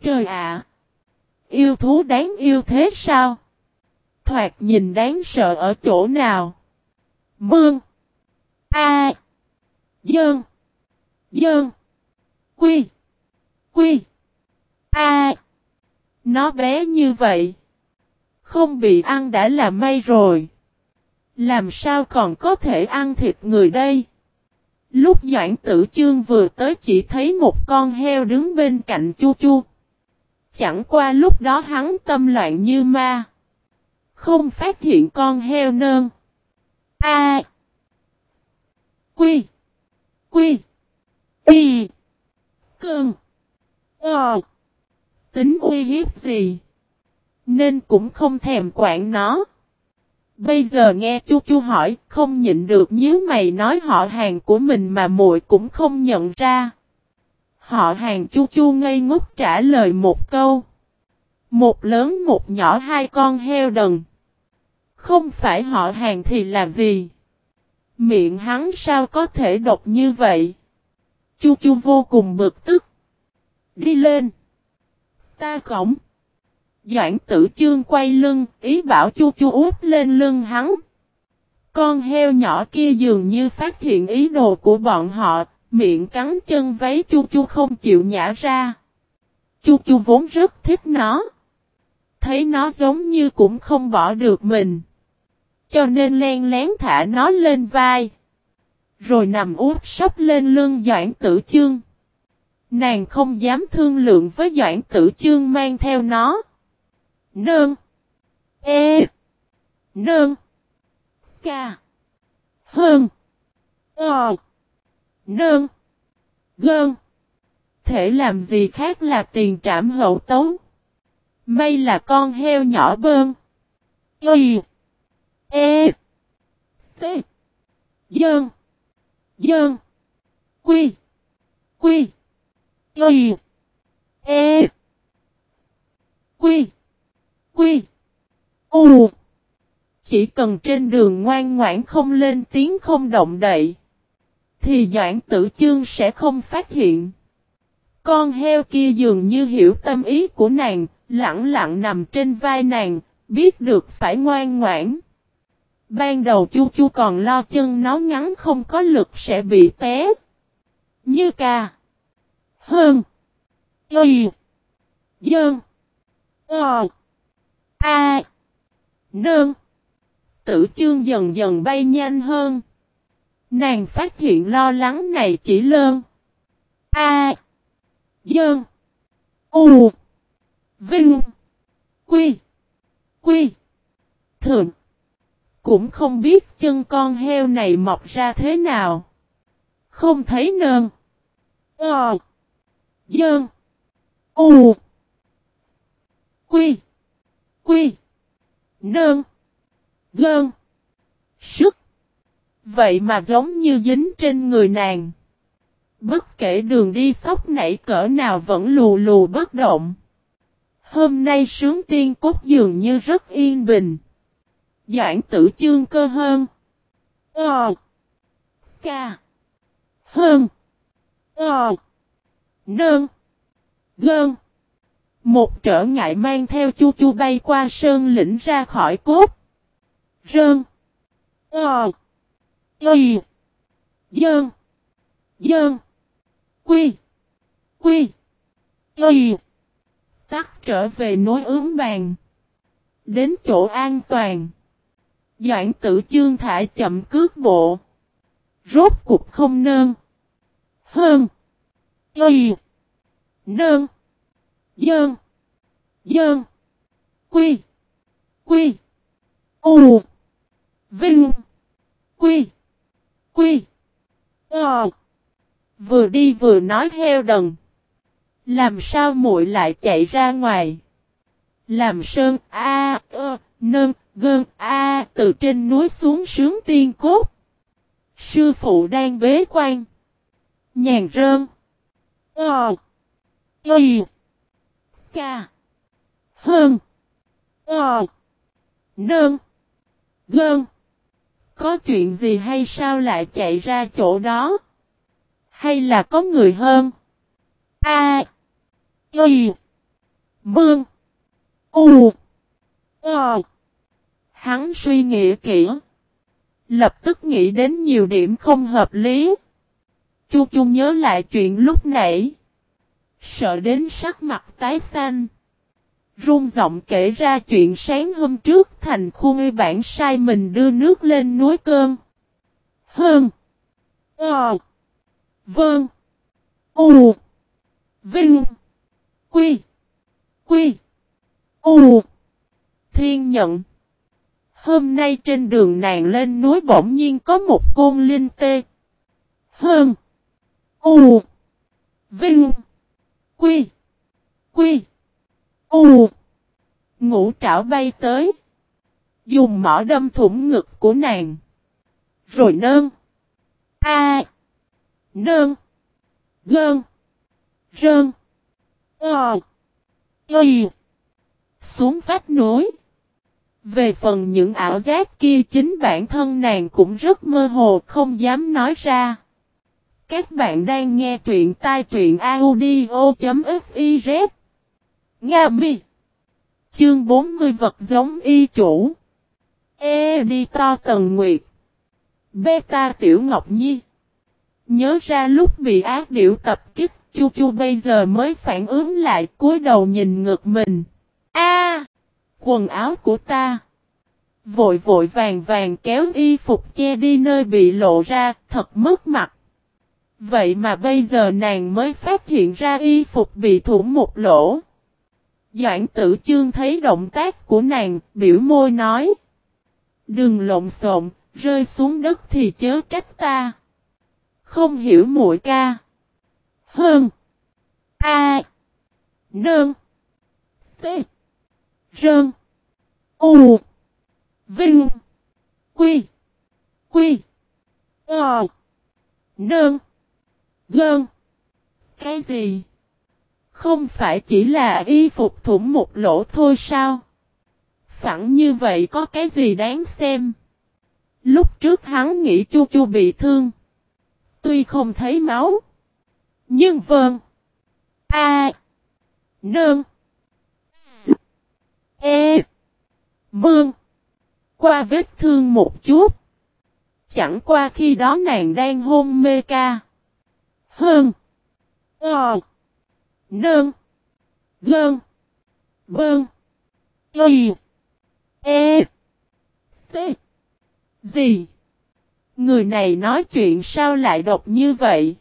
Trời ạ! Yêu thú đáng yêu thế sao? Thoạt nhìn đáng sợ ở chỗ nào? Mương! A! Dơn! Dơn! Quy! Quy! A! Nó bé như vậy. Không bị ăn đã là may rồi. Làm sao còn có thể ăn thịt người đây? Lúc Doãn Tử Chương vừa tới chỉ thấy một con heo đứng bên cạnh Chu Chu. Chẳng qua lúc đó hắn tâm loạn như ma. Không phát hiện con heo nơn. A. Quy. Quy. Y. Cơn. Ờ. Tính uy hiếp gì? Nên cũng không thèm quản nó. Bây giờ nghe Chu Chu hỏi, không nhịn được nhớ mày nói họ hàng của mình mà muội cũng không nhận ra. Họ hàng Chu Chu ngây ngốc trả lời một câu. Một lớn một nhỏ hai con heo đần. Không phải họ hàng thì là gì? Miệng hắn sao có thể độc như vậy? Chu Chu vô cùng bực tức. Đi lên. Ta cổng. Doãn tử chương quay lưng, ý bảo chu chu út lên lưng hắn. Con heo nhỏ kia dường như phát hiện ý đồ của bọn họ, miệng cắn chân váy chu chu không chịu nhả ra. Chu chu vốn rất thích nó. Thấy nó giống như cũng không bỏ được mình. Cho nên len lén thả nó lên vai. Rồi nằm úp sấp lên lưng Doãn Tử Chương. Nàng không dám thương lượng với Doãn Tử Chương mang theo nó. Nương. E. Nương. Ca. Hơn. Ờ. Nương. Gơn. Thể làm gì khác là tiền trảm hậu tấu. May là con heo nhỏ bơn. Y. E. T. Dơn. Dơn. Quy. Quy. Y. E. Quy. Quy. U. Chỉ cần trên đường ngoan ngoãn không lên tiếng không động đậy. Thì Doãn Tử Chương sẽ không phát hiện. Con heo kia dường như hiểu tâm ý của nàng, lặng lặng nằm trên vai nàng, biết được phải ngoan ngoãn. Ban đầu Chu Chu còn lo chân nó ngắn không có lực sẽ bị té. Như ca. Hơn. Y. Dơn. Ờ. A. Nương. Tử chương dần dần bay nhanh hơn. Nàng phát hiện lo lắng này chỉ lơn. A. Dơn. U. Vinh. Quy. Quy. Thượng. Cũng không biết chân con heo này mọc ra thế nào. Không thấy nơn. Ờ. Dơn. U. Quy. Quy. Nơn. Gơn. Sức. Vậy mà giống như dính trên người nàng. Bất kể đường đi sóc nảy cỡ nào vẫn lù lù bất động. Hôm nay sướng tiên cốt dường như rất yên bình. Doãn tử chương cơ hơn. Ờ. Ca. Hơn. Ờ. Nơn. Gơn. Một trở ngại mang theo chu chu bay qua sơn lĩnh ra khỏi cốt. Rơn. Ờ. Y. Dơn. Dơn. Quy. Quy. Y. Tắt trở về nối ướm bàn. Đến chỗ an toàn. Doãn tử chương thả chậm cước bộ. Rốt cục không nơn. Hơn. Y. Nơn. Dơn. Dơn. Quy. Quy. U. Vinh. Quy. Quy. Ờ. Vừa đi vừa nói heo đần. Làm sao muội lại chạy ra ngoài? Làm sơn, a, ơ, nâng, gơn, a, từ trên núi xuống sướng tiên cốt. Sư phụ đang bế quan. Nhàn rơn. Ờ. Y. Ca. Hơn. Ờ. Nơn. Gơn. Có chuyện gì hay sao lại chạy ra chỗ đó? Hay là có người hơn? A. Y. Mương. U. Ờ. Hắn suy nghĩ kỹ. Lập tức nghĩ đến nhiều điểm không hợp lý. Chu Chu nhớ lại chuyện lúc nãy. Sợ đến sắc mặt tái xanh. Run giọng kể ra chuyện sáng hôm trước thành khu ngư bản sai mình đưa nước lên núi cơn. Hơn. Ờ. Vâng. U. Vinh. Quy. Quy. U. Thiên nhận. Hôm nay trên đường nàng lên núi bỗng nhiên có một côn linh tê. Hơn. U. Vinh. Quy. Quy. U. Ngũ trảo bay tới. Dùng mỏ đâm thủng ngực của nàng. Rồi nơn. A. Nơn. Gơn. Rơn. Ờ. Y. Xuống vách núi. Về phần những ảo giác kia chính bản thân nàng cũng rất mơ hồ, không dám nói ra. Các bạn đang nghe truyện tai truyện audio.fif Nga mi. Chương 40 vật giống y chủ. E đi to Tần Nguyệt. Beta Tiểu Ngọc Nhi. Nhớ ra lúc bị ác điểu tập kích, Chu Chu bây giờ mới phản ứng lại, cúi đầu nhìn ngực mình. A! Quần áo của ta. Vội vội vàng vàng kéo y phục che đi nơi bị lộ ra, Thật mất mặt. Vậy mà bây giờ nàng mới phát hiện ra y phục bị thủng một lỗ. Doãn tử chương thấy động tác của nàng, biểu môi nói. Đừng lộn xộn, rơi xuống đất thì chớ trách ta. Không hiểu muội ca. Hơn. A. Nơn. T. Rơn. U. Vinh. Quy. Quy. Ờ. Nơn. Gơn. Cái gì? Không phải chỉ là y phục thủng một lỗ thôi sao? Phẳng như vậy có cái gì đáng xem? Lúc trước hắn nghĩ chu chu bị thương. Tuy không thấy máu. Nhưng vâng. A. À, nương. S. E. Mương. Qua vết thương một chút. Chẳng qua khi đó nàng đang hôn mê ca. Hơn. Ờ. Nương. Gơn. Bơn. Y. E. T. Gì? Người này nói chuyện sao lại độc như vậy?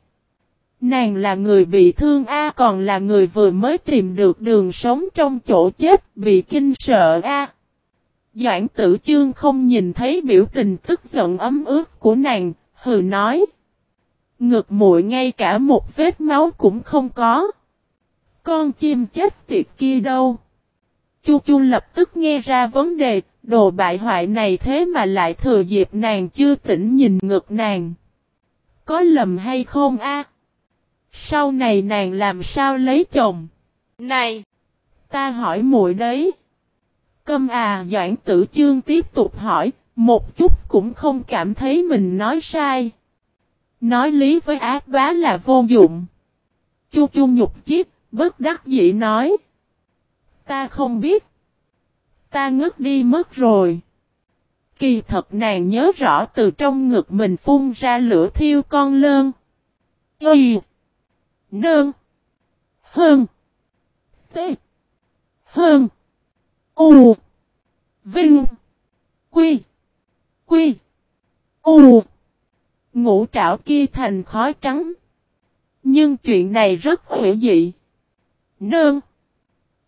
Nàng là người bị thương A còn là người vừa mới tìm được đường sống trong chỗ chết bị kinh sợ A. Doãn tử chương không nhìn thấy biểu tình tức giận ấm ướt của nàng, hừ nói. Ngực muội ngay cả một vết máu cũng không có. Con chim chết tiệt kia đâu? Chu Chu lập tức nghe ra vấn đề, đồ bại hoại này thế mà lại thừa dịp nàng chưa tỉnh nhìn ngực nàng. Có lầm hay không a? Sau này nàng làm sao lấy chồng? Này! Ta hỏi muội đấy. Câm à Doãn tử chương tiếp tục hỏi, một chút cũng không cảm thấy mình nói sai. Nói lý với ác bá là vô dụng. Chu chu nhục chiếc, Bất đắc dĩ nói. Ta không biết. Ta ngất đi mất rồi. Kỳ thật nàng nhớ rõ từ trong ngực mình phun ra lửa thiêu con lơn. Y. Nơn. Hơn. T. Hơn. U. Vinh. Quy. Quy. U. Ngũ trảo kia thành khói trắng. Nhưng chuyện này rất hữu dị. Nương.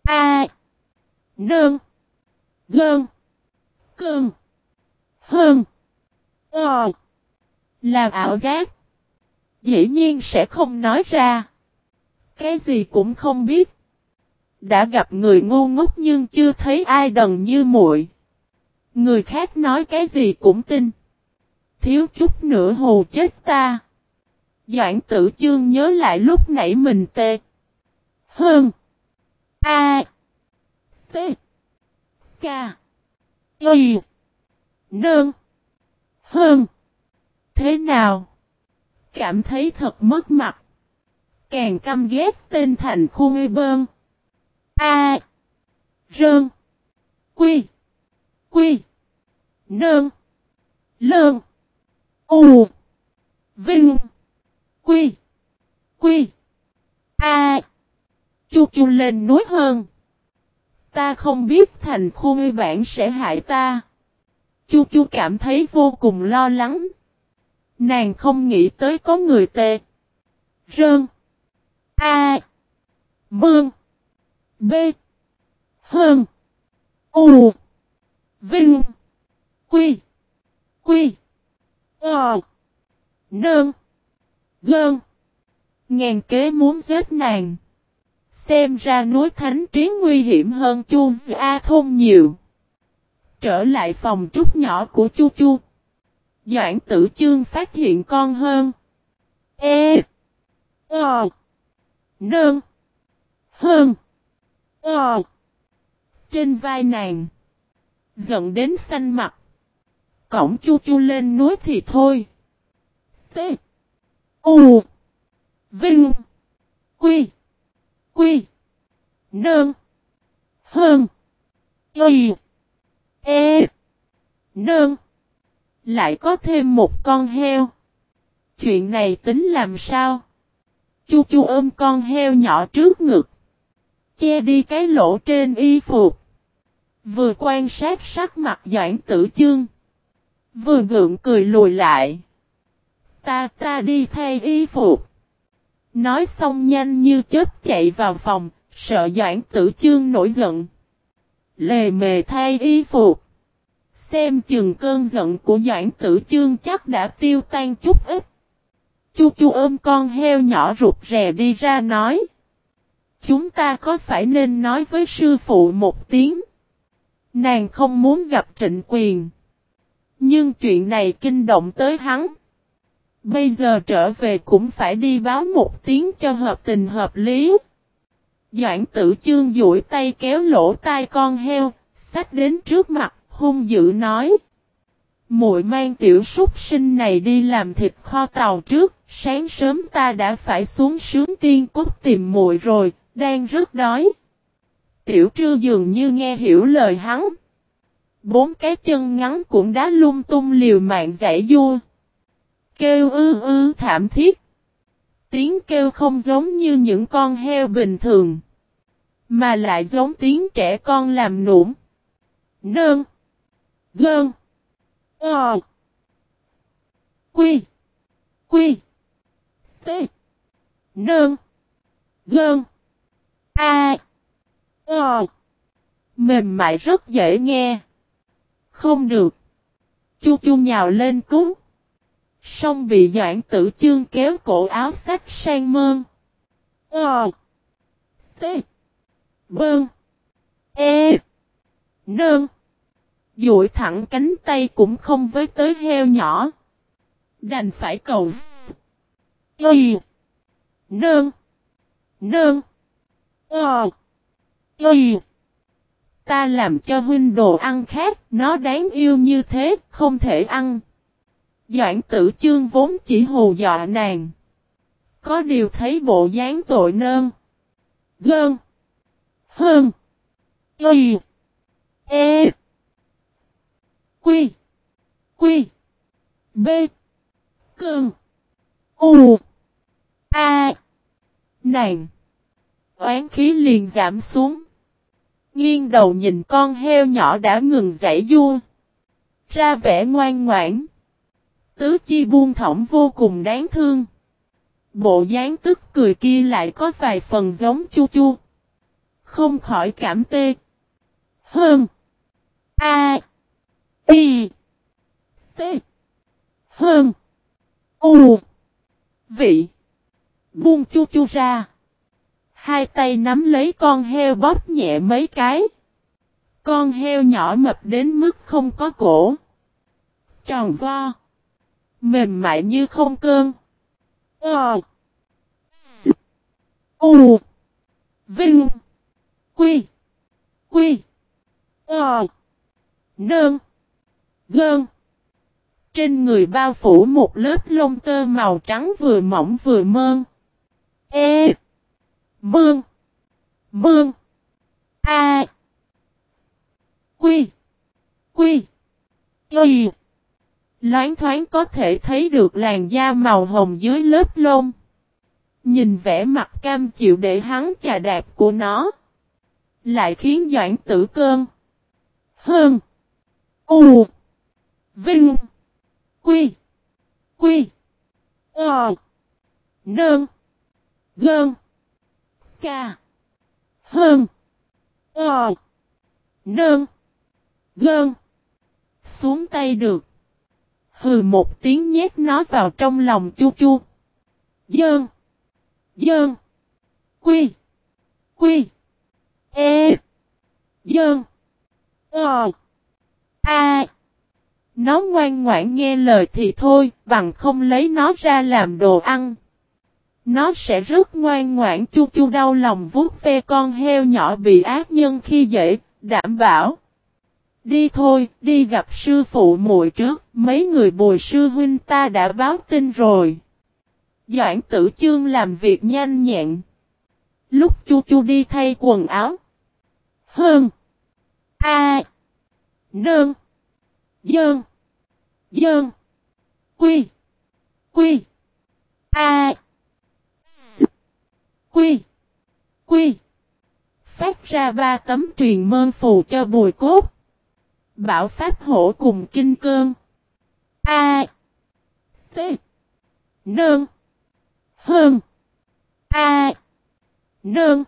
A. Nương. Gơn. Cơn. Hơn. Ờ. là ảo giác. Dĩ nhiên sẽ không nói ra. Cái gì cũng không biết. Đã gặp người ngu ngốc nhưng chưa thấy ai đần như muội. Người khác nói cái gì cũng tin. Thiếu chút nữa hù chết ta. Doãn tử chương nhớ lại lúc nãy mình tê. Hơn. A. T. K. Y. Nơn. Hơn. Thế nào? Cảm thấy thật mất mặt. Càng căm ghét tên thành khu ngây bơn. A. Rơn. Quy. Quy. Nơn. Lơn. U. Vinh. Quy. Quy. A. Chu chu lên núi hơn. Ta không biết thành khu ngươi bản sẽ hại ta. Chu chu cảm thấy vô cùng lo lắng. Nàng không nghĩ tới có người tệ. Rơn. A. Mương. B. Hơn. U. Vinh. Quy. Quy. Ờ. Nơn. Gơn. Ngàn kế muốn giết nàng. Xem ra núi thánh trí nguy hiểm hơn Chu A thôn nhiều. Trở lại phòng trúc nhỏ của Chu Chu. Doãn tử chương phát hiện con hơn. E. O. Nơn. Hơn. O. Trên vai nàng. Giận đến xanh mặt. Cổng chu chu lên núi thì thôi. T. U. Vinh. Quy. Quy. Nơn. Hơn. Y. E. Nơn. Lại có thêm một con heo. Chuyện này tính làm sao? Chu chu ôm con heo nhỏ trước ngực. Che đi cái lỗ trên y phục. Vừa quan sát sắc mặt Doãn Tử Chương. Vừa gượng cười lùi lại. Ta ta đi thay y phục. Nói xong nhanh như chết chạy vào phòng, sợ Doãn Tử Chương nổi giận. Lề mề thay y phục. Xem chừng cơn giận của Doãn Tử Chương chắc đã tiêu tan chút ít. Chu chu ôm con heo nhỏ rụt rè đi ra nói. Chúng ta có phải nên nói với sư phụ một tiếng? Nàng không muốn gặp trịnh quyền. Nhưng chuyện này kinh động tới hắn. Bây giờ trở về cũng phải đi báo một tiếng cho hợp tình hợp lý. Doãn tử chương duỗi tay kéo lỗ tai con heo, sách đến trước mặt, hung dữ nói. Muội mang tiểu súc sinh này đi làm thịt kho tàu trước, sáng sớm ta đã phải xuống sướng tiên cốt tìm muội rồi, đang rất đói. Tiểu trư dường như nghe hiểu lời hắn. Bốn cái chân ngắn cũng đã lung tung liều mạng giải vua. Kêu ư ư thảm thiết. Tiếng kêu không giống như những con heo bình thường. Mà lại giống tiếng trẻ con làm nũng. Nơn. Gơn. Ờ. Quy. Quy. T. Nơn. Gơn. A. Ờ. Mềm mại rất dễ nghe. Không được. Chu chu nhào lên cúng. Xong bị Doãn Tử Chương kéo cổ áo sách sang mơn. Ờ. T. Bơn. E. Nơn. Dụi thẳng cánh tay cũng không với tới heo nhỏ. Đành phải cầu Y. Nơn. Nơn. Ờ. Y. Ta làm cho huynh đồ ăn khác, nó đáng yêu như thế, không thể ăn. Doãn tử chương vốn chỉ hù dọa nàng. Có điều thấy bộ dáng tội nơn. Gơn. Hơn. Y. E. Quy. Quy. B. Cơn. U. A. Nàng. Oán khí liền giảm xuống. Nghiêng đầu nhìn con heo nhỏ đã ngừng giải vua. Ra vẻ ngoan ngoãn. Tứ chi buông thõng vô cùng đáng thương. Bộ dáng tức cười kia lại có vài phần giống chu chu. Không khỏi cảm tê. Hơn. A. Y. T. Hơn. U. Vị. Buông chu chu ra. Hai tay nắm lấy con heo bóp nhẹ mấy cái. Con heo nhỏ mập đến mức không có cổ. Tròn vo. Mềm mại như không cơn. Ờ. S. U. Vinh. Quy. Quy. Ờ. Nơn. Gơn. Trên người bao phủ một lớp lông tơ màu trắng vừa mỏng vừa mơn. E. Mương. Mương. A. Quy. Quy. Y. Loáng thoáng có thể thấy được làn da màu hồng dưới lớp lông. Nhìn vẻ mặt cam chịu để hắn chà đạp của nó. Lại khiến Doãn tử cơn. Hơn. U. Vinh. Quy. Quy. Ờ. Nơn. Gơn. Ca. Hơn. Ờ. Nơn. Gơn. Xuống tay được. Hừ một tiếng nhét nó vào trong lòng chu chu. Dơn. Dơn. Quy. Quy. E. Dơn. Ờ. A. Nó ngoan ngoãn nghe lời thì thôi, bằng không lấy nó ra làm đồ ăn. Nó sẽ rất ngoan ngoãn chu chu đau lòng vuốt ve con heo nhỏ bị ác nhân khi dễ, đảm bảo. Đi thôi, đi gặp sư phụ muội trước, mấy người bồi sư huynh ta đã báo tin rồi. Doãn tử chương làm việc nhanh nhẹn. Lúc chu chu đi thay quần áo. Hơn. A. Nương. Dơn. Dơn. Quy. Quy. A. S. Quy. Quy. Phát ra ba tấm truyền mơn phù cho bùi cốt. Bảo Pháp hổ cùng kinh cơn. A. T. Nương. Hơn. A. Nương.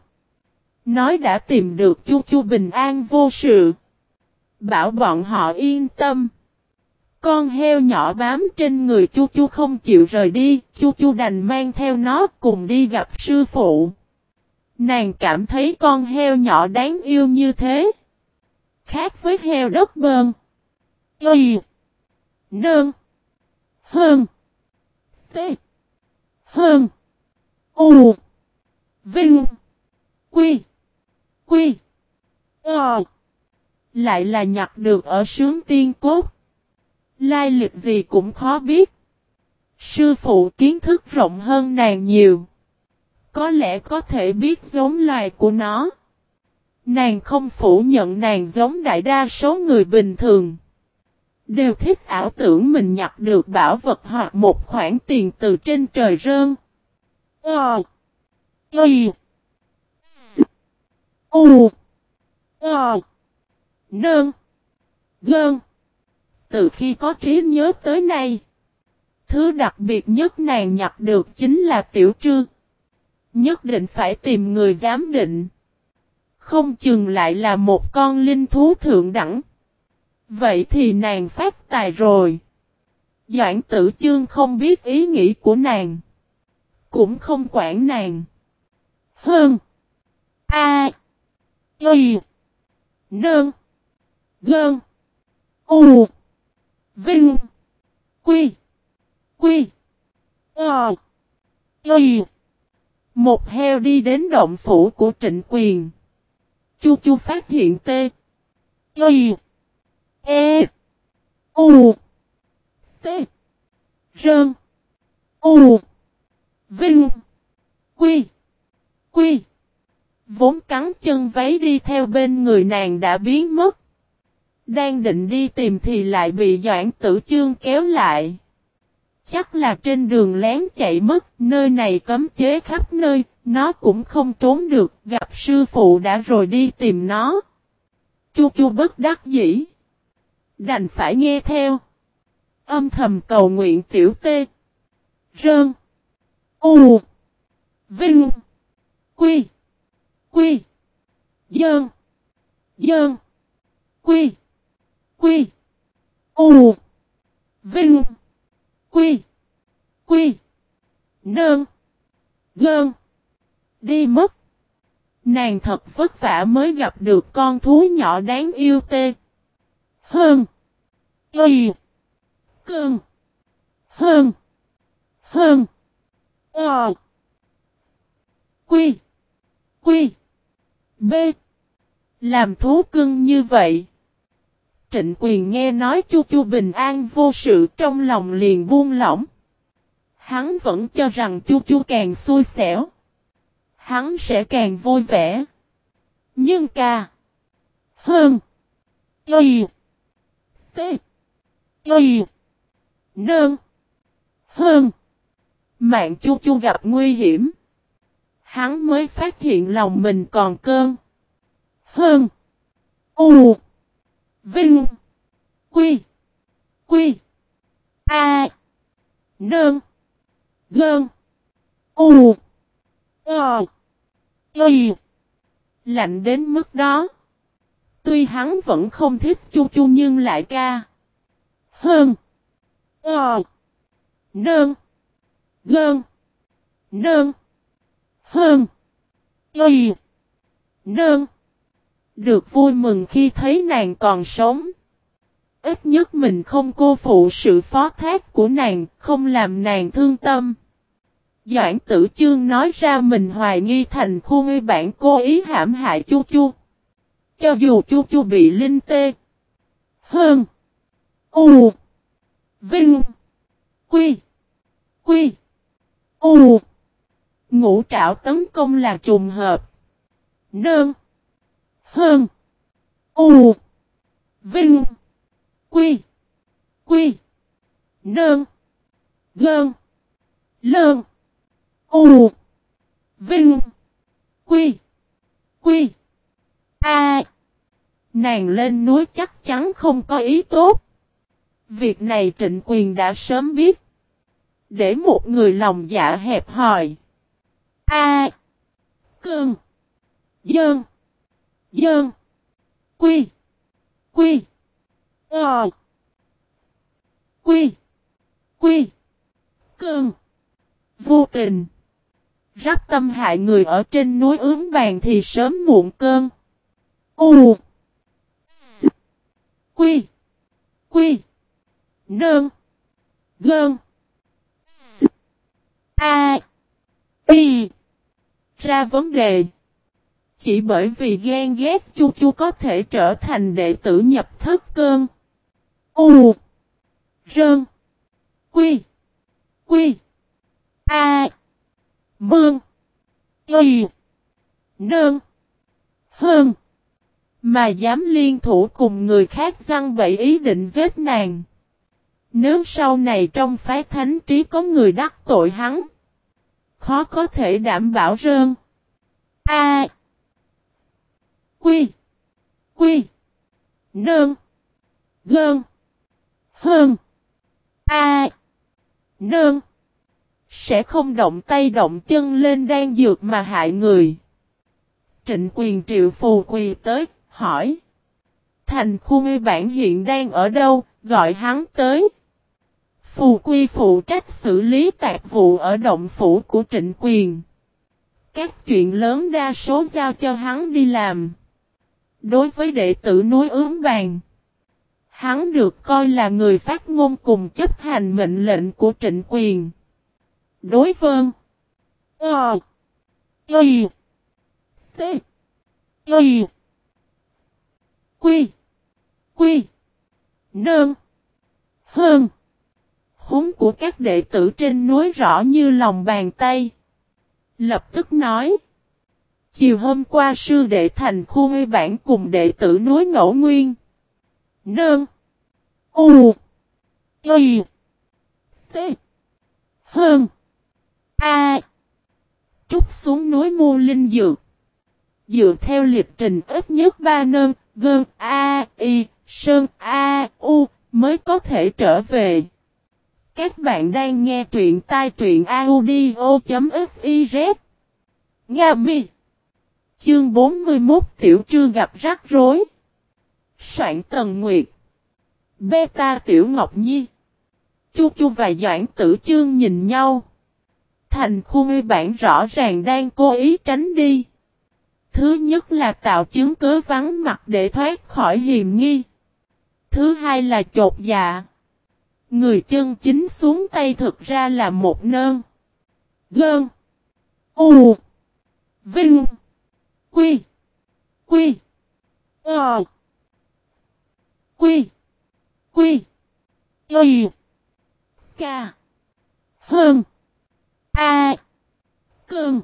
Nói đã tìm được Chu Chu bình an vô sự. Bảo bọn họ yên tâm. Con heo nhỏ bám trên người Chu Chu không chịu rời đi, Chu Chu đành mang theo nó cùng đi gặp sư phụ. Nàng cảm thấy con heo nhỏ đáng yêu như thế. Khác với heo đất bơn. Y. Nương. Hơn. T. Hơn. U. Vinh. Quy. Quy. Ờ. Lại là nhặt được ở sướng tiên cốt. Lai lịch gì cũng khó biết. Sư phụ kiến thức rộng hơn nàng nhiều. Có lẽ có thể biết giống loài của nó. Nàng không phủ nhận nàng giống đại đa số người bình thường. Đều thích ảo tưởng mình nhặt được bảo vật hoặc một khoản tiền từ trên trời rơn. Ờ. Ây. U. Ờ. Nơn. Gơn. Từ khi có trí nhớ tới nay. Thứ đặc biệt nhất nàng nhặt được chính là tiểu trư. Nhất định phải tìm người giám định. Không chừng lại là một con linh thú thượng đẳng. Vậy thì nàng phát tài rồi. Doãn tử chương không biết ý nghĩ của nàng. Cũng không quản nàng. Hơn. A. Y. Nương. Gơn. U. Vinh. Quy. Quy. Ờ. Y. Một heo đi đến động phủ của trịnh quyền. Chu chu phát hiện T. Y. E. U. T. Rơn. U. Vinh. Quy. Quy. Vốn cắn chân váy đi theo bên người nàng đã biến mất. Đang định đi tìm thì lại bị Doãn Tử Chương kéo lại. Chắc là trên đường lén chạy mất, nơi này cấm chế khắp nơi, nó cũng không trốn được, gặp sư phụ đã rồi đi tìm nó. Chu chu bất đắc dĩ. Đành phải nghe theo. Âm thầm cầu nguyện tiểu tê. Rơn. U. Vinh. Quy. Quy. Dơn. Dơn. Quy. Quy. U. Vinh. Quy. Quy. Nơn. Gơn. Đi mất. Nàng thật vất vả mới gặp được con thú nhỏ đáng yêu tê. Hơn. Y. Cơn. Hơn. Hơn. Ờ. Quy. Quy. B. Làm thú cưng như vậy. Trịnh quyền nghe nói chu chu bình an vô sự trong lòng liền buông lỏng. Hắn vẫn cho rằng chu chu càng xui xẻo. Hắn sẽ càng vui vẻ. Nhưng ca. Hơn. Y. T. Y. Nương. Hơn. Mạng chu chu gặp nguy hiểm. Hắn mới phát hiện lòng mình còn cơn. Hơn. U. Vinh. Quy. Quy. A. Nương. Gơn. U. Ờ. Y. Lạnh đến mức đó. Tuy hắn vẫn không thích chu chu nhưng lại ca. Hơn. Ờ. Nơn. Gơn. Nơn. Hơn. Y. Nơn. Được vui mừng khi thấy nàng còn sống. Ít nhất mình không cô phụ sự phó thác của nàng, không làm nàng thương tâm. Doãn tử chương nói ra mình hoài nghi thành khu ngây bản cố ý hãm hại chu chu. Cho dù chu chu bị linh tê. Hơn. U. Vinh. Quy. Quy. U. Ngũ trảo tấn công là trùng hợp. Nơn. Hơn. U. Vinh. Quy. Quy. Nơn. Gơn. Lơn. U. Vinh. Quy. Quy. A. Nàng lên núi chắc chắn không có ý tốt. Việc này trịnh quyền đã sớm biết. Để một người lòng dạ hẹp hòi. A. Cương. Dơn. Dơn. Quy. Quy. Ờ. Quy. Quy. Cương. Vô tình. Rắp tâm hại người ở trên núi ướm bàn thì sớm muộn cơn. U. S. Quy. Quy. Nương. Gơn. S. A. Y. Ra vấn đề. Chỉ bởi vì ghen ghét chu chu có thể trở thành đệ tử nhập thất cơn. U. Rơn. Quy. Quy. A. Mương. Y. Nương. Hơn. Mà dám liên thủ cùng người khác răng bậy ý định giết nàng. Nếu sau này trong phái thánh trí có người đắc tội hắn. Khó có thể đảm bảo rơn. A. Quy. Quy. Nương. Gơn. Hơn. A. Nương. Sẽ không động tay động chân lên đang dược mà hại người. Trịnh quyền triệu phù quỳ tới, hỏi. Thành khu mê bản hiện đang ở đâu, gọi hắn tới. Phù quy phụ trách xử lý tạc vụ ở động phủ của trịnh quyền. Các chuyện lớn đa số giao cho hắn đi làm. Đối với đệ tử núi ướm vàng, hắn được coi là người phát ngôn cùng chấp hành mệnh lệnh của trịnh quyền. Đối phương. Ờ. Y. T. Y. Quy. Quy. Nơn. Hơn. Húng của các đệ tử trên núi rõ như lòng bàn tay. Lập tức nói. Chiều hôm qua sư đệ thành khu ngây bản cùng đệ tử núi ngẫu nguyên. Nơn. U. Y. T. Hơn. A. Trúc xuống núi mua linh dược. Dựa theo lịch trình ít nhất 3 nơm gơn, A, Y, Sơn, A, U, mới có thể trở về. Các bạn đang nghe truyện tai truyện audio.fiz. Nga mi. Chương 41 Tiểu Trương gặp rắc rối. Soạn Tần Nguyệt. Beta Tiểu Ngọc Nhi. Chu Chu và Doãn Tử Chương nhìn nhau. Thành khu ngư bản rõ ràng đang cố ý tránh đi. Thứ nhất là tạo chứng cớ vắng mặt để thoát khỏi hiểm nghi. Thứ hai là chột dạ. Người chân chính xuống tay thực ra là một nơn. Gơn. U. Vinh. Quy. Quy. Ờ. Quy. Quy. Y. Ca. Hơn. A. cường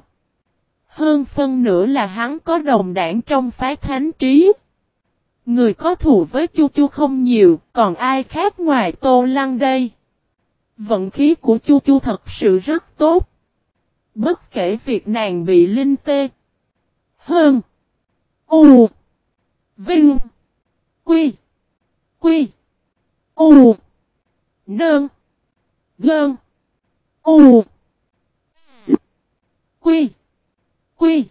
Hơn phân nửa là hắn có đồng đảng trong phái thánh trí. Người có thù với Chu Chu không nhiều, còn ai khác ngoài Tô Lăng đây? Vận khí của Chu Chu thật sự rất tốt. Bất kể việc nàng bị linh tê. Hơn. U. Vinh. Quy. Quy. U. Nơn. Gơn. U. Quy. Quy.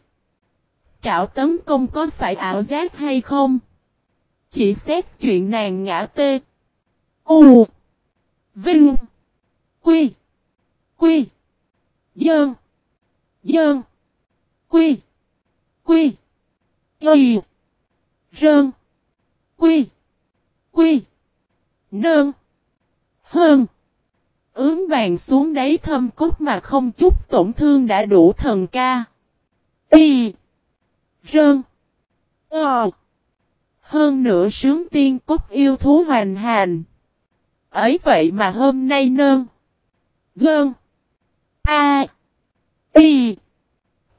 Trảo tấn công có phải ảo giác hay không? Chỉ xét chuyện nàng ngã tê. U. Vinh. Quy. Quy. Dơn. Dơn. Quy. Quy. Y. Rơn. Quy. Quy. Nơn. Hơn. Ướm vàng xuống đáy thâm cốt mà không chút tổn thương đã đủ thần ca. Y. Rơn. Ờ. Hơn nữa sướng tiên cốt yêu thú hoàn hành. Ấy vậy mà hôm nay nơn. Gơn. A. Y.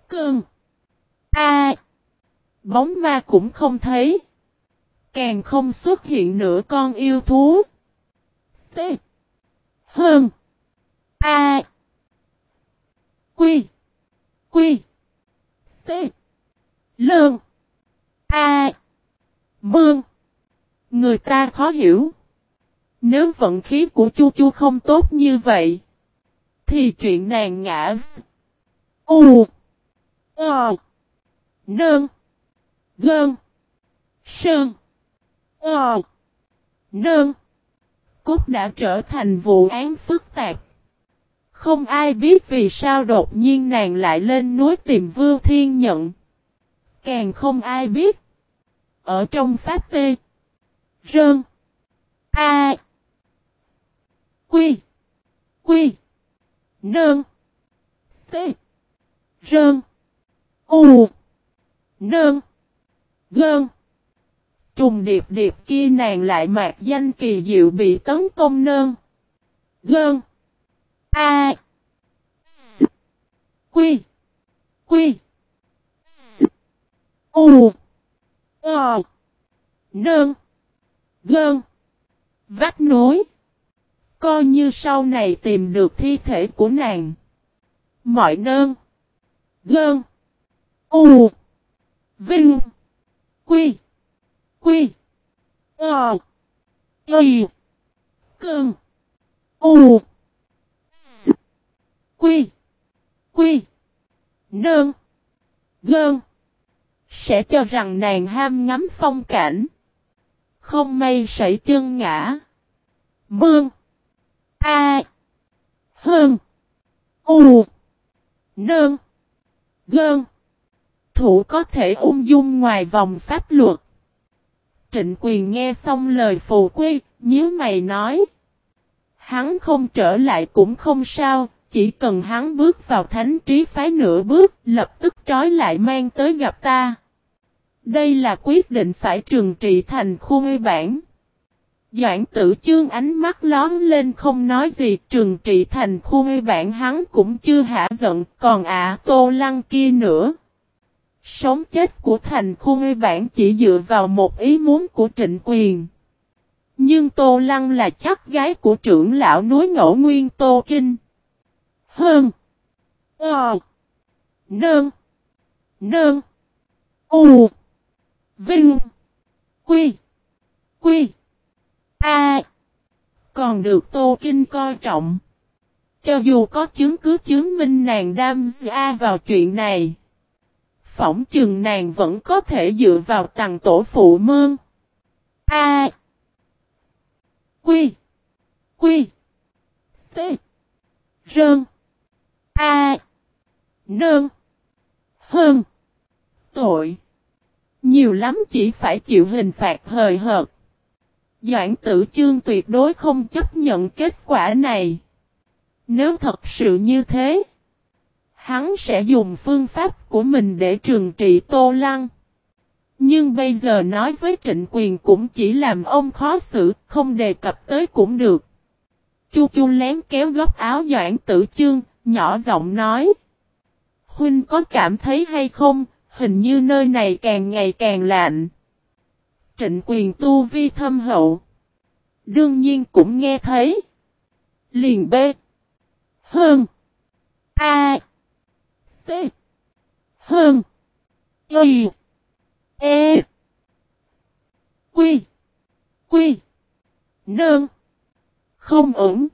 Cơn. A. Bóng ma cũng không thấy. Càng không xuất hiện nữa con yêu thú. T. Hơn. A. Quy. Quy. T. Lương. A. Mương. Người ta khó hiểu. Nếu vận khí của Chu Chu không tốt như vậy. Thì chuyện nàng ngã. U. Ờ. Nương. Gơn. Sơn. Ờ. Nương. Cốt đã trở thành vụ án phức tạp. Không ai biết vì sao đột nhiên nàng lại lên núi tìm Vưu Thiên Nhận. Càng không ai biết. Ở trong Pháp Tê. Rơn. A. Quy. Quy. Nơn. T. Rơn. U. Nơn. Gơn. Trùng điệp điệp kia nàng lại mạc danh kỳ diệu bị tấn công nơn. Gơn. A. S. Quy. Quy. S. U. O. Nơn. Gơn. Vách nối. Coi như sau này tìm được thi thể của nàng. Mọi nơn. Gơn. U. Vinh. Quy. Quy quy, Ờ. Y. Cơn. U. S. Quy. Quy. Nơn. Gơn. Sẽ cho rằng nàng ham ngắm phong cảnh. Không may sảy chân ngã. Mương. A. Hơn. U. Nơn. Gơn. Thủ có thể ung dung ngoài vòng pháp luật. Trịnh quyền nghe xong lời phù quy, nhớ mày nói. Hắn không trở lại cũng không sao, chỉ cần hắn bước vào thánh trí phái nửa bước, lập tức trói lại mang tới gặp ta. Đây là quyết định phải trừng trị thành khu ngư bản. Doãn tử chương ánh mắt lón lên không nói gì trừng trị thành khu ngư bản hắn cũng chưa hạ giận còn ả tô lăng kia nữa. Sống chết của thành khu ngư bản chỉ dựa vào một ý muốn của trịnh quyền. Nhưng Tô Lăng là chắc gái của trưởng lão núi ngẫu nguyên Tô Kinh. Hơn. Ờ. Nơn. Nơn. U. Vinh. Quy. Quy. A. Còn được Tô Kinh coi trọng. Cho dù có chứng cứ chứng minh nàng đam gia vào chuyện này. Phỏng chừng nàng vẫn có thể dựa vào tàng tổ phụ mương. A. Quy. Quy. T. Rơn. A. Nơn. Hơn. Tội. Nhiều lắm chỉ phải chịu hình phạt hời hợt. Doãn tử chương tuyệt đối không chấp nhận kết quả này. Nếu thật sự như thế, hắn sẽ dùng phương pháp của mình để trừng trị Tô Lăng. Nhưng bây giờ nói với trịnh quyền cũng chỉ làm ông khó xử, không đề cập tới cũng được. Chu chu lén kéo góc áo Doãn tử chương, nhỏ giọng nói. Huynh có cảm thấy hay không, hình như nơi này càng ngày càng lạnh. Trịnh quyền tu vi thâm hậu. Đương nhiên cũng nghe thấy. Liền B. Hơn. A. T. Hơn. Y. E. Quy. Quy. Nương. Không ẩn.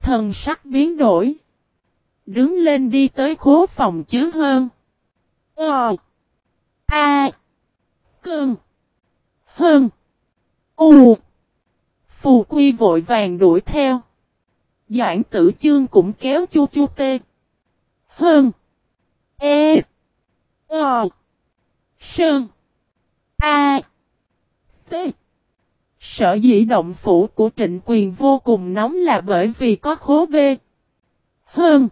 Thần sắc biến đổi. Đứng lên đi tới khố phòng chứ hơn. Ờ. A. Cơn. Hơn. U. Phù quy vội vàng đuổi theo. Doãn tử chương cũng kéo chu chu tê. Hơn. E. o, Sơn. A. T. Sở dĩ động phủ của trịnh quyền vô cùng nóng là bởi vì có khố B. Hơn.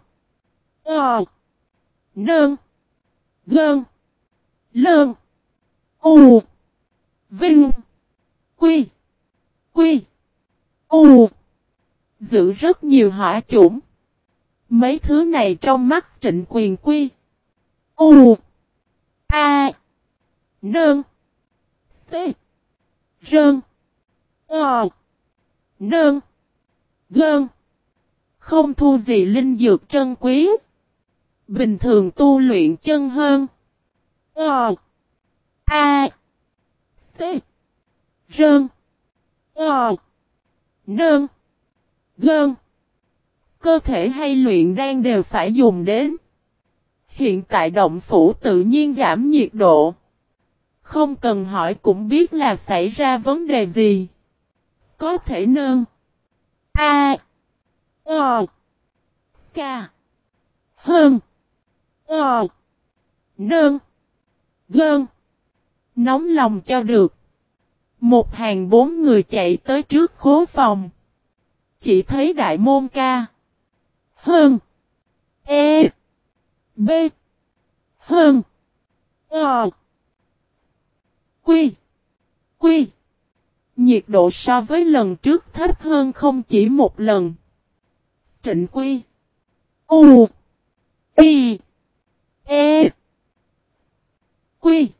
o, Nơn. Gơn. Lơn. U. Vinh. Quy. Quy. U. Giữ rất nhiều hỏa chủng. Mấy thứ này trong mắt trịnh quyền quy. U. A. Nơn. T. Rơn. Ờ. Nơn. Gơn. Không thu gì linh dược trân quý. Bình thường tu luyện chân hơn. Ờ. A. T. Rơn. Ờ. Nơn. Gơn. Cơ thể hay luyện đan đều phải dùng đến. Hiện tại động phủ tự nhiên giảm nhiệt độ. Không cần hỏi cũng biết là xảy ra vấn đề gì. Có thể nương A. O. K. Hơn. O. Nương. Gơn. Nóng lòng cho được. Một hàng bốn người chạy tới trước khố phòng. Chỉ thấy đại môn ca. Hơn. E. B. Hơn. Ờ. Quy. Quy. Nhiệt độ so với lần trước thấp hơn không chỉ một lần. Trịnh Quy. U. Y. E. Quy.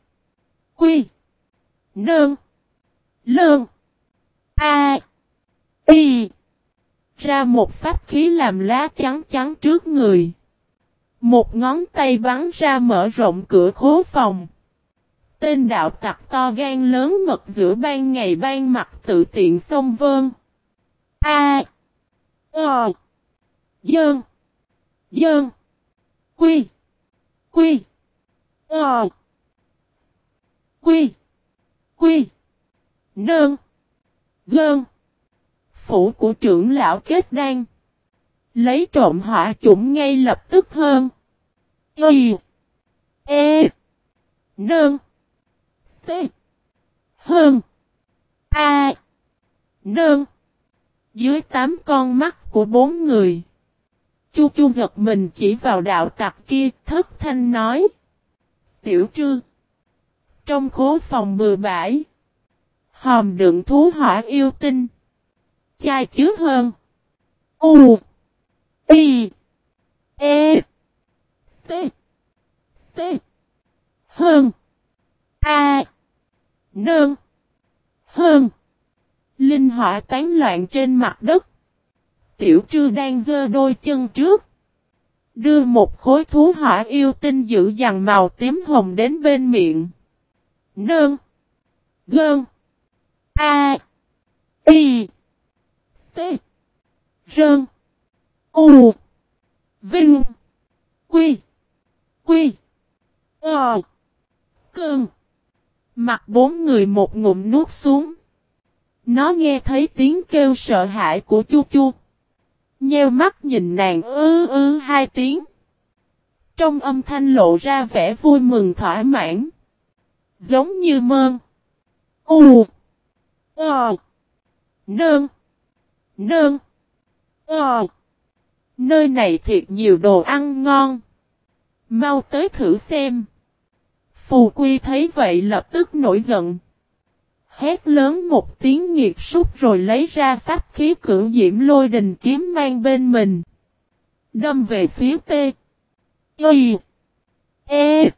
Quy. Nơn. Lương. A. Y. Ra một pháp khí làm lá trắng trắng trước người. Một ngón tay bắn ra mở rộng cửa khố phòng. Tên đạo tặc to gan lớn mật giữa ban ngày ban mặt tự tiện sông vơn. Vâng. A. Ờ. Dơn. Dơn. Quy. Quy. Ờ. Quy. Quy. Nơn. Gơn. Phủ của trưởng lão kết đan. Lấy trộm hỏa chủng ngay lập tức hơn. Y. E. Nương. T. Hơn. A. Nương. Dưới tám con mắt của bốn người. Chu chu giật mình chỉ vào đạo tặc kia, thất thanh nói. Tiểu trư. Trong khố phòng bừa bãi. Hòm đựng thú hỏa yêu tinh. Chai chứa hơn. U. Y. E. T. T. Hơn. A. Nương. Hơn. Linh hỏa tán loạn trên mặt đất. Tiểu trư đang dơ đôi chân trước. Đưa một khối thú hỏa yêu tinh dữ dằn màu tím hồng đến bên miệng. Nương. Gơn. A. Y. T. Rơn. U. Vinh. Quy. Quy. Ờ. Cơn. Mặt bốn người một ngụm nuốt xuống. Nó nghe thấy tiếng kêu sợ hãi của Chu Chu. Nheo mắt nhìn nàng ư ư hai tiếng. Trong âm thanh lộ ra vẻ vui mừng thỏa mãn. Giống như mơn. U. Ờ. Nương Nương Ờ. Nơi này thiệt nhiều đồ ăn ngon. Mau tới thử xem. Phù Quy thấy vậy lập tức nổi giận. Hét lớn một tiếng nghiệt súc rồi lấy ra pháp khí cửu diễm lôi đình kiếm mang bên mình. Đâm về phía T. Y. E.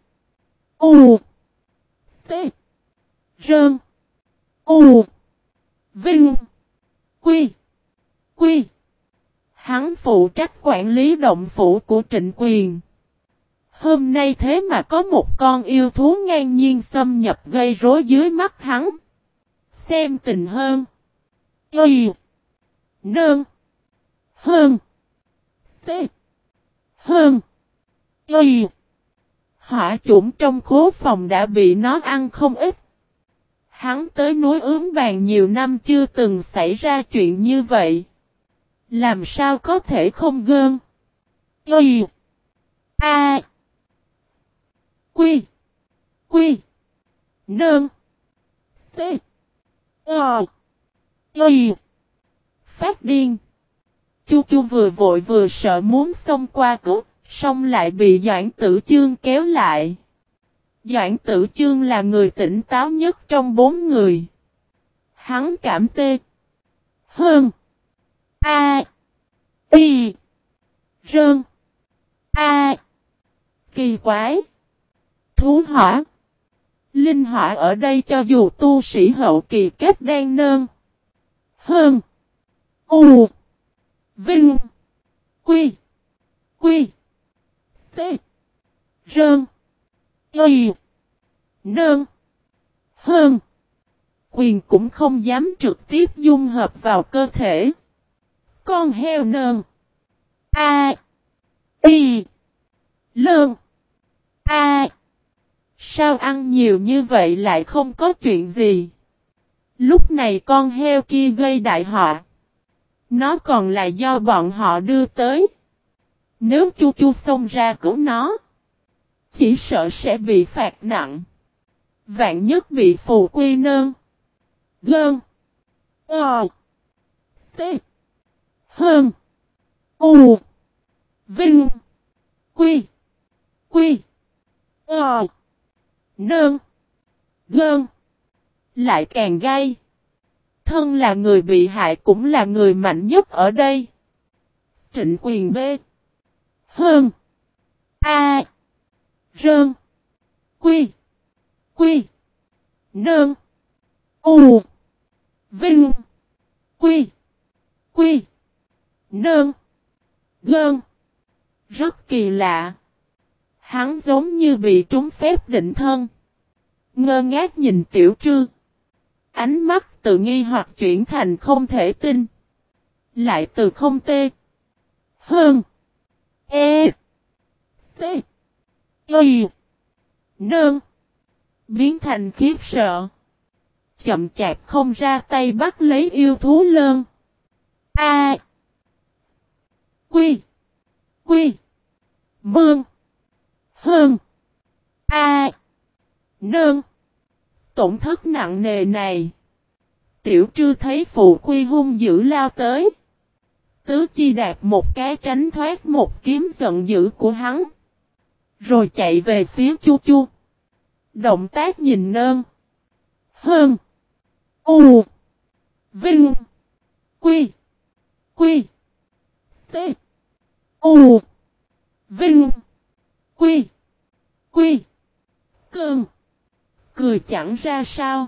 U. T. Rơn. U. Vinh. Quy. Quy. Hắn phụ trách quản lý động phủ của trịnh quyền. Hôm nay thế mà có một con yêu thú ngang nhiên xâm nhập gây rối dưới mắt hắn. Xem tình hơn. Y. Nơn. Hơn. T. Hơn. Y. Hỏa chủng trong khố phòng đã bị nó ăn không ít. Hắn tới núi ướm vàng nhiều năm chưa từng xảy ra chuyện như vậy. Làm sao có thể không gơn? Y. A. Quy. Quy. Nơn. T. O Y. Phát điên. Chu chu vừa vội vừa sợ muốn xông qua cứu, xong lại bị Doãn Tử Chương kéo lại. Doãn Tử Chương là người tỉnh táo nhất trong bốn người. Hắn cảm tê. Hơn. A. Y. Rơn. A. Kỳ quái. Thú hỏa. Linh hỏa ở đây cho dù tu sĩ hậu kỳ kết đen nơn. Hơn. U. Vinh. Quy. Quy. T. Rơn. Y. Nơn. Hơn. Quyền cũng không dám trực tiếp dung hợp vào cơ thể. Con heo nơn. A. Y. Lơn. A. Sao ăn nhiều như vậy lại không có chuyện gì? Lúc này con heo kia gây đại họa. Nó còn là do bọn họ đưa tới. Nếu chu chu xông ra cứu nó. Chỉ sợ sẽ bị phạt nặng. Vạn nhất bị phù quy nơn. Gơn. Ờ. tê hơn. U. Vinh. Quy. Quy. Ờ. Nơn. Gơn. Lại càng gay. Thân là người bị hại cũng là người mạnh nhất ở đây. Trịnh quyền B. Hơn. A. Rơn. Quy. Quy. Nơn. U. Vinh. Quy. Quy. Nơn. Gơn. Rất kỳ lạ. Hắn giống như bị trúng phép định thân. Ngơ ngác nhìn tiểu trư. Ánh mắt tự nghi hoặc chuyển thành không thể tin. Lại từ không tê. Hơn. E. T. Y. Nương. Biến thành khiếp sợ. Chậm chạp không ra tay bắt lấy yêu thú lơn. A. Quy. Quy. Mương. Hơn. A. Nương. Tổn thất nặng nề này. Tiểu trư thấy phụ quy hung dữ lao tới. Tứ chi đạp một cái tránh thoát một kiếm giận dữ của hắn. Rồi chạy về phía chu chu. Động tác nhìn nơn. Hơn. U. Vinh. Quy. Quy. T. U. Vinh. Quy. Quy. Cơn. Cười chẳng ra sao.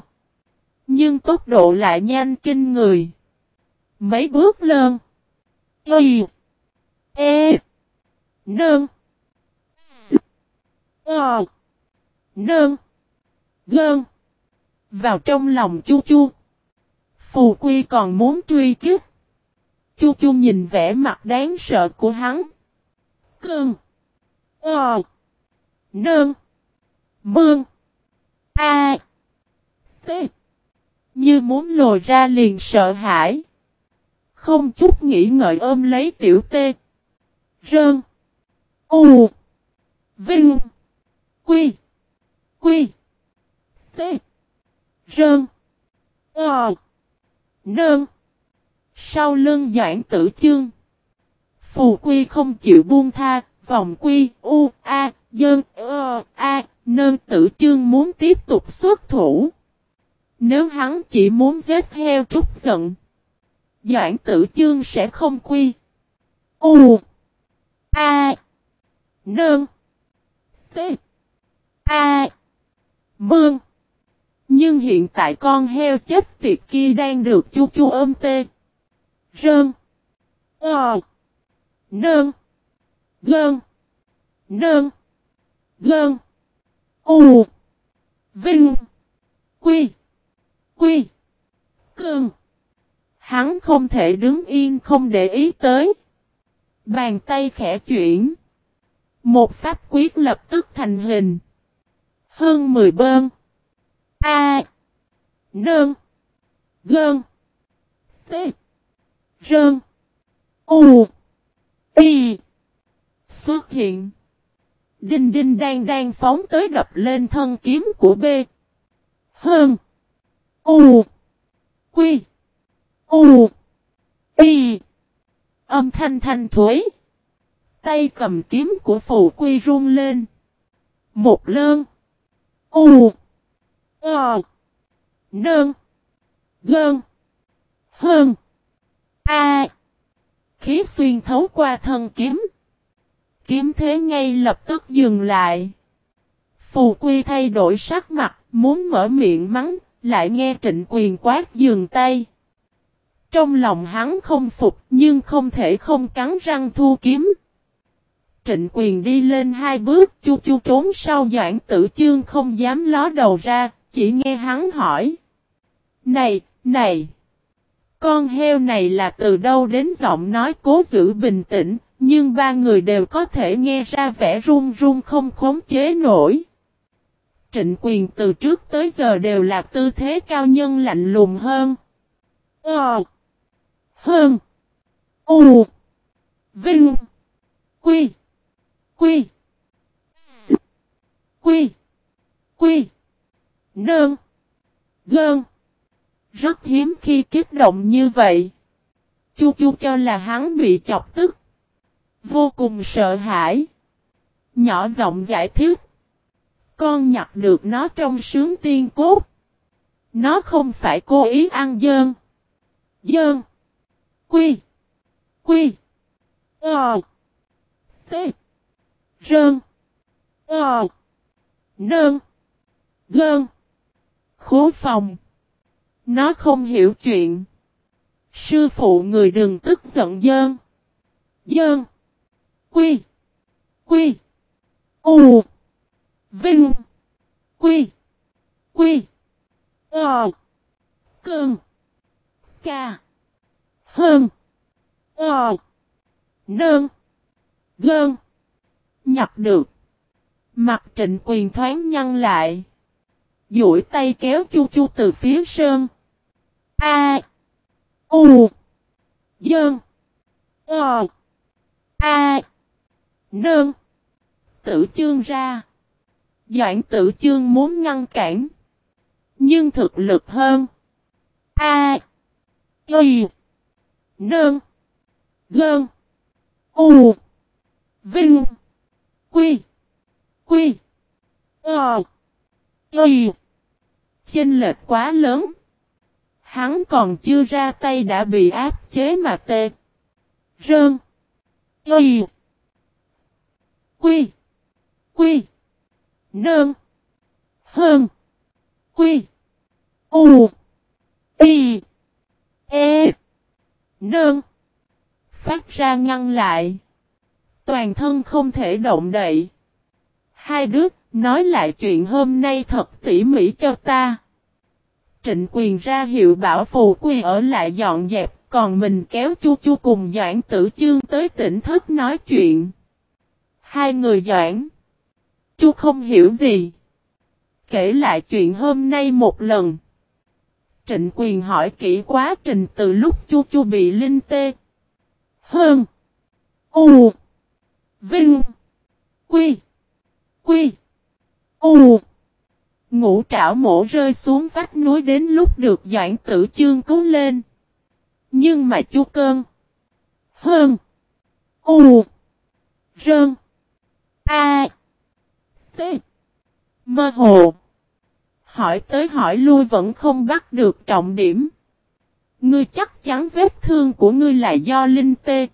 Nhưng tốc độ lại nhanh kinh người. Mấy bước lơn. Y. E. Nơn. S. O. Nơn. Gơn. Vào trong lòng chu chu. Phù quy còn muốn truy kích. Chu chu nhìn vẻ mặt đáng sợ của hắn. Cơn. Ờ. Nơn. Mương. A. T. Như muốn lồi ra liền sợ hãi. Không chút nghĩ ngợi ôm lấy tiểu tê. Rơn. U. Vinh. Quy. Quy. T. Rơn. Ờ. Nơn. Sau lưng doãn tử chương. Phù quy không chịu buông tha, vòng quy, u, a, dơn, ơ, a, nên tử chương muốn tiếp tục xuất thủ. Nếu hắn chỉ muốn giết heo trúc giận. Doãn tử chương sẽ không quy. U. A. Nơn. T. A. Mương. Nhưng hiện tại con heo chết tiệt kia đang được chu chu ôm tê. Rơn. Ờ. Nơn. Gơn. Nơn. Gơn. U. Vinh. Quy. Quy. Cơn. Hắn không thể đứng yên, không để ý tới. Bàn tay khẽ chuyển. Một pháp quyết lập tức thành hình. Hơn 10 bơn. A. Nơn. Gơn. T. Rơn. U. Y. Xuất hiện. Đinh đinh đang đang phóng tới đập lên thân kiếm của B. Hơn. U. Quy. U. Y. Âm thanh thanh thuế. Tay cầm kiếm của phù quy run lên. Một lơn. U. Ờ. Nơn. Gơn. Hơn. A. Khí xuyên thấu qua thân kiếm. Kiếm thế ngay lập tức dừng lại. Phù quy thay đổi sắc mặt, muốn mở miệng mắng, lại nghe trịnh quyền quát dừng tay. Trong lòng hắn không phục nhưng không thể không cắn răng thu kiếm. Trịnh quyền đi lên hai bước chu chu trốn sau doãn tử chương không dám ló đầu ra, chỉ nghe hắn hỏi. Này, này! Con heo này là từ đâu đến giọng nói cố giữ bình tĩnh, nhưng ba người đều có thể nghe ra vẻ run run không khống chế nổi. Trịnh quyền từ trước tới giờ đều là tư thế cao nhân lạnh lùng hơn. Ờ. Hơn. U. Vinh. Quy. Quy. S. Quy. Quy. Nơn. Gơn. Rất hiếm khi kích động như vậy. Chu chu cho là hắn bị chọc tức. Vô cùng sợ hãi. Nhỏ giọng giải thích. Con nhặt được nó trong sướng tiên cốt. Nó không phải cố ý ăn dơn. Dơn. Quy. Quy. Ờ. T. Rơn. Ờ. Nơn. Gơn. Khố phòng. Nó không hiểu chuyện. Sư phụ người đừng tức giận dơn. Dơn. Quy. Quy. U. Vinh. Quy. Quy. Ờ. Cơn. Ca. Hơn. Ờ. Nơn. Gơn. Nhập được. Mặt trịnh quyền thoáng nhăn lại. duỗi tay kéo chu chu từ phía sơn. A. U. Dơn. O. A. Nơn. Tử chương ra. Doãn tử chương muốn ngăn cản. Nhưng thực lực hơn. A. Y. Nơn. Gơn. U. Vinh. Quy. Quy. Ờ. Y. Chênh lệch quá lớn. Hắn còn chưa ra tay đã bị áp chế mà tê. Rơn. Y. Quy. Quy. Nơn. Hơn. Quy. U. Y. E. Nơn. Phát ra ngăn lại. Toàn thân không thể động đậy. Hai đứa, nói lại chuyện hôm nay thật tỉ mỉ cho ta. Trịnh quyền ra hiệu bảo phù quy ở lại dọn dẹp, còn mình kéo chu chu cùng Doãn tử chương tới tỉnh thất nói chuyện. Hai người Doãn. Chu không hiểu gì. Kể lại chuyện hôm nay một lần. Trịnh quyền hỏi kỹ quá trình từ lúc chu chu bị linh tê. Hơn. U. Vinh. Quy. Quy. U. Ngũ trảo mổ rơi xuống vách núi đến lúc được Doãn tử chương cứu lên. Nhưng mà chu cơn. Hơn. U. Rơn. A. T. Mơ hồ. Hỏi tới hỏi lui vẫn không bắt được trọng điểm. Ngươi chắc chắn vết thương của ngươi là do linh tê.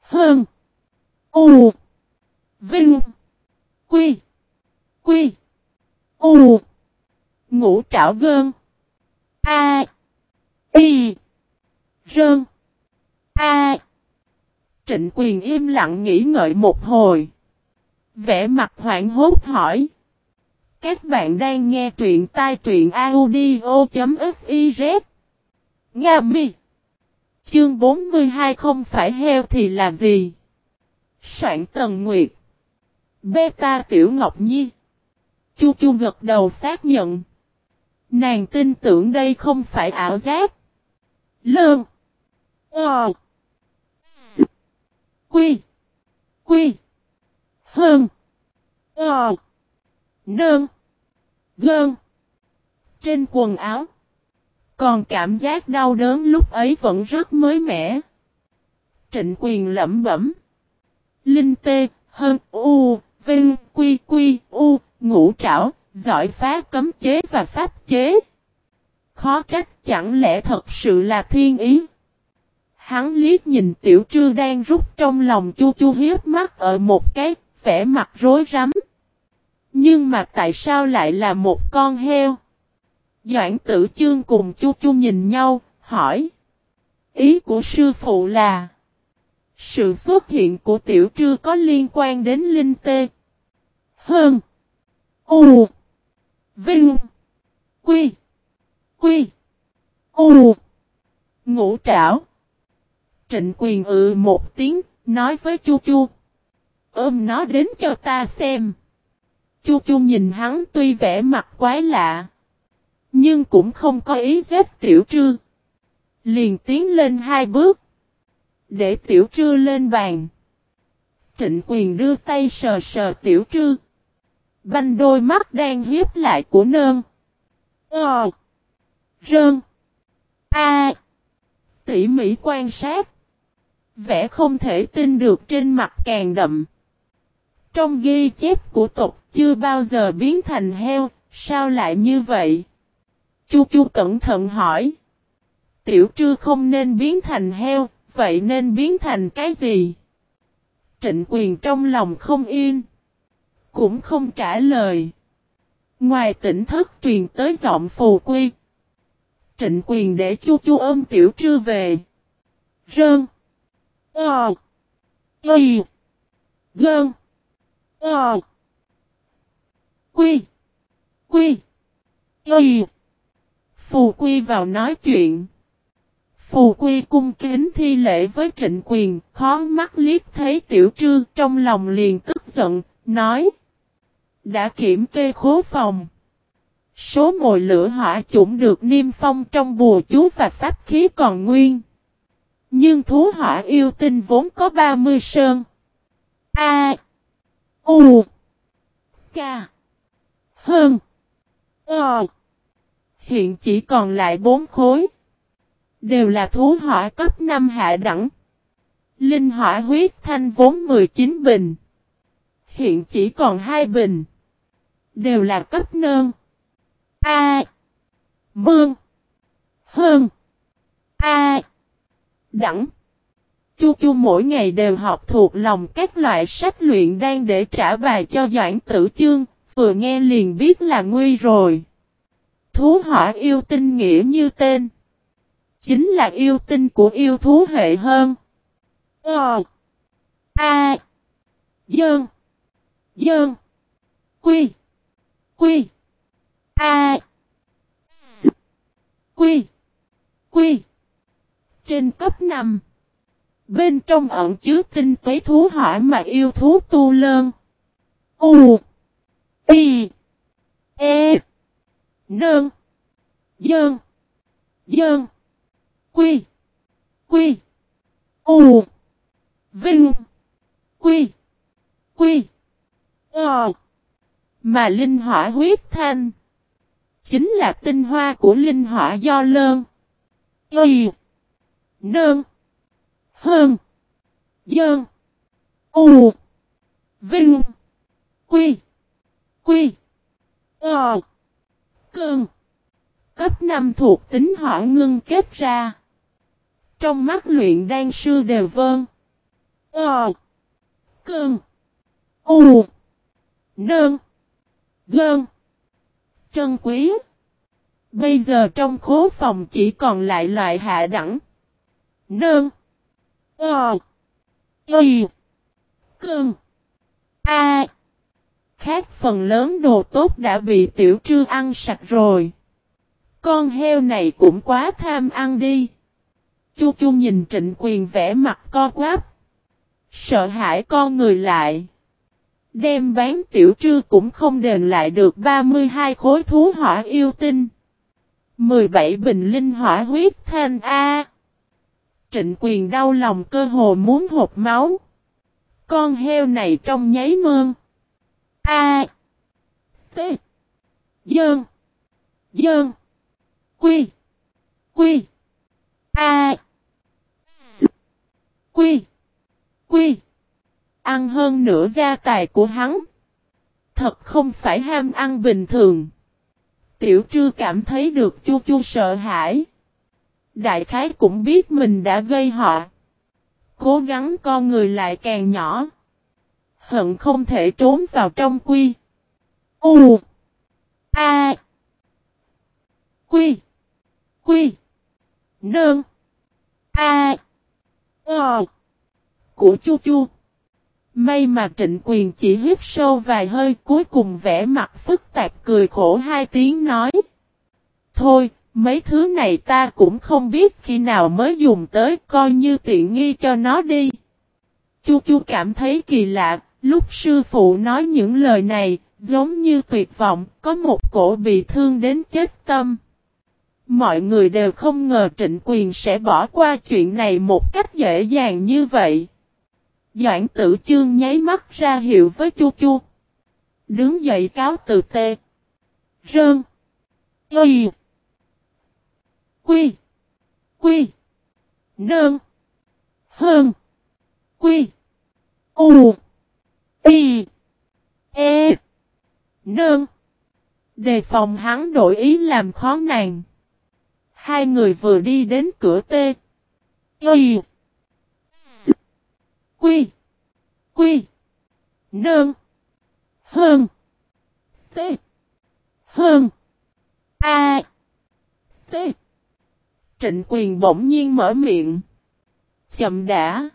Hơn. U. Vinh. Quy. Quy. U. Ngũ trảo gơn. A. Y. Rơn. A. Trịnh quyền im lặng nghĩ ngợi một hồi. Vẽ mặt hoảng hốt hỏi. Các bạn đang nghe truyện tai truyện audio.fiz. Nga mi. Chương 42 không phải heo thì là gì? Soạn Tần Nguyệt. Beta Tiểu Ngọc Nhi. Chu Chu gật đầu xác nhận. Nàng tin tưởng đây không phải ảo giác. Lương. Ờ. S. Quy. Quy. Hơn. Ờ. Nơn. Gơn. Trên quần áo. Còn cảm giác đau đớn lúc ấy vẫn rất mới mẻ. Trịnh quyền lẩm bẩm. Linh tê, hơn, u, vinh, quy, quy, u, ngũ trảo, giỏi phá cấm chế và pháp chế. Khó trách chẳng lẽ thật sự là thiên ý. Hắn liếc nhìn tiểu trư đang rút trong lòng chu chu hiếp mắt ở một cái, vẻ mặt rối rắm. Nhưng mà tại sao lại là một con heo? Doãn tử chương cùng chu chu nhìn nhau, hỏi. Ý của sư phụ là Sự xuất hiện của tiểu trư có liên quan đến linh tê. Hơn. U. Vinh. Quy. Quy. U. Ngũ trảo. Trịnh quyền ừ một tiếng, nói với chu chu. Ôm nó đến cho ta xem. Chu chu nhìn hắn tuy vẻ mặt quái lạ. Nhưng cũng không có ý giết tiểu trư. Liền tiến lên hai bước. Để tiểu trư lên bàn. Trịnh quyền đưa tay sờ sờ tiểu trư. Banh đôi mắt đang hiếp lại của nơn. Ờ. Rơn. A. Tỉ mỉ quan sát. Vẻ không thể tin được trên mặt càng đậm. Trong ghi chép của tộc chưa bao giờ biến thành heo, sao lại như vậy? Chu Chu cẩn thận hỏi. Tiểu trư không nên biến thành heo, vậy nên biến thành cái gì? Trịnh quyền trong lòng không yên. Cũng không trả lời. Ngoài tỉnh thất truyền tới giọng phù quy. Trịnh quyền để chu chu ôm tiểu trư về. Rơn. Ờ. quy Gơn. Ờ. Quy. Quy. quy Phù Quy vào nói chuyện. Phù Quy cung kính thi lễ với trịnh quyền, khó mắt liếc thấy tiểu trư trong lòng liền tức giận, nói. Đã kiểm kê khố phòng. Số mồi lửa hỏa chủng được niêm phong trong bùa chú và pháp khí còn nguyên. Nhưng thú hỏa yêu tinh vốn có 30 sơn. A. U. K. Hơn. Ờ. Hiện chỉ còn lại 4 khối. Đều là thú hỏa cấp 5 hạ đẳng. Linh hỏa huyết thanh vốn 19 bình. Hiện chỉ còn 2 bình. Đều là cấp nơn. A. Mương. Hơn. A. Đẳng. Chu Chu mỗi ngày đều học thuộc lòng các loại sách luyện đang để trả bài cho Doãn Tử Chương, vừa nghe liền biết là nguy rồi. Thú hỏa yêu tinh nghĩa như tên. Chính là yêu tinh của yêu thú hệ hơn. Ờ. A. Dơn. Dơn. Quy. Quy. A. S. Quy. Quy. Trên cấp 5. Bên trong ẩn chứa tinh tế thú hỏa mà yêu thú tu lơn. U. Y. E. Nơn. Dơn. Dơn. Quy. Quy. U. Vinh. Quy. Quy. Ờ. Mà linh hỏa huyết thanh. Chính là tinh hoa của linh hỏa do lơn. Y. Nơn. Hơn. Dơn. U. Vinh. Quy. Quy. Ờ. Cơn. Cấp 5 thuộc tính hỏa ngưng kết ra. Trong mắt luyện đan sư đều vơn. Ờ. Cơn. U. Nơn. Gơn. Trân quý. Bây giờ trong khố phòng chỉ còn lại loại hạ đẳng. Nơn, Ờ. Y. Cơn. A. Khác phần lớn đồ tốt đã bị tiểu trư ăn sạch rồi. Con heo này cũng quá tham ăn đi. Chu chu nhìn trịnh quyền vẽ mặt co quáp. Sợ hãi con người lại. Đem bán tiểu trư cũng không đền lại được 32 khối thú hỏa yêu tinh. 17 bình linh hỏa huyết thanh A. Trịnh quyền đau lòng cơ hồ muốn hộp máu. Con heo này trong nháy mơn. A. T. Dơn. Dơn. Quy. Quy. A. S. Quy. Quy. Ăn hơn nửa gia tài của hắn. Thật không phải ham ăn bình thường. Tiểu trư cảm thấy được chu chu sợ hãi. Đại khái cũng biết mình đã gây họ. Cố gắng con người lại càng nhỏ. Hận không thể trốn vào trong quy. U. A. Quy. Quy. Nương. A. Ờ. Của chu chu. May mà trịnh quyền chỉ hít sâu vài hơi cuối cùng vẽ mặt phức tạp cười khổ hai tiếng nói. Thôi, mấy thứ này ta cũng không biết khi nào mới dùng tới coi như tiện nghi cho nó đi. Chu chu cảm thấy kỳ lạ, lúc sư phụ nói những lời này, giống như tuyệt vọng, có một cổ bị thương đến chết tâm. Mọi người đều không ngờ trịnh quyền sẽ bỏ qua chuyện này một cách dễ dàng như vậy. Doãn tử chương nháy mắt ra hiệu với chu chu. Đứng dậy cáo từ tê. Rơn. Quy. Quy. Quy. Nơn. Hơn. Quy. U. Y. E. Nơn. Đề phòng hắn đổi ý làm khó nàng. Hai người vừa đi đến cửa tê. Y. Quy. Quy. Nơn. Hơn. T. Hơn. A. T. Trịnh quyền bỗng nhiên mở miệng. Chậm đã.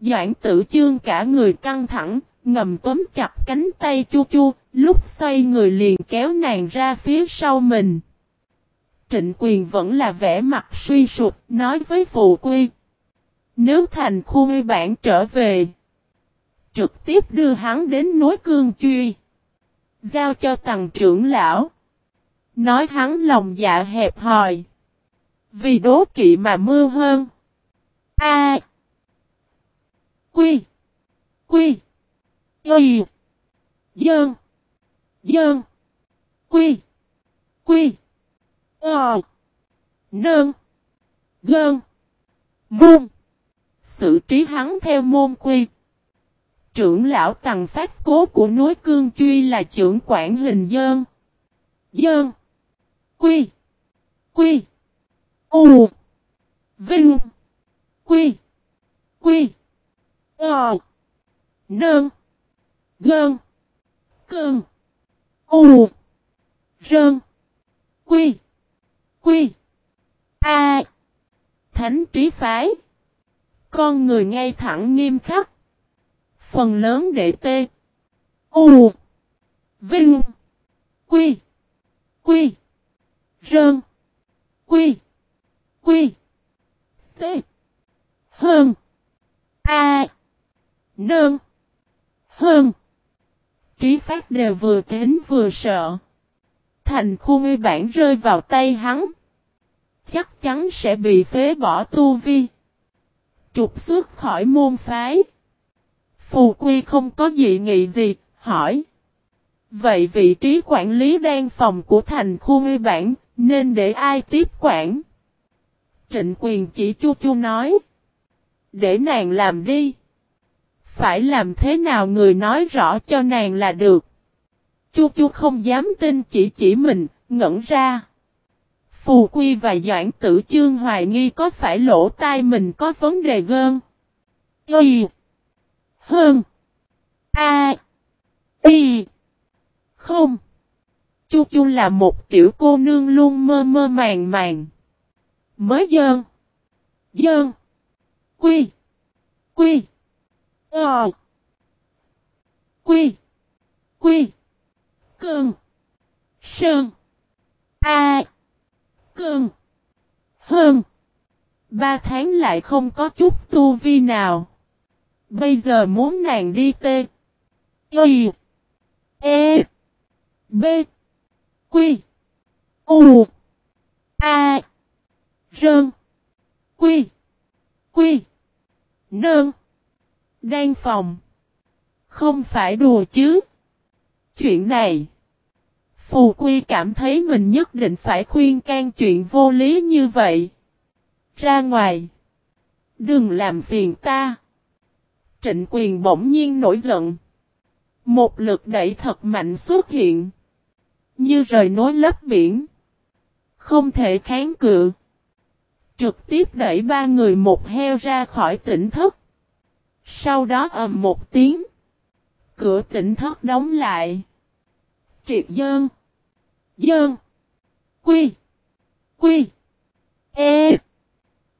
Doãn tử chương cả người căng thẳng, ngầm tóm chặt cánh tay chu chu, lúc xoay người liền kéo nàng ra phía sau mình. Trịnh quyền vẫn là vẻ mặt suy sụp, nói với phụ quy. Nếu thành khu bản trở về, trực tiếp đưa hắn đến núi cương truy. Giao cho tầng trưởng lão. Nói hắn lòng dạ hẹp hòi. Vì đố kỵ mà mưa hơn. A. Quy. Quy. Y. Dơn. Dơn. Quy. Quy. Ờ. Nơn. Gơn. buông xử trí hắn theo môn quy. Trưởng lão tầng phát cố của núi Cương Truy là trưởng quản hình dơn. Dơn. Quy. Quy. U. Vinh. Quy. Quy. Ờ. Nơn. Gơn. Cơn. U. Rơn. Quy. Quy. A. Thánh trí phái. Con người ngay thẳng nghiêm khắc. Phần lớn đệ tê. U. Vinh. Quy. Quy. Rơn. Quy. Quy. T. Hơn. A. Nơn. Hơn. Trí phát đều vừa kính vừa sợ. Thành khu ngư bản rơi vào tay hắn. Chắc chắn sẽ bị phế bỏ tu vi trục xuất khỏi môn phái. Phù Quy không có dị nghị gì, hỏi. Vậy vị trí quản lý đan phòng của thành khu ngư bản, nên để ai tiếp quản? Trịnh quyền chỉ chu chu nói. Để nàng làm đi. Phải làm thế nào người nói rõ cho nàng là được. Chu chu không dám tin chỉ chỉ mình, ngẩn ra. Phù Quy và Doãn Tử Chương hoài nghi có phải lỗ tai mình có vấn đề gơn. Y. Hơn. A. Y. Không. Chu Chu là một tiểu cô nương luôn mơ mơ màng màng. Mới dơn. Dơn. Quy. Quy. Ờ. Quy. Quy. Cơn. Sơn. A. Cơn. Hơn. Ba tháng lại không có chút tu vi nào. Bây giờ muốn nàng đi tê. Y. E. B. Quy. U. A. Rơn. Quy. Quy. Nơn. Đan phòng. Không phải đùa chứ. Chuyện này. Phù Quy cảm thấy mình nhất định phải khuyên can chuyện vô lý như vậy. Ra ngoài. Đừng làm phiền ta. Trịnh quyền bỗng nhiên nổi giận. Một lực đẩy thật mạnh xuất hiện. Như rời nối lấp biển. Không thể kháng cự. Trực tiếp đẩy ba người một heo ra khỏi tỉnh thất. Sau đó ầm một tiếng. Cửa tỉnh thất đóng lại. Triệt dơn. Dơn. Quy. Quy. E.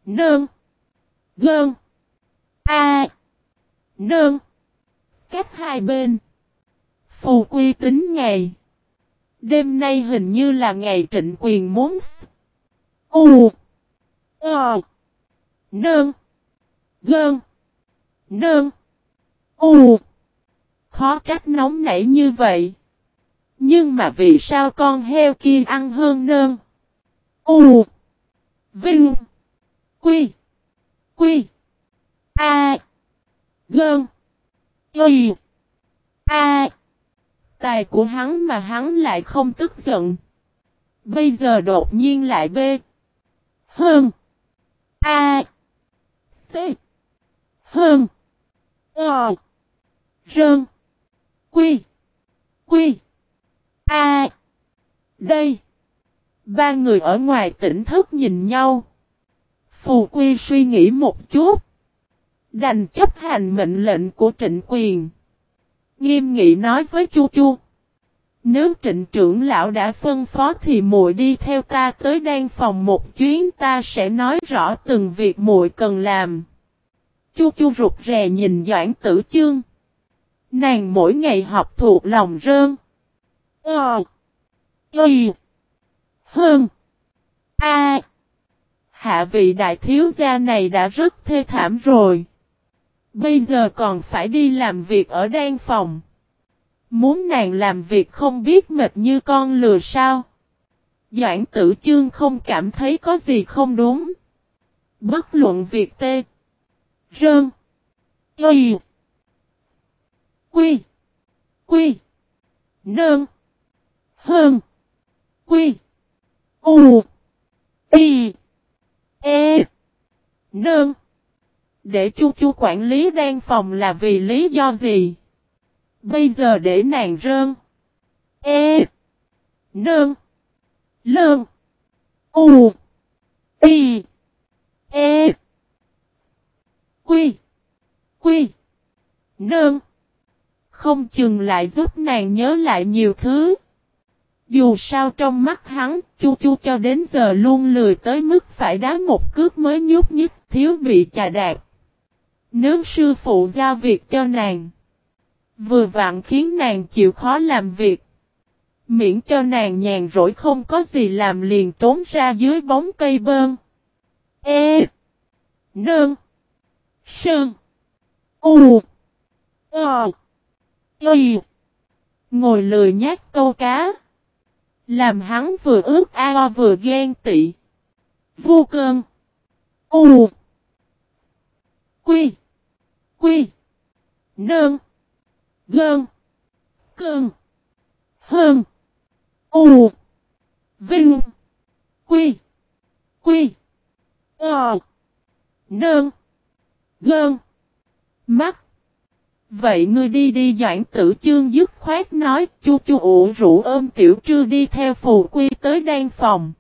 Nơn. Gơn. A. Nơn. Cách hai bên. Phù quy tính ngày. Đêm nay hình như là ngày trịnh quyền muốn U. Ờ. Nơn. Gơn. Nơn. U. Khó trách nóng nảy như vậy. Nhưng mà vì sao con heo kia ăn hơn nơn? U. Vinh. Quy. Quy. A. Gơn. Y. A. Tài của hắn mà hắn lại không tức giận. Bây giờ đột nhiên lại B. Hơn. A. T. Hơn. O Rơn. Quy. Quy. A. Đây. Ba người ở ngoài tỉnh thức nhìn nhau. Phù Quy suy nghĩ một chút. Đành chấp hành mệnh lệnh của trịnh quyền. Nghiêm nghị nói với Chu Chu. Nếu trịnh trưởng lão đã phân phó thì muội đi theo ta tới đan phòng một chuyến, ta sẽ nói rõ từng việc muội cần làm. Chu Chu rụt rè nhìn Doãn Tử Chương. Nàng mỗi ngày học thuộc lòng rơn. Ờ. Y. Hơn. A. Hạ vị đại thiếu gia này đã rất thê thảm rồi. Bây giờ còn phải đi làm việc ở đan phòng. Muốn nàng làm việc không biết mệt như con lừa sao. Doãn tử chương không cảm thấy có gì không đúng. Bất luận việc tê. Rơn. Y. Quy. Quy. Nơn. Hơn. Quy. U. Y. E. Nơn. Để chu chu quản lý đan phòng là vì lý do gì? Bây giờ để nàng rơn. E. Nơn. Lơn. U. Y. E. Quy. Quy. Nơn. Không chừng lại giúp nàng nhớ lại nhiều thứ. Dù sao trong mắt hắn, chu chu cho đến giờ luôn lười tới mức phải đá một cước mới nhút nhích, thiếu bị chà đạp. Nếu sư phụ giao việc cho nàng, vừa vặn khiến nàng chịu khó làm việc. Miễn cho nàng nhàn rỗi không có gì làm liền trốn ra dưới bóng cây bơn. E. Nương. Sơn. U. Ờ. Y. Ngồi lười nhát câu cá. Làm hắn vừa ước ao vừa ghen tị. Vô cơn. U. Quy. Quy. Nơn. Gơn. Cơn. Hơn. U. Vinh. Quy. Quy. Ờ. Nơn. Gơn. Mắt. Vậy ngươi đi đi doãn tử chương dứt khoát nói, chu chu ủ rủ ôm tiểu trư đi theo phù quy tới đan phòng.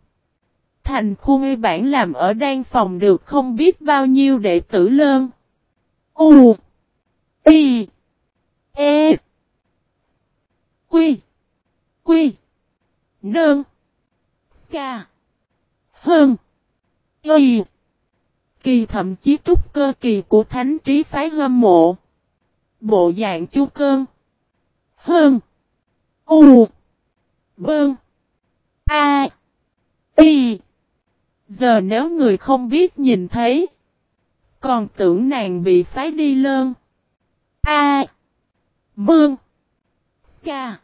Thành khu nguyên bản làm ở đan phòng được không biết bao nhiêu đệ tử lơn. U. Y. E. Quy. Quy. Nương. Ca. Hơn. Y. Kỳ thậm chí trúc cơ kỳ của thánh trí phái hâm mộ. Bộ dạng chu cơn. Hơn. U. Bơn. A. Y. Giờ nếu người không biết nhìn thấy. Còn tưởng nàng bị phái đi lơn. A. Bơn. Ca.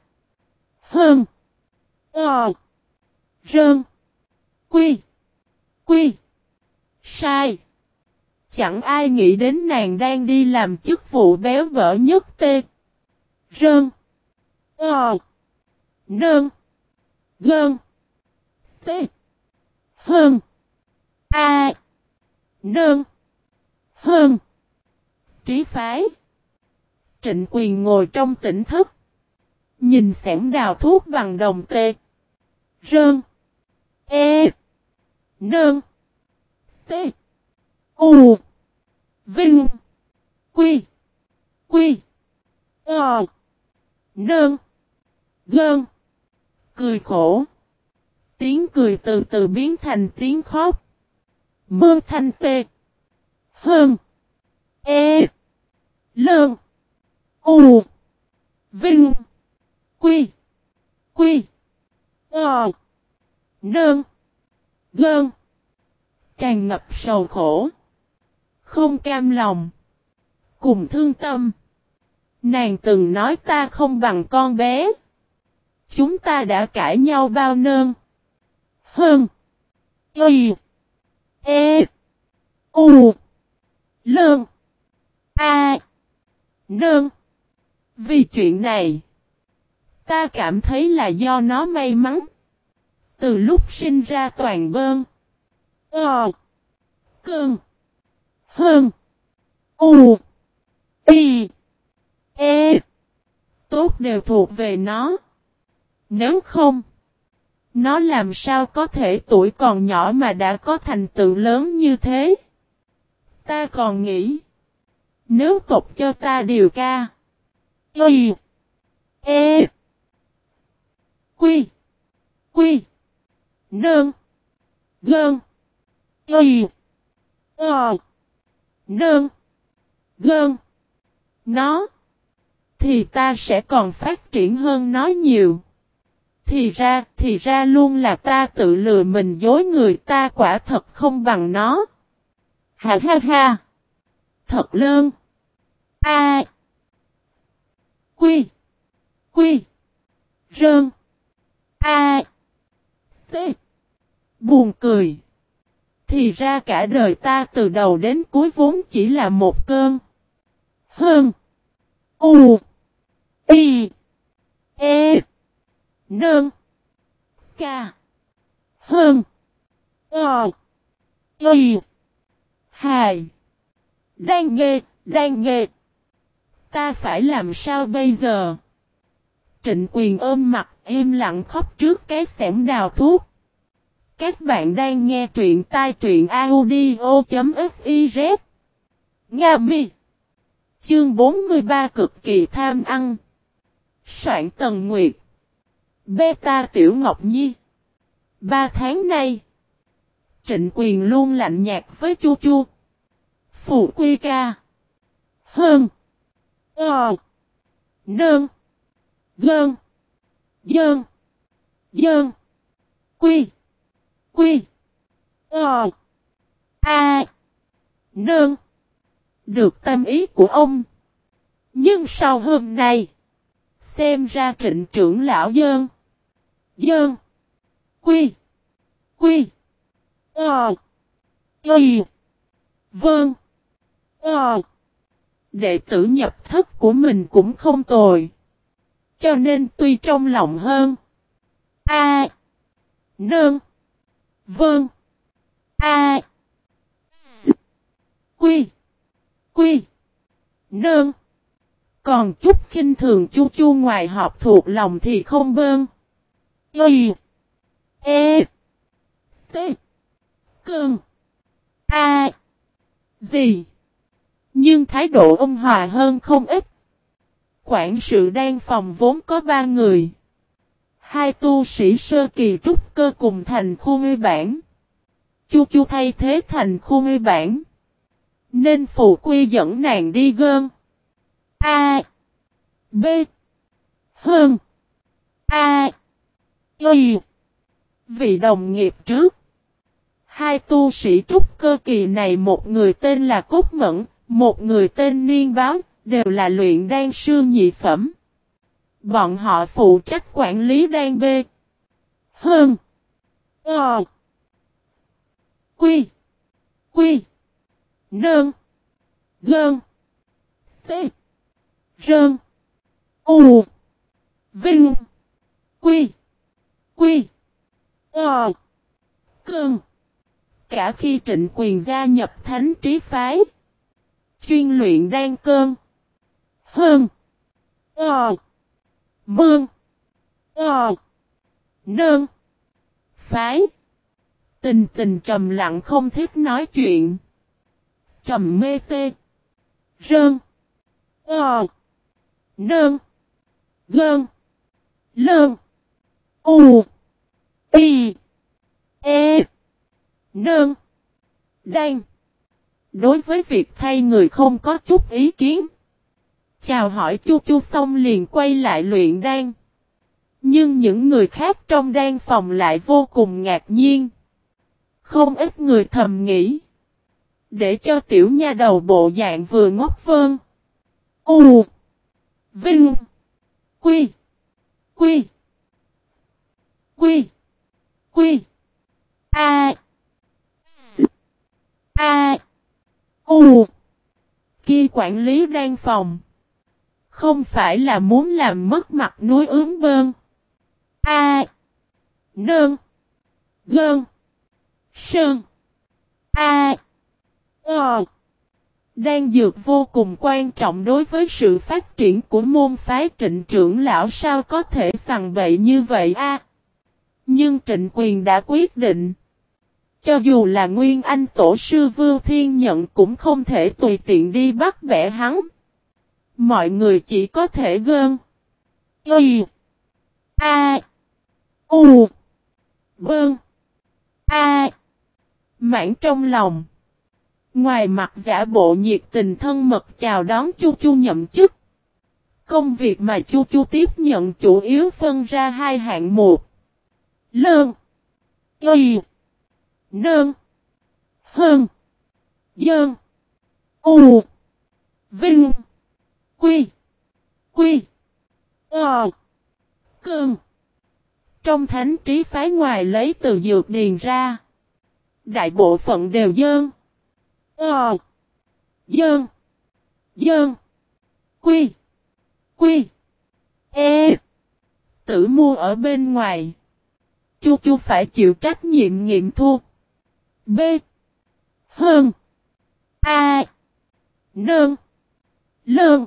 Hơn. Ờ. Rơn. Quy. Quy. Sai. Chẳng ai nghĩ đến nàng đang đi làm chức vụ béo bở nhất tê. Rơn. Ờ. Nơn. Gơn. Tê. Hơn. A. Nơn. Hơn. Trí phái. Trịnh quyền ngồi trong tỉnh thức. Nhìn xẻm đào thuốc bằng đồng tê. Rơn. E. Nơn. Tê. U. Vinh. Quy. Quy. Ờ. Nơn. Gơn. Cười khổ. Tiếng cười từ từ biến thành tiếng khóc. Mơ thanh tê. Hơn. E. Lơn. U. Vinh. Quy. Quy. Ờ. Nơn. Gơn. Tràn ngập sầu khổ. Không cam lòng. Cùng thương tâm. Nàng từng nói ta không bằng con bé. Chúng ta đã cãi nhau bao nơn. Hơn. Y. E. U. Lơn. A. Nơn. Vì chuyện này. Ta cảm thấy là do nó may mắn. Từ lúc sinh ra toàn bơn. Ờ. Cơn. Hơn. U. Y. E. Tốt đều thuộc về nó. Nếu không. Nó làm sao có thể tuổi còn nhỏ mà đã có thành tựu lớn như thế? Ta còn nghĩ. Nếu tộc cho ta điều ca. Y. E. Quy. Quy. Nơn. Gơn. Y. Ờ. Nơn. Gơn. Nó. Thì ta sẽ còn phát triển hơn nó nhiều. Thì ra, thì ra luôn là ta tự lừa mình dối người ta quả thật không bằng nó. Ha ha ha. Thật lơn. A. Quy. Quy. Rơn. A. T. Buồn cười. Thì ra cả đời ta từ đầu đến cuối vốn chỉ là một cơn. Hơn. U. Y. E. Nơn. Ca. Hơn. o, Y. Hài. Đang nghe, đang nghe. Ta phải làm sao bây giờ? Trịnh quyền ôm mặt im lặng khóc trước cái xẻm đào thuốc. Các bạn đang nghe truyện tai truyện audio.fiz. Nga mi. Chương 43 cực kỳ tham ăn. Soạn Tần Nguyệt. Beta Tiểu Ngọc Nhi. Ba tháng nay. Trịnh quyền luôn lạnh nhạt với Chu Chu. Phụ Quy Ca. Hơn. Ờ. Nơn. Gơn. Dơn. Dơn. Quy. Quy. Ờ. A. nương Được tâm ý của ông. Nhưng sau hôm nay. Xem ra trịnh trưởng lão dơn. Dơn. Quy. Quy. Ờ. Y. Vâng. Ờ. Đệ tử nhập thất của mình cũng không tồi. Cho nên tuy trong lòng hơn. A. À. Nương. Vâng. A. S. Quy. Quy. Nương. Còn chút khinh thường chu chu ngoài họp thuộc lòng thì không bơn. Y. E. T. Cương. A. Gì. Nhưng thái độ ông hòa hơn không ít. Quản sự đang phòng vốn có ba người. Hai tu sĩ sơ kỳ trúc cơ cùng thành khu ngư bản. Chu chu thay thế thành khu ngư bản. Nên phụ quy dẫn nàng đi gơn. A. B. Hơn. A. Y. Vị đồng nghiệp trước. Hai tu sĩ trúc cơ kỳ này một người tên là Cốt Mẫn, một người tên Niên Báo, đều là luyện đan sư nhị phẩm. Bọn họ phụ trách quản lý đan bê. Hơn. Ờ. Quy. Quy. Nơn. Gơn. T. Rơn. U. Vinh. Quy. Quy. Ờ. Cơn. Cả khi trịnh quyền gia nhập thánh trí phái. Chuyên luyện đan cơn. Hơn. Ờ. Mương. Ờ. Nơn. Phái. Tình tình trầm lặng không thích nói chuyện. Trầm mê tê. Rơn. Ờ. Nơn. Gơn. Lơn. U. Y. E. Nơn. Đan. Đối với việc thay người không có chút ý kiến. Chào hỏi chu chu xong liền quay lại luyện đan. Nhưng những người khác trong đan phòng lại vô cùng ngạc nhiên. Không ít người thầm nghĩ. Để cho tiểu nha đầu bộ dạng vừa ngốc vơn. U. Vinh. Quy. Quy. Quy. Quy. A. S. A. U. Kia quản lý đan phòng. Không phải là muốn làm mất mặt núi ướm bơn. A. nương Gơn. Sơn. A. Ờ. Đan dược vô cùng quan trọng đối với sự phát triển của môn phái trịnh trưởng lão sao có thể sằng bậy như vậy a? Nhưng trịnh quyền đã quyết định. Cho dù là nguyên anh tổ sư Vưu Thiên Nhận cũng không thể tùy tiện đi bắt bẻ hắn. Mọi người chỉ có thể gơn. Y. A. U. Bơn. A. Mãn trong lòng. Ngoài mặt giả bộ nhiệt tình thân mật chào đón Chu Chu nhậm chức. Công việc mà Chu Chu tiếp nhận chủ yếu phân ra hai hạng mục. Lương. Y. nơn Hơn. Dơn. U. Vinh. Quy. Quy. Ờ. Cương. Trong thánh trí phái ngoài lấy từ dược điền ra. Đại bộ phận đều dơn. Ờ. Dơn. Dơn. Quy. Quy. E. Tử mua ở bên ngoài. Chu chu phải chịu trách nhiệm nghiệm thu. B. Hơn. A. Nương. Lương.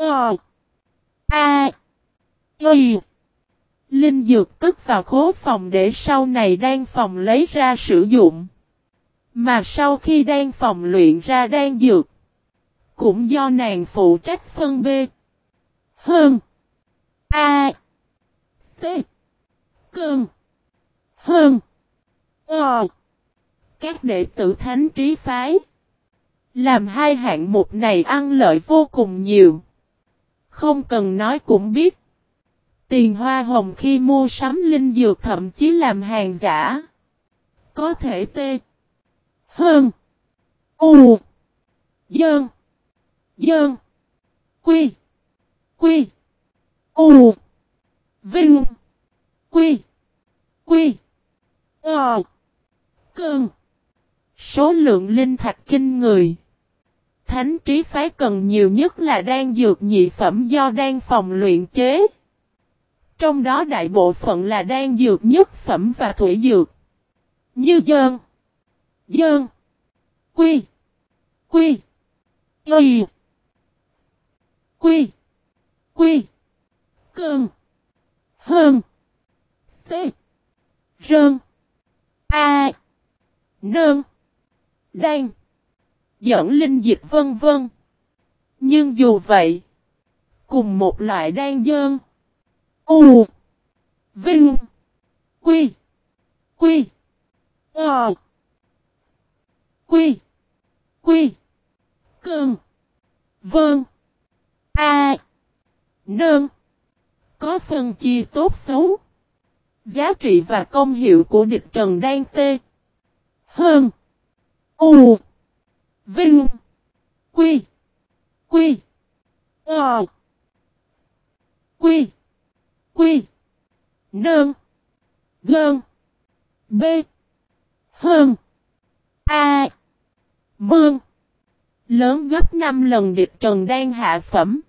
Ờ. A. Y. Linh dược cất vào khố phòng để sau này đan phòng lấy ra sử dụng. Mà sau khi đan phòng luyện ra đan dược. Cũng do nàng phụ trách phân B. Hơn. A. T. Cơn. Hơn. Ờ. Các đệ tử thánh trí phái. Làm hai hạng mục này ăn lợi vô cùng nhiều. Không cần nói cũng biết. Tiền hoa hồng khi mua sắm linh dược thậm chí làm hàng giả. Có thể tê. Hơn. U. Dơn. Dơn. Quy. Quy. U. Vinh. Quy. Quy. Ờ. Cơn. Số lượng linh thạch kinh người. Thánh trí phái cần nhiều nhất là đan dược nhị phẩm do đan phòng luyện chế. Trong đó đại bộ phận là đan dược nhất phẩm và thủy dược. Như dơn. Dơn. Quy. Quy. Y. Quy. Quy. Cơn. Hơn. T. Rơn. A. Nơn. Đan. Dẫn linh dịch vân vân. Nhưng dù vậy. Cùng một loại đan dơn. U. Vinh. Quy. Quy. Ờ. Quy. Quy. Cơn. vân A. Nương. Có phân chia tốt xấu. Giá trị và công hiệu của địch trần đang tê. Hơn. U. Vinh. Quy. Quy. Ờ. Quy. Quy. Nơn. Gơn. B. Hơn. A. Mương. Lớn gấp 5 lần địch trần đang hạ phẩm.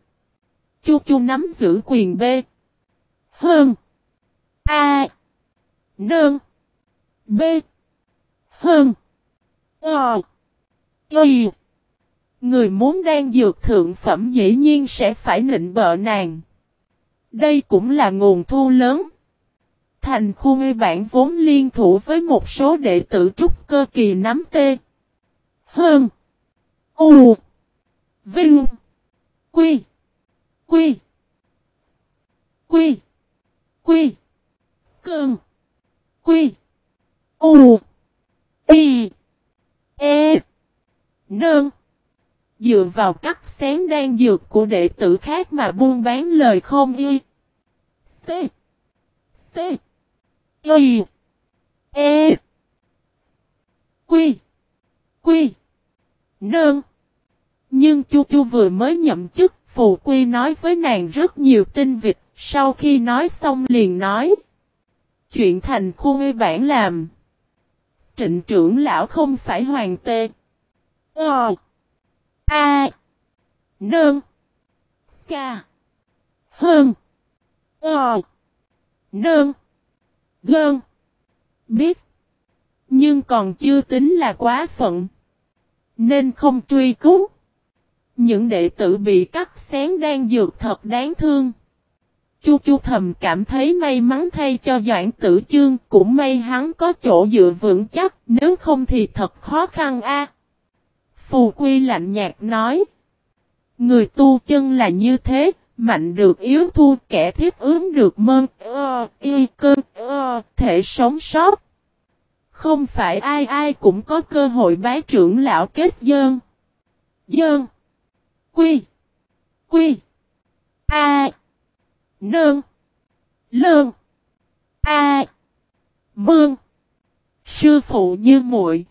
Chu chu nắm giữ quyền B. Hơn. A. Nơn. B. Hơn. Ờ. Y. Người muốn đang dược thượng phẩm dĩ nhiên sẽ phải nịnh bợ nàng. Đây cũng là nguồn thu lớn. Thành khu ngây bản vốn liên thủ với một số đệ tử trúc cơ kỳ nắm tê. Hơn. U. Vinh. Quy. Quy. Quy. Quy. Cơn. Quy. U. Y. E. Nương. Dựa vào cắt xén đan dược của đệ tử khác mà buôn bán lời không y. T. T. Y. E. Quy. Quy. Nương. Nhưng Chu Chu vừa mới nhậm chức, phụ Quy nói với nàng rất nhiều tin vịt, sau khi nói xong liền nói. Chuyện thành khu ngây bản làm. Trịnh trưởng lão không phải hoàng tê. Ờ. A. Nương. Ca. Hơn. Ờ. Nương. Gơn. Biết. Nhưng còn chưa tính là quá phận. Nên không truy cứu. Những đệ tử bị cắt xén đang dược thật đáng thương. Chu chu thầm cảm thấy may mắn thay cho Doãn Tử Chương, cũng may hắn có chỗ dựa vững chắc, nếu không thì thật khó khăn a. Phù Quy lạnh nhạt nói. Người tu chân là như thế, mạnh được yếu thua kẻ thiết ướm được mơn, ơ, y, cơn, ơ, thể sống sót. Không phải ai ai cũng có cơ hội bái trưởng lão kết dơn. Dơn. Quy. Quy. A. Nương. Lương. A. Mương. Sư phụ như muội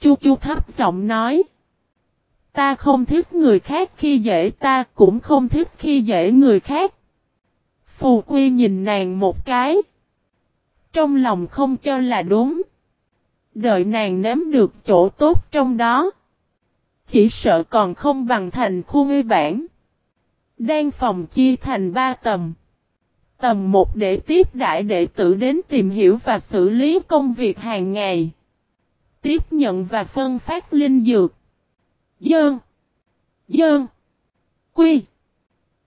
Chu chu thấp giọng nói. Ta không thích người khác khi dễ ta, cũng không thích khi dễ người khác. Phù Quy nhìn nàng một cái. Trong lòng không cho là đúng. Đợi nàng nếm được chỗ tốt trong đó. Chỉ sợ còn không bằng thành khu ngư bản. Đang phòng chia thành ba tầm. Tầm một để tiếp đại đệ tử đến tìm hiểu và xử lý công việc hàng ngày. Tiếp nhận và phân phát linh dược. Dơn. Dơn. Quy.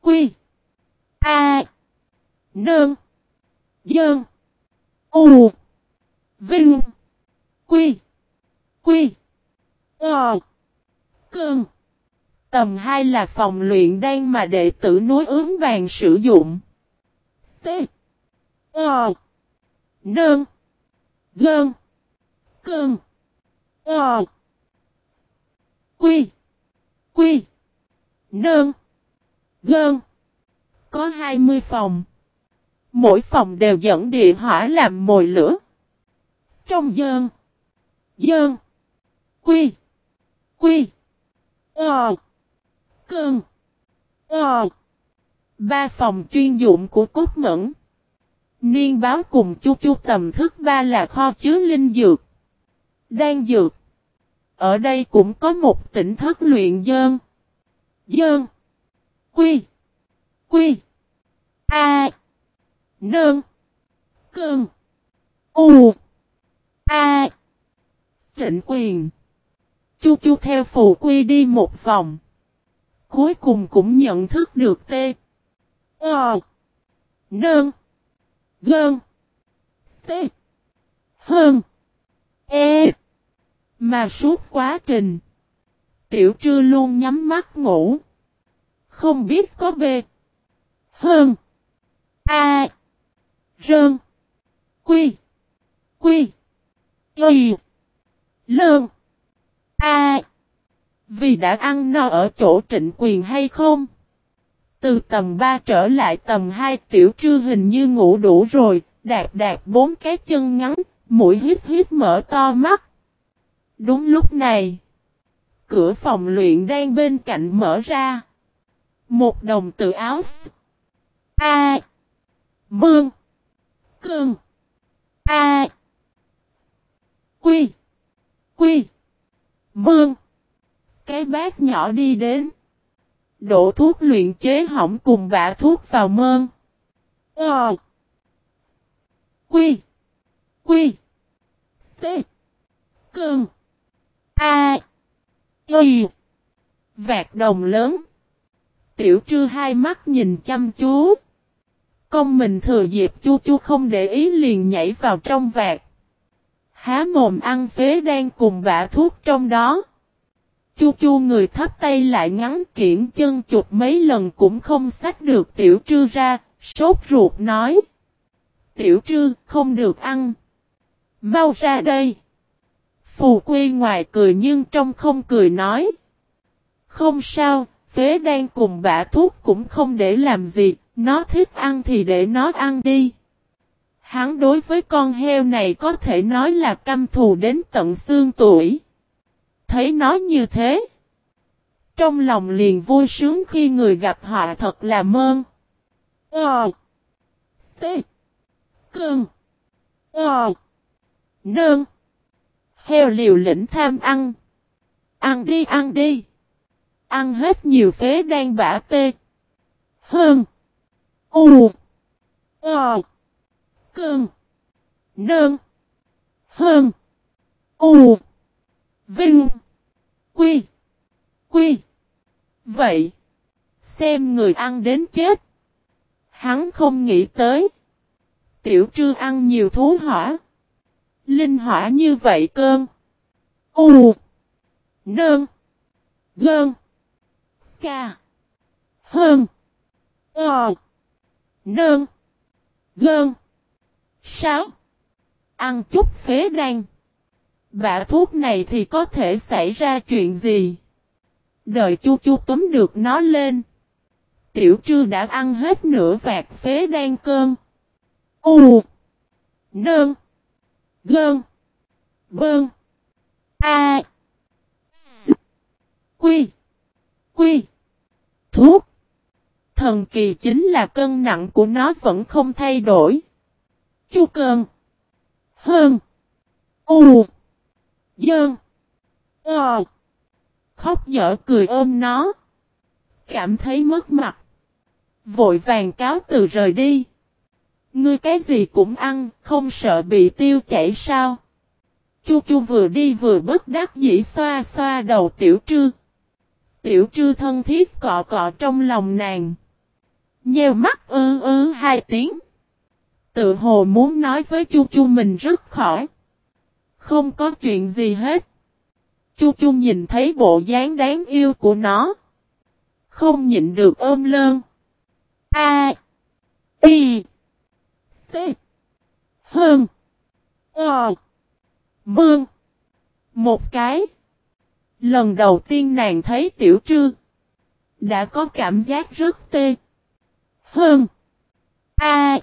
Quy. A. nơn, Dơn. U. Vinh. Quy. Quy. Ờ. Cơn. Tầm 2 là phòng luyện đan mà đệ tử núi ướm vàng sử dụng. T. Ờ. Nơn. Gơn. Cơn. Ờ. Quy. Quy. Nơn. Gơn. Có 20 phòng. Mỗi phòng đều dẫn địa hỏa làm mồi lửa. Trong dơn. Dơn. Quy. Quy. Ờ. Cơn. Ờ. Ba phòng chuyên dụng của cốt mẫn. Niên báo cùng chu chu tầm thức ba là kho chứa linh dược. Đan dược. Ở đây cũng có một tỉnh thất luyện dơn. Dơn. Quy. Quy. A. Nương. Cơn. U. A. Trịnh quyền. Chu chu theo phù quy đi một vòng. Cuối cùng cũng nhận thức được tê. O. Nơn. Gơn. T. Hơn. E. Mà suốt quá trình. Tiểu trư luôn nhắm mắt ngủ. Không biết có B. Hơn. A. Rơn. Quy. Quy. Y. Lơn. A. Vì đã ăn no ở chỗ trịnh quyền hay không? Từ tầm 3 trở lại tầm 2 tiểu trư hình như ngủ đủ rồi, đạp đạp bốn cái chân ngắn, mũi hít hít mở to mắt. Đúng lúc này, cửa phòng luyện đang bên cạnh mở ra. Một đồng tự áo A. Mương. Cương. A. Quy. Quy. Mương. Cái bát nhỏ đi đến. Đổ thuốc luyện chế hỏng cùng bả thuốc vào mơn. Ờ. Quy. Quy. T. Cương. A. Y. Vạt đồng lớn. Tiểu trư hai mắt nhìn chăm chú. Công mình thừa dịp chu chu không để ý liền nhảy vào trong vạt. Há mồm ăn phế đang cùng bả thuốc trong đó. Chu chu người thấp tay lại ngắn kiển chân chụp mấy lần cũng không xách được tiểu trư ra, sốt ruột nói. Tiểu trư, không được ăn. Mau ra đây. Phù quy ngoài cười nhưng trong không cười nói. Không sao, phế đang cùng bả thuốc cũng không để làm gì, nó thích ăn thì để nó ăn đi. Hắn đối với con heo này có thể nói là căm thù đến tận xương tuổi. Thấy nó như thế. Trong lòng liền vui sướng khi người gặp họ thật là mơn. Ờ. T. Cưng. Ờ. Nương. Heo liều lĩnh tham ăn. Ăn đi ăn đi. Ăn hết nhiều phế đang bả tê. Hơn. U. O. Cơn. Nơn. Hơn. U. Vinh. Quy. Quy. Vậy. Xem người ăn đến chết. Hắn không nghĩ tới. Tiểu trư ăn nhiều thú hỏa. Linh hỏa như vậy cơn. U. Nơn. Gơn. Ca. Hơn. Ờ. Nơn. Gơn. Sáu. Ăn chút phế đan. Bả thuốc này thì có thể xảy ra chuyện gì? Đợi chu chu túm được nó lên. Tiểu trư đã ăn hết nửa vạt phế đan cơn. U. Nơn. Gơn. Bơn. A. S. Quy. Quy. Thuốc. Thần kỳ chính là cân nặng của nó vẫn không thay đổi. Chu cơn. Hơn. U. Dơn. Ờ. Khóc dở cười ôm nó. Cảm thấy mất mặt. Vội vàng cáo từ rời đi. Ngươi cái gì cũng ăn, không sợ bị tiêu chảy sao? Chu chu vừa đi vừa bất đắc dĩ xoa xoa đầu tiểu trư. Tiểu trư thân thiết cọ cọ trong lòng nàng. Nheo mắt ư ư hai tiếng. Tự hồ muốn nói với chu chu mình rất khỏi. Không có chuyện gì hết. Chu chu nhìn thấy bộ dáng đáng yêu của nó. Không nhịn được ôm lơn. A. Y. T. Hơn. Ờ. Mương. Một cái. Lần đầu tiên nàng thấy tiểu trư. Đã có cảm giác rất tê. Hơn. A.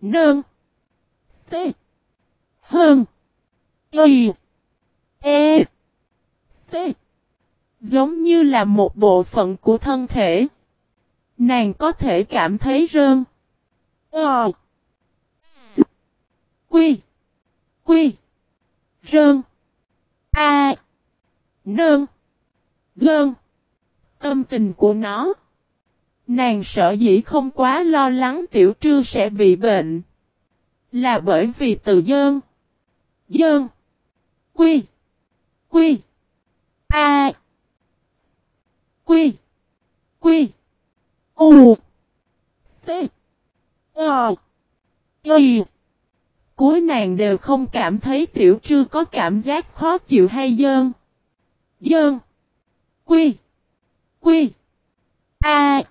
Nương. T. Hơn. Y. E. T. Giống như là một bộ phận của thân thể. Nàng có thể cảm thấy rơn. Ờ. Quy. Quy. Rơn. A. Nơn. Gơn. Tâm tình của nó. Nàng sợ dĩ không quá lo lắng tiểu trư sẽ bị bệnh. Là bởi vì từ dơn. Dơn. Quy. Quy. A. Quy. Quy. U. T. O. Y. Cuối nàng đều không cảm thấy tiểu trư có cảm giác khó chịu hay dơn. Dơn. Quy. Quy. A.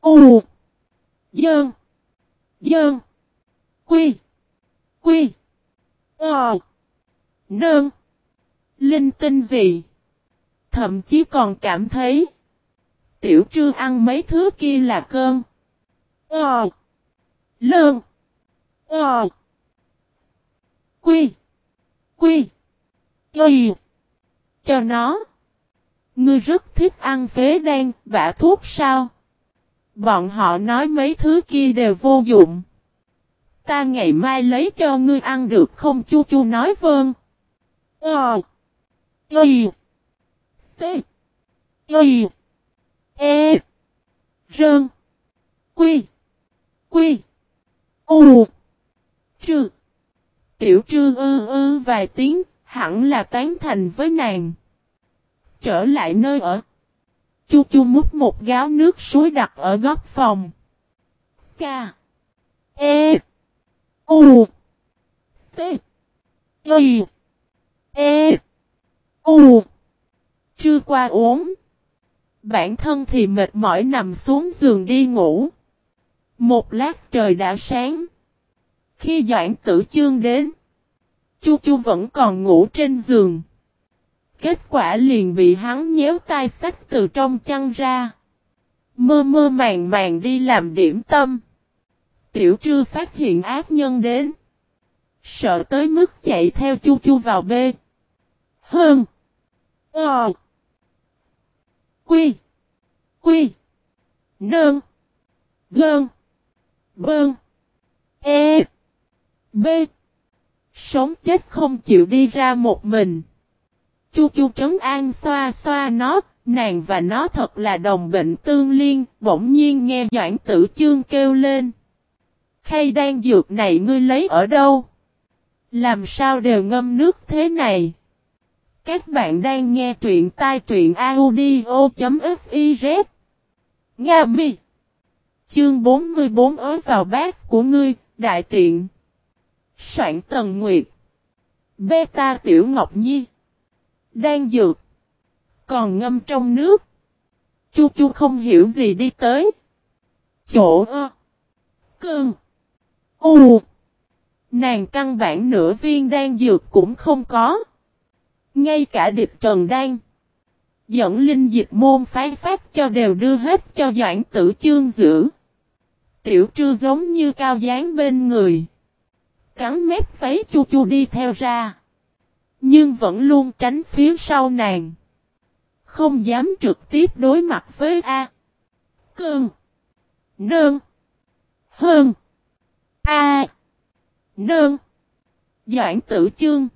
U. Dơn. Dơn. Quy. Quy. Ờ. nơn Linh tinh gì. Thậm chí còn cảm thấy. Tiểu trư ăn mấy thứ kia là cơm Ờ. Lương. Ờ. Quy. Quy. Quy. Cho nó. Ngươi rất thích ăn phế đen, vả thuốc sao? Bọn họ nói mấy thứ kia đều vô dụng. Ta ngày mai lấy cho ngươi ăn được không chu chu nói vâng. Ờ. Y. T. Y. E. Rơn. Quy. Quy. U. Trừ. Tiểu trư ư ư vài tiếng, hẳn là tán thành với nàng. Trở lại nơi ở. Chu chu múc một gáo nước suối đặt ở góc phòng. K. E. U. T. Y. E. U. Trưa qua uống. Bản thân thì mệt mỏi nằm xuống giường đi ngủ. Một lát trời đã sáng. Khi Doãn Tử Chương đến, Chu Chu vẫn còn ngủ trên giường. Kết quả liền bị hắn nhéo tai sách từ trong chăn ra. Mơ mơ màng màng đi làm điểm tâm. Tiểu trư phát hiện ác nhân đến. Sợ tới mức chạy theo Chu Chu vào bê. Hơn. Ờ. Quy. Quy. Nơn. Gơn. Bơn. E. B. Sống chết không chịu đi ra một mình. Chu chu trấn an xoa xoa nó, nàng và nó thật là đồng bệnh tương liên, bỗng nhiên nghe Doãn Tử Chương kêu lên. Khay đang dược này ngươi lấy ở đâu? Làm sao đều ngâm nước thế này? Các bạn đang nghe truyện tai truyện audio.fiz Nga mi Chương 44 ới vào bát của ngươi, đại tiện Soạn Tần Nguyệt. Beta Tiểu Ngọc Nhi. Đang dược. Còn ngâm trong nước. Chu chu không hiểu gì đi tới. Chỗ ơ. Cơn. U. Nàng căn bản nửa viên đan dược cũng không có. Ngay cả địch trần đan. Dẫn linh dịch môn phái phát cho đều đưa hết cho doãn tử chương giữ. Tiểu trư giống như cao dáng bên người cắn mép váy chu chu đi theo ra. Nhưng vẫn luôn tránh phía sau nàng. Không dám trực tiếp đối mặt với A. Cơn. Nơn. Hơn. A. Nơn. Doãn tử chương.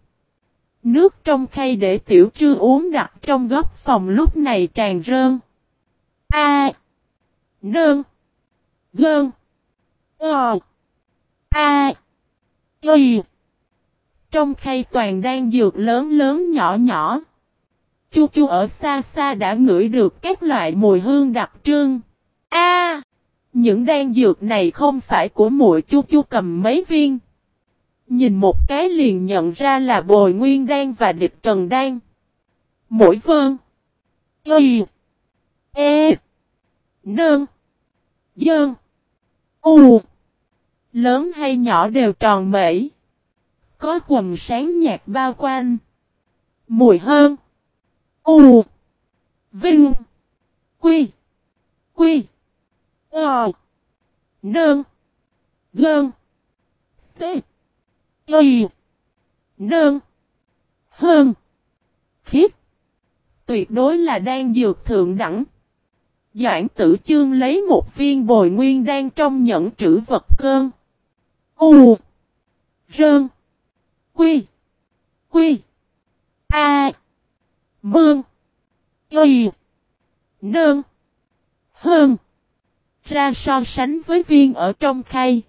Nước trong khay để tiểu trư uống đặt trong góc phòng lúc này tràn rơn. A. Nơn. Gơn. Ờ. A. Y. Trong khay toàn đang dược lớn lớn nhỏ nhỏ. Chu chu ở xa xa đã ngửi được các loại mùi hương đặc trưng. A, những đan dược này không phải của muội chu chu cầm mấy viên. Nhìn một cái liền nhận ra là bồi nguyên đan và địch trần đan. Mỗi vương Y. E. nương Dơn. U. Lớn hay nhỏ đều tròn mẩy. Có quần sáng nhạt bao quanh. Mùi hơn. U. Vinh. Quy. Quy. Ờ. Nơn. Gơn. T. Y. Nơn. Hơn. Khiết. Tuyệt đối là đang dược thượng đẳng. Doãn tử chương lấy một viên bồi nguyên đang trong nhẫn trữ vật cơn. U. Rơn. Quy. Quy. A. Mương. Y. Nơn. Hơn. Ra so sánh với viên ở trong khay.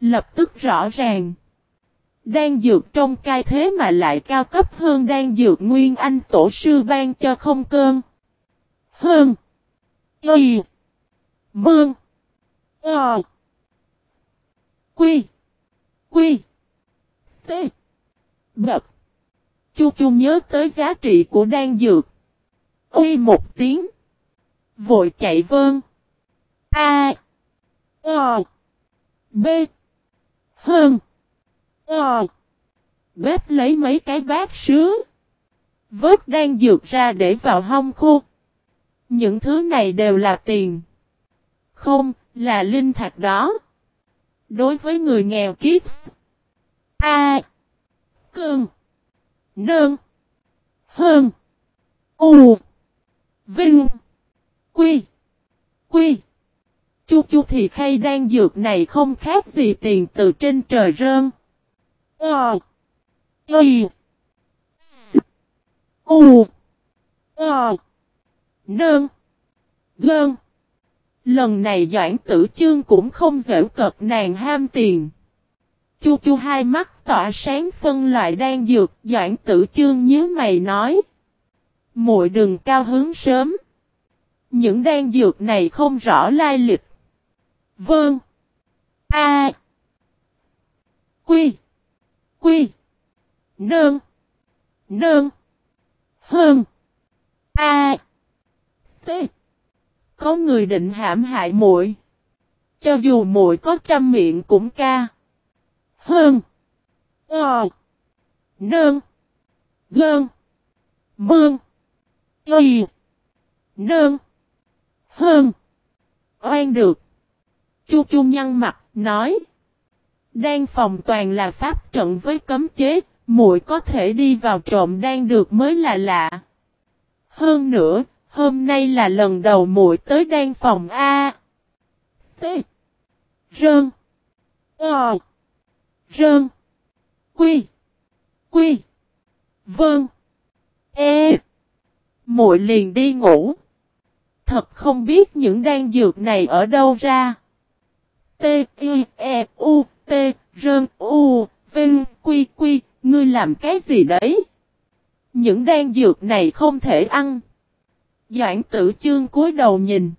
Lập tức rõ ràng. Đang dược trong cai thế mà lại cao cấp hơn đang dược nguyên anh tổ sư ban cho không cơn. Hơn. Y. Mương. Ờ. Quy. Quy. T. Bập. Chu chu nhớ tới giá trị của đan dược. Uy một tiếng. Vội chạy vơn. A. o B. Hơn. o Bếp lấy mấy cái bát sứ. Vớt đan dược ra để vào hông khô. Những thứ này đều là tiền. Không, là linh thạch đó. Đối với người nghèo kids. A. Cương. Nơn Hơn. U. Vinh. Quy. Quy. Chu chu thì khay đang dược này không khác gì tiền từ trên trời rơn. Ờ. Y. S. U. Ờ. Nơn. Gơn. Lần này Doãn Tử Chương cũng không dễ cợt nàng ham tiền. Chu chu hai mắt tỏa sáng phân loại đang dược, Doãn Tử Chương nhớ mày nói. Muội đừng cao hướng sớm. Những đan dược này không rõ lai lịch. Vâng. A. Quy. Quy. Nương. Nương. Hơn. A. T. Có người định hãm hại muội. Cho dù muội có trăm miệng cũng ca. Hơn. Ờ. Nương. Gơn. Mương. Y. Nương. Hơn. Oan được. Chu chu nhăn mặt, nói. Đan phòng toàn là pháp trận với cấm chế, muội có thể đi vào trộm đan được mới là lạ. Hơn nữa, hôm nay là lần đầu muội tới đan phòng A. T. Rơn. Ờ. Rơn. Quy. Quy. Vâng. E. Muội liền đi ngủ. Thật không biết những đan dược này ở đâu ra. T, I, E, U, T, Rơn, U, Vinh, Quy, Quy, ngươi làm cái gì đấy? Những đan dược này không thể ăn. Doãn tử chương cúi đầu nhìn.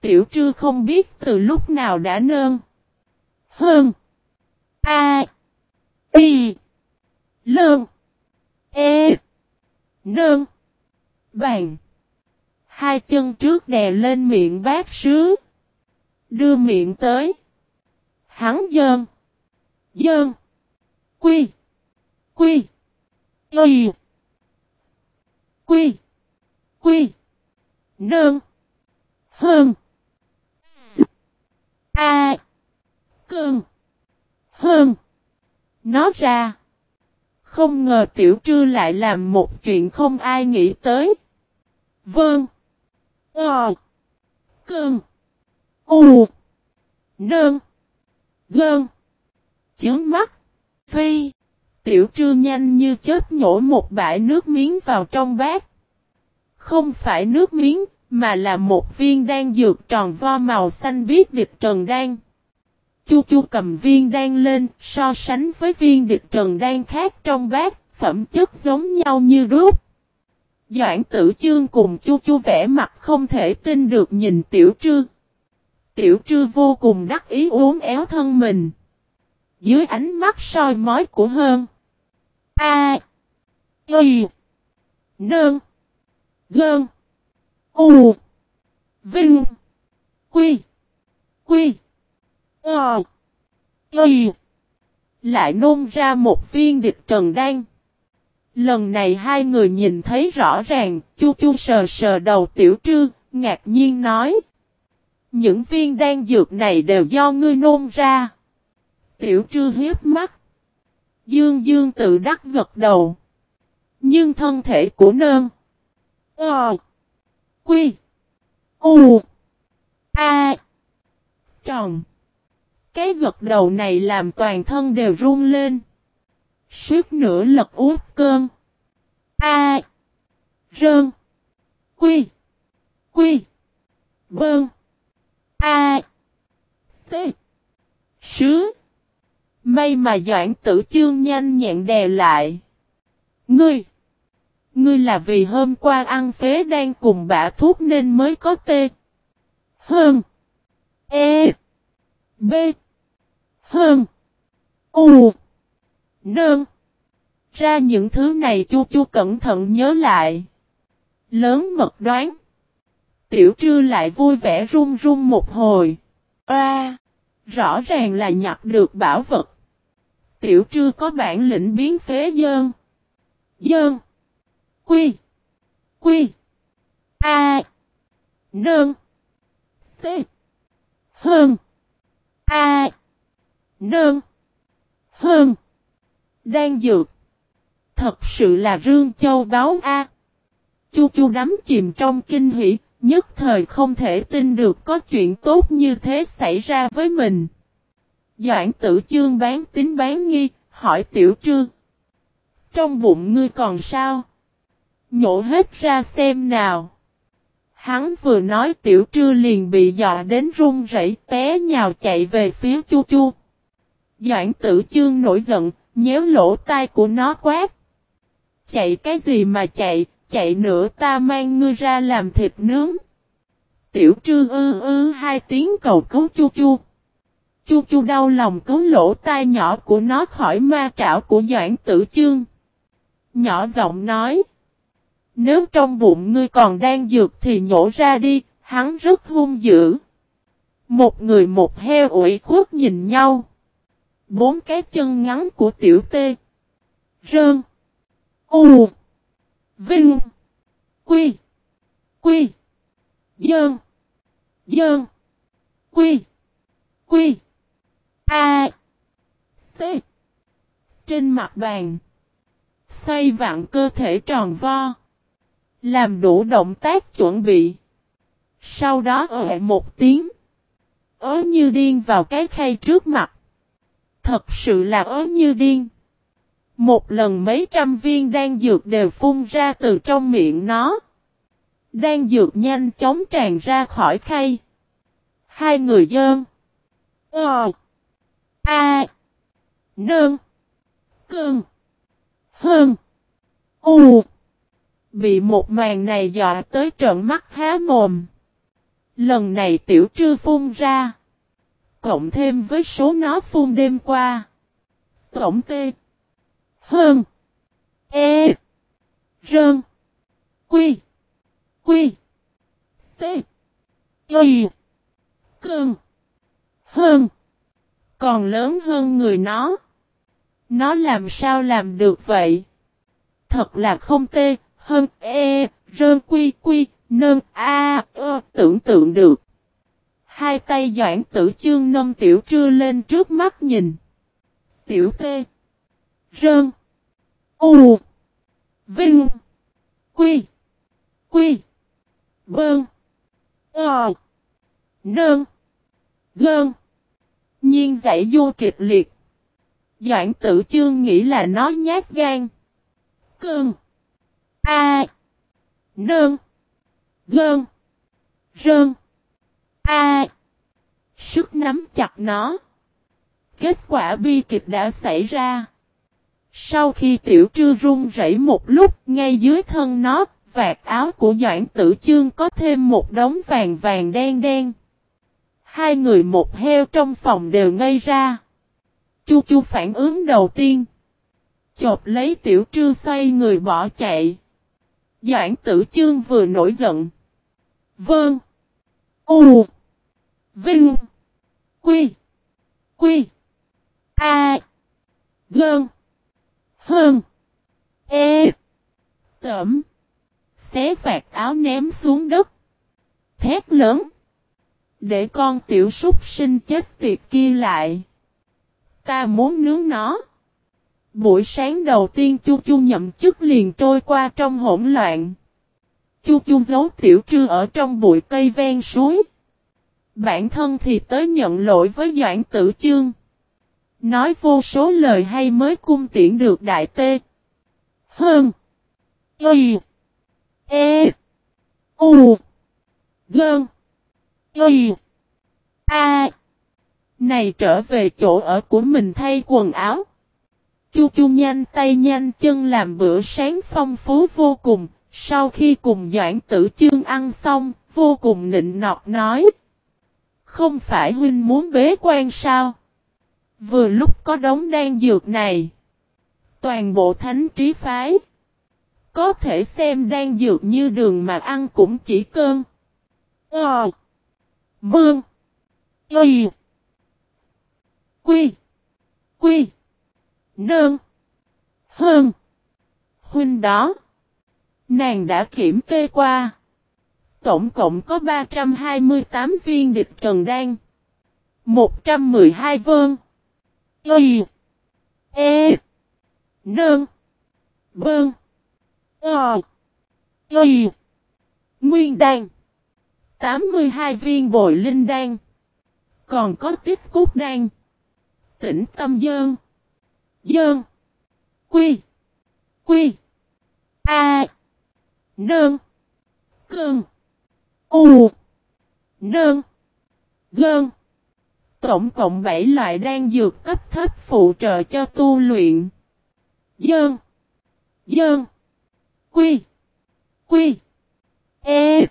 Tiểu trư không biết từ lúc nào đã nơn. Hơn. A. Y. Lơn. E. Nơn. Bàn. Hai chân trước đè lên miệng bát sứ. Đưa miệng tới. Hắn dơn. Dơn. Quy. Quy. Y. Quy. Quy. Nương. Hơn. A. Cơn. Hơn. Nó ra. Không ngờ tiểu trư lại làm một chuyện không ai nghĩ tới. Vâng. Ờ. Cơn. U. Nơn. Gơn. Chướng mắt. Phi. Tiểu trư nhanh như chết nhổ một bãi nước miếng vào trong bát. Không phải nước miếng, mà là một viên đan dược tròn vo màu xanh biết địch trần đan. Chu chu cầm viên đan lên, so sánh với viên địch trần đan khác trong bát, phẩm chất giống nhau như đúc. Doãn tử chương cùng chu chu vẽ mặt không thể tin được nhìn tiểu trư. Tiểu trư vô cùng đắc ý uốn éo thân mình. Dưới ánh mắt soi mói của hơn. A. Y. Nương. Gơn. U. Vinh. Quy. Quy. Ờ. Y. Lại nôn ra một viên địch trần đan. Lần này hai người nhìn thấy rõ ràng, chu chu sờ sờ đầu tiểu trư, ngạc nhiên nói. Những viên đan dược này đều do ngươi nôn ra. Tiểu trư hiếp mắt. Dương dương tự đắc gật đầu. Nhưng thân thể của nơn. Ờ. Quy. U. A. Tròn. Cái gật đầu này làm toàn thân đều run lên. Suốt nửa lật út cơn. A. Rơn. Quy. Quy. Bơn. A. T. Sứ. May mà Doãn tử chương nhanh nhẹn đè lại. Ngươi. Ngươi là vì hôm qua ăn phế đang cùng bả thuốc nên mới có tê. Hơn. E. B. Hơn. U. Nơn. Ra những thứ này chu chu cẩn thận nhớ lại. Lớn mật đoán. Tiểu trư lại vui vẻ run run một hồi. A. Rõ ràng là nhặt được bảo vật. Tiểu trư có bản lĩnh biến phế dơn. Dơn. Quy. Quy. A. Nơn. T. Hơn. A. Nơn. Hơn. Đang dược. Thật sự là rương châu báo A. Chu chu đắm chìm trong kinh hỷ, nhất thời không thể tin được có chuyện tốt như thế xảy ra với mình. Doãn tử chương bán tính bán nghi, hỏi tiểu trương. Trong bụng ngươi còn sao? Nhổ hết ra xem nào. Hắn vừa nói tiểu trư liền bị dọa đến run rẩy té nhào chạy về phía chu chu. Doãn tử chương nổi giận, nhéo lỗ tai của nó quát. Chạy cái gì mà chạy, chạy nữa ta mang ngươi ra làm thịt nướng. Tiểu trư ư ư hai tiếng cầu cứu chu chu. Chu chu đau lòng cứu lỗ tai nhỏ của nó khỏi ma trảo của Doãn Tử Chương. Nhỏ giọng nói. Nếu trong bụng ngươi còn đang dược thì nhổ ra đi, hắn rất hung dữ. Một người một heo ủi khuất nhìn nhau. Bốn cái chân ngắn của tiểu tê. Rơn. U. Vinh. Quy. Quy. Dơn. Dơn. Quy. Quy. A. T. Trên mặt bàn. Xoay vặn cơ thể tròn vo. Làm đủ động tác chuẩn bị. Sau đó ợi một tiếng. Ớ như điên vào cái khay trước mặt. Thật sự là ớ như điên. Một lần mấy trăm viên đan dược đều phun ra từ trong miệng nó. Đan dược nhanh chóng tràn ra khỏi khay. Hai người dơn. Ờ. A. Nương. Cương. Hơn. U. Bị một màn này dọa tới trận mắt há mồm. Lần này tiểu trư phun ra. Cộng thêm với số nó phun đêm qua. Tổng tê. Hơn. E. Rơn. Quy. Quy. tê Y. Cơn. Hơn. Còn lớn hơn người nó. Nó làm sao làm được vậy? Thật là không tê, hơn e, rơn quy quy, nơn a, ơ, tưởng tượng được. Hai tay doãn tử chương nâng tiểu trưa lên trước mắt nhìn. Tiểu tê. Rơn. U. Vinh. Quy. Quy. Bơn. Ờ. Nơn. Gơn. Nhiên giải vô kịch liệt. Doãn tử chương nghĩ là nó nhát gan. Cơn. A. nương Gơn. Rơn. A. Sức nắm chặt nó. Kết quả bi kịch đã xảy ra. Sau khi tiểu trư run rẩy một lúc, ngay dưới thân nó, vạt áo của Doãn Tử Chương có thêm một đống vàng vàng đen đen. Hai người một heo trong phòng đều ngây ra. Chu chu phản ứng đầu tiên. Chộp lấy tiểu trư xoay người bỏ chạy. Doãn tử chương vừa nổi giận. Vâng. U. Vinh. Quy. Quy. A. Gơn. Hơn. E. Tẩm. Xé vạt áo ném xuống đất. Thét lớn. Để con tiểu súc sinh chết tiệt kia lại. Ta muốn nướng nó. Buổi sáng đầu tiên Chu Chu nhậm chức liền trôi qua trong hỗn loạn. Chu Chu giấu tiểu trư ở trong bụi cây ven suối. Bản thân thì tới nhận lỗi với Doãn Tử Chương. Nói vô số lời hay mới cung tiễn được đại tê. Hơn. Y. E. U. Gơn. Y. A. Này trở về chỗ ở của mình thay quần áo. Chu chu nhanh tay nhanh chân làm bữa sáng phong phú vô cùng. Sau khi cùng Doãn Tử Chương ăn xong, vô cùng nịnh nọt nói. Không phải huynh muốn bế quan sao? Vừa lúc có đống đan dược này. Toàn bộ thánh trí phái. Có thể xem đan dược như đường mà ăn cũng chỉ cơn. Ờ. Mương. Y. Quy. Quy. Nương. Hơn. Huynh đó. Nàng đã kiểm kê qua. Tổng cộng có 328 viên địch trần đan. 112 vương Y. E. Nương. Bơn. Ờ. Y. Nguyên đan. 82 viên bồi linh đan. Còn có tiếp cốt đan. Tỉnh tâm dơn. Dơn. Quy. Quy. A. Nơn. Cơn. U. Nơn. Gơn. Tổng cộng 7 loại đan dược cấp thấp phụ trợ cho tu luyện. Dơn. Dơn. Quy. Quy. E.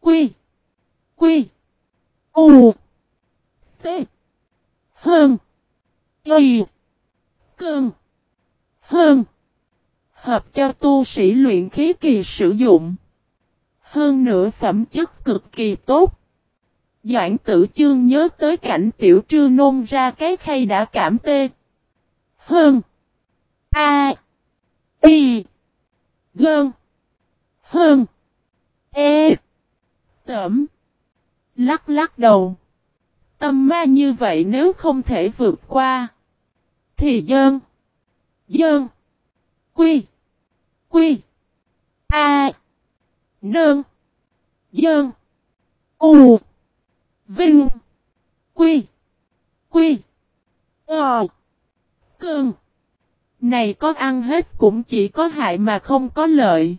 Quy. Quy. U. T. Hơn. Y. Cơn. Hơn. Hợp cho tu sĩ luyện khí kỳ sử dụng. Hơn nữa phẩm chất cực kỳ tốt. Doãn tử chương nhớ tới cảnh tiểu trư nôn ra cái khay đã cảm tê. Hơn. A. Y. Gơn. Hơn. E. Tẩm. Lắc lắc đầu. Tâm ma như vậy nếu không thể vượt qua. Thì dơn. Dơn. Quy. Quy. A. Nương. Dơn. U. Vinh. Quy. Quy. Ờ. Cơn. Này có ăn hết cũng chỉ có hại mà không có lợi.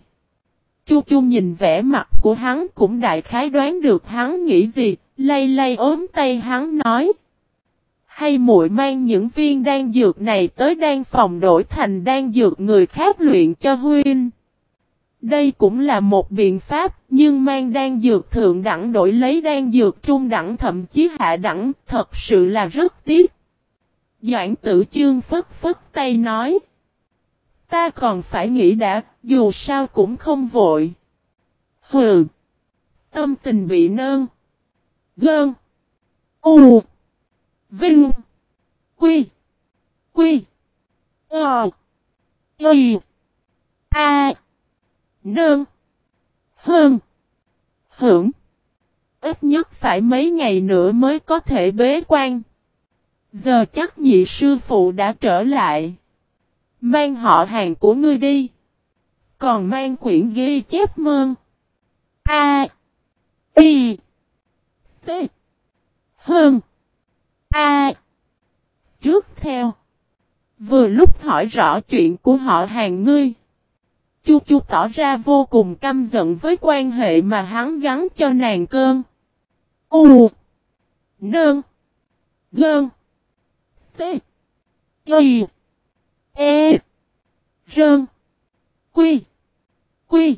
Chu Chu nhìn vẻ mặt của hắn cũng đại khái đoán được hắn nghĩ gì, lay lay ốm tay hắn nói. Hay muội mang những viên đan dược này tới đan phòng đổi thành đan dược người khác luyện cho huynh. Đây cũng là một biện pháp, nhưng mang đan dược thượng đẳng đổi lấy đan dược trung đẳng thậm chí hạ đẳng, thật sự là rất tiếc. Doãn tử chương phất phất tay nói. Ta còn phải nghĩ đã, dù sao cũng không vội. Hừ. Tâm tình bị nơn. Gơn. U. Vinh. Quy. Quy. Ờ. Y. A. Nương. Hơn. Hưởng. Ít nhất phải mấy ngày nữa mới có thể bế quan. Giờ chắc nhị sư phụ đã trở lại. Mang họ hàng của ngươi đi. Còn mang quyển ghi chép mơn. A. Y. T. Hơn. A. Trước theo. Vừa lúc hỏi rõ chuyện của họ hàng ngươi. Chu Chu tỏ ra vô cùng căm giận với quan hệ mà hắn gắn cho nàng cơn. U. Nơn. Gơn. T. Y. E. Rơn. Quy. Quy.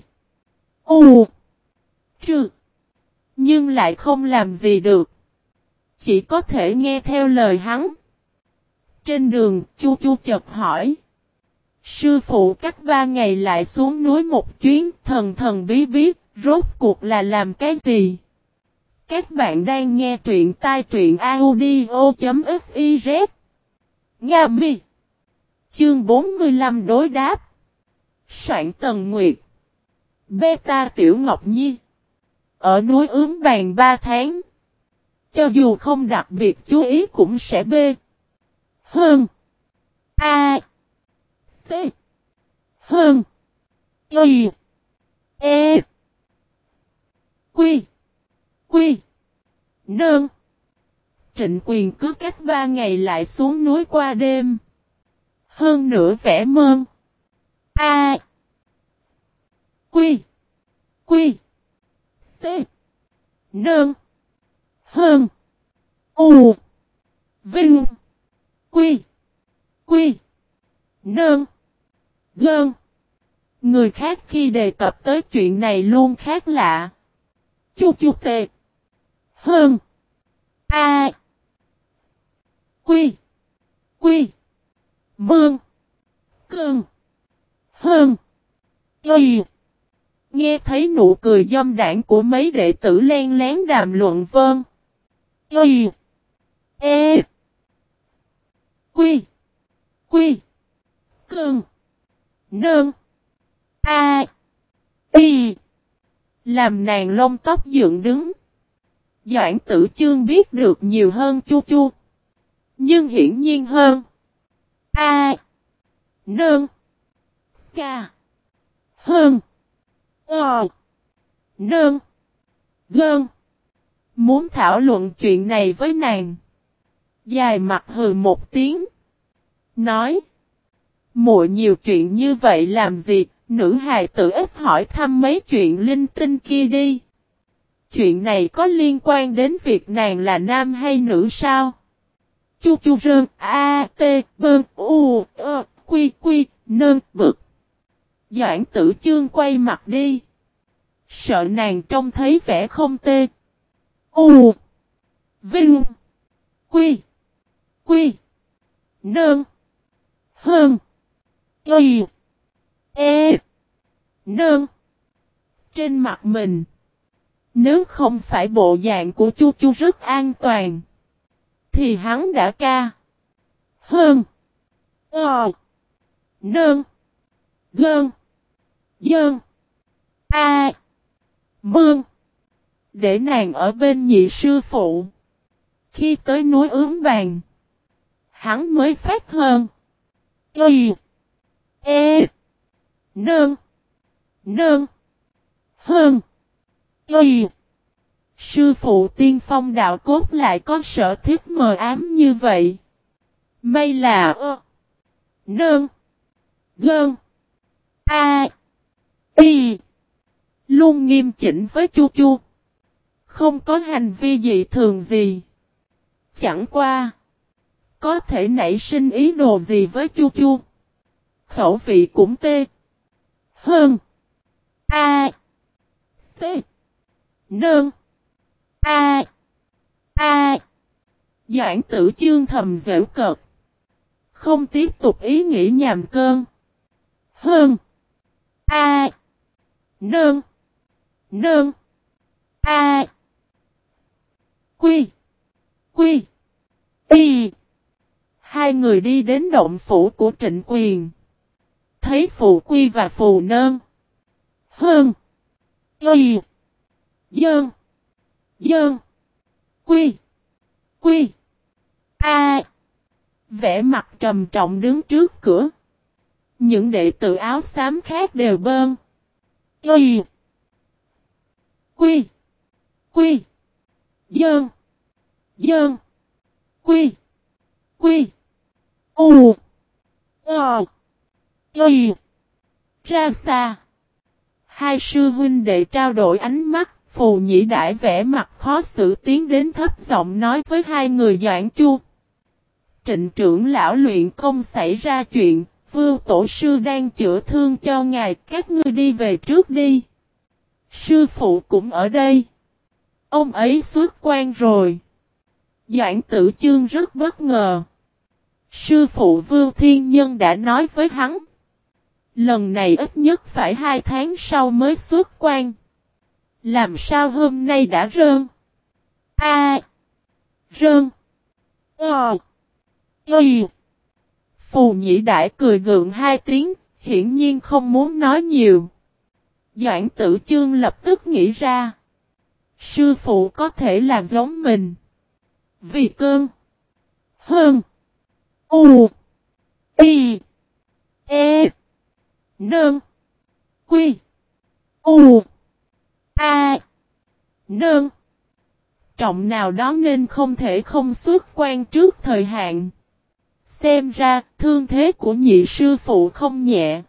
U. Trừ. Nhưng lại không làm gì được. Chỉ có thể nghe theo lời hắn. Trên đường, Chu Chu chợt hỏi. Sư phụ cách ba ngày lại xuống núi một chuyến, thần thần bí bí, rốt cuộc là làm cái gì? Các bạn đang nghe truyện tai truyện audio.fiz Nga mi Chương 45 đối đáp Soạn Tần Nguyệt Beta Tiểu Ngọc Nhi Ở núi ướm bàn 3 tháng cho dù không đặc biệt chú ý cũng sẽ bê Hơn A T Hơn Y E Quy Quy Nơn. Trịnh quyền cứ cách ba ngày lại xuống núi qua đêm. Hơn nữa vẽ mơn. A. Quy. Quy. T. Nơn. Hơn. U. Vinh. Quy. Quy. Nương. Gơn. Người khác khi đề cập tới chuyện này luôn khác lạ. Chu chu tệ. Hơn. A. Quy. Quy. Mương. Cơn. Hơn. Y. Nghe thấy nụ cười dâm đảng của mấy đệ tử len lén đàm luận vơn. Y. E. Quy. Quy. cường, Nơn. A. Y. Làm nàng lông tóc dựng đứng. Doãn tử chương biết được nhiều hơn chu chu. Nhưng hiển nhiên hơn. A. Nơn. Ca. Hơn. Ờ. Nơn. Gơn. Muốn thảo luận chuyện này với nàng. Dài mặt hừ một tiếng. Nói. Muội nhiều chuyện như vậy làm gì, nữ hài tử ít hỏi thăm mấy chuyện linh tinh kia đi. Chuyện này có liên quan đến việc nàng là nam hay nữ sao? Chu chu rơn, a, t, bơn, u, ơ, quy quy, nơn, bực. Doãn tử chương quay mặt đi. Sợ nàng trông thấy vẻ không tê. U. Vinh. Quy. Quy. Nơn. Hơn. Y. E. Nơn. Trên mặt mình. Nếu không phải bộ dạng của chu chu rất an toàn. Thì hắn đã ca. Hơn. Ờ. Nơn. Gơn. Dơn. A. Mương. Để nàng ở bên nhị sư phụ. Khi tới núi ướm vàng. Hắn mới phát hơn. Y. E. Nương. Nương. Hơn. Y. Sư phụ tiên phong đạo cốt lại có sở thiết mờ ám như vậy. May là, ơ. Nương. Gơn. A. Y. Luôn nghiêm chỉnh với chu chu. Không có hành vi dị thường gì. Chẳng qua. Có thể nảy sinh ý đồ gì với chu chu. Khẩu vị cũng tê. Hơn. A. T. Nơn. A. A. Doãn tử chương thầm dễu cợt. Không tiếp tục ý nghĩ nhàm cơn. Hơn. A. Nơn. Nơn. A. Quy. Quy. Y. Hai người đi đến động phủ của trịnh quyền. Thấy phụ quy và phù nơn. Hơn. Y. Dơn. Dơn. Quy. Quy. A. Vẽ mặt trầm trọng đứng trước cửa. Những đệ tử áo xám khác đều bơn. Y. Quy. Quy. Dơn. Dơn. Quy. Quy. U. Ờ. Y. Ra xa. Hai sư huynh đệ trao đổi ánh mắt, phù nhĩ đại vẽ mặt khó xử tiến đến thấp giọng nói với hai người doãn chu. Trịnh trưởng lão luyện công xảy ra chuyện, vưu tổ sư đang chữa thương cho ngài, các ngươi đi về trước đi. Sư phụ cũng ở đây. Ông ấy xuất quan rồi. Doãn tử chương rất bất ngờ. Sư phụ Vưu Thiên Nhân đã nói với hắn. Lần này ít nhất phải hai tháng sau mới xuất quan. Làm sao hôm nay đã rơn? A. rơn. Ờ. Y. Phù nhĩ đại cười gượng hai tiếng, hiển nhiên không muốn nói nhiều. Doãn tử chương lập tức nghĩ ra. Sư phụ có thể là giống mình. Vì cơn. Hơn. U. Y. E. Nơn. Quy. U. A. Nơn. Trọng nào đó nên không thể không xuất quan trước thời hạn. Xem ra, thương thế của nhị sư phụ không nhẹ.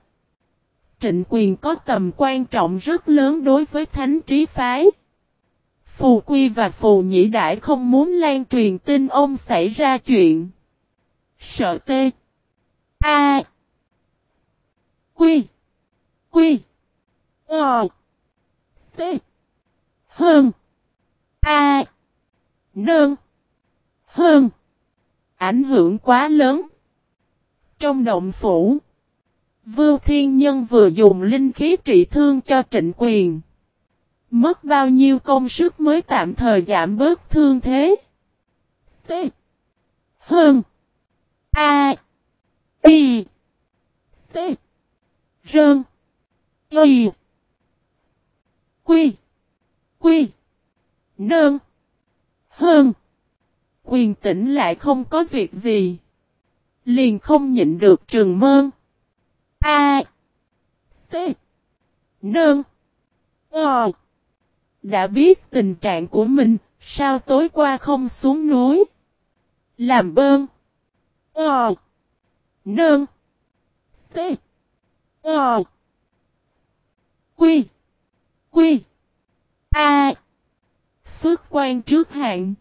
Trịnh quyền có tầm quan trọng rất lớn đối với thánh trí phái. Phù Quy và Phù Nhĩ Đại không muốn lan truyền tin ông xảy ra chuyện. Sợ tê. A. Quy. Quy. Ờ. T. Hơn. A. Nơn. Hơn. Ảnh hưởng quá lớn. Trong động phủ. Vưu Thiên Nhân vừa dùng linh khí trị thương cho trịnh quyền. Mất bao nhiêu công sức mới tạm thời giảm bớt thương thế. T. Hơn. A. Y. T. Rơn. Y. Quy. Quy. Nơn. Hơn. Quyền tỉnh lại không có việc gì. Liền không nhịn được trường mơn. A. T. Nơn. Ờ. Đã biết tình trạng của mình, sao tối qua không xuống núi? Làm bơn. Ờ. Nơn. T. Ờ. Quy. Quy. A. Xuất quan trước hạn.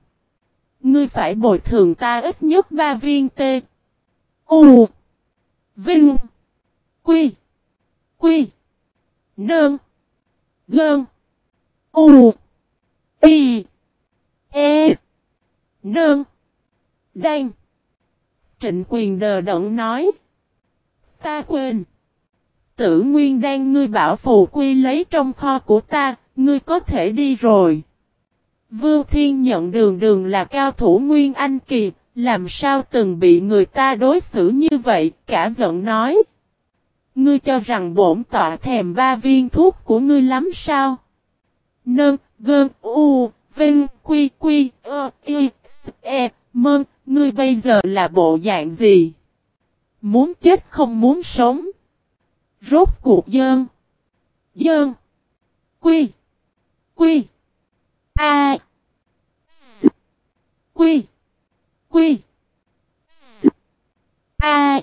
Ngươi phải bồi thường ta ít nhất ba viên T. U. Vinh. Quy. Quy. Nơn. Gơn. U. Y. E. Nương. Đan. Trịnh quyền đờ đẫn nói. Ta quên. Tử nguyên đang ngươi bảo phù quy lấy trong kho của ta, ngươi có thể đi rồi. Vưu Thiên nhận đường đường là cao thủ Nguyên Anh Kỳ, làm sao từng bị người ta đối xử như vậy, cả giận nói. Ngươi cho rằng bổn tọa thèm ba viên thuốc của ngươi lắm sao? Nơn, gơn, u, vinh, quy, quy, ơ, y, e, mơn, ngươi bây giờ là bộ dạng gì? Muốn chết không muốn sống? Rốt cuộc dơn. Dơn. Quy. Quy. A. S. Quy. Quy. S. A.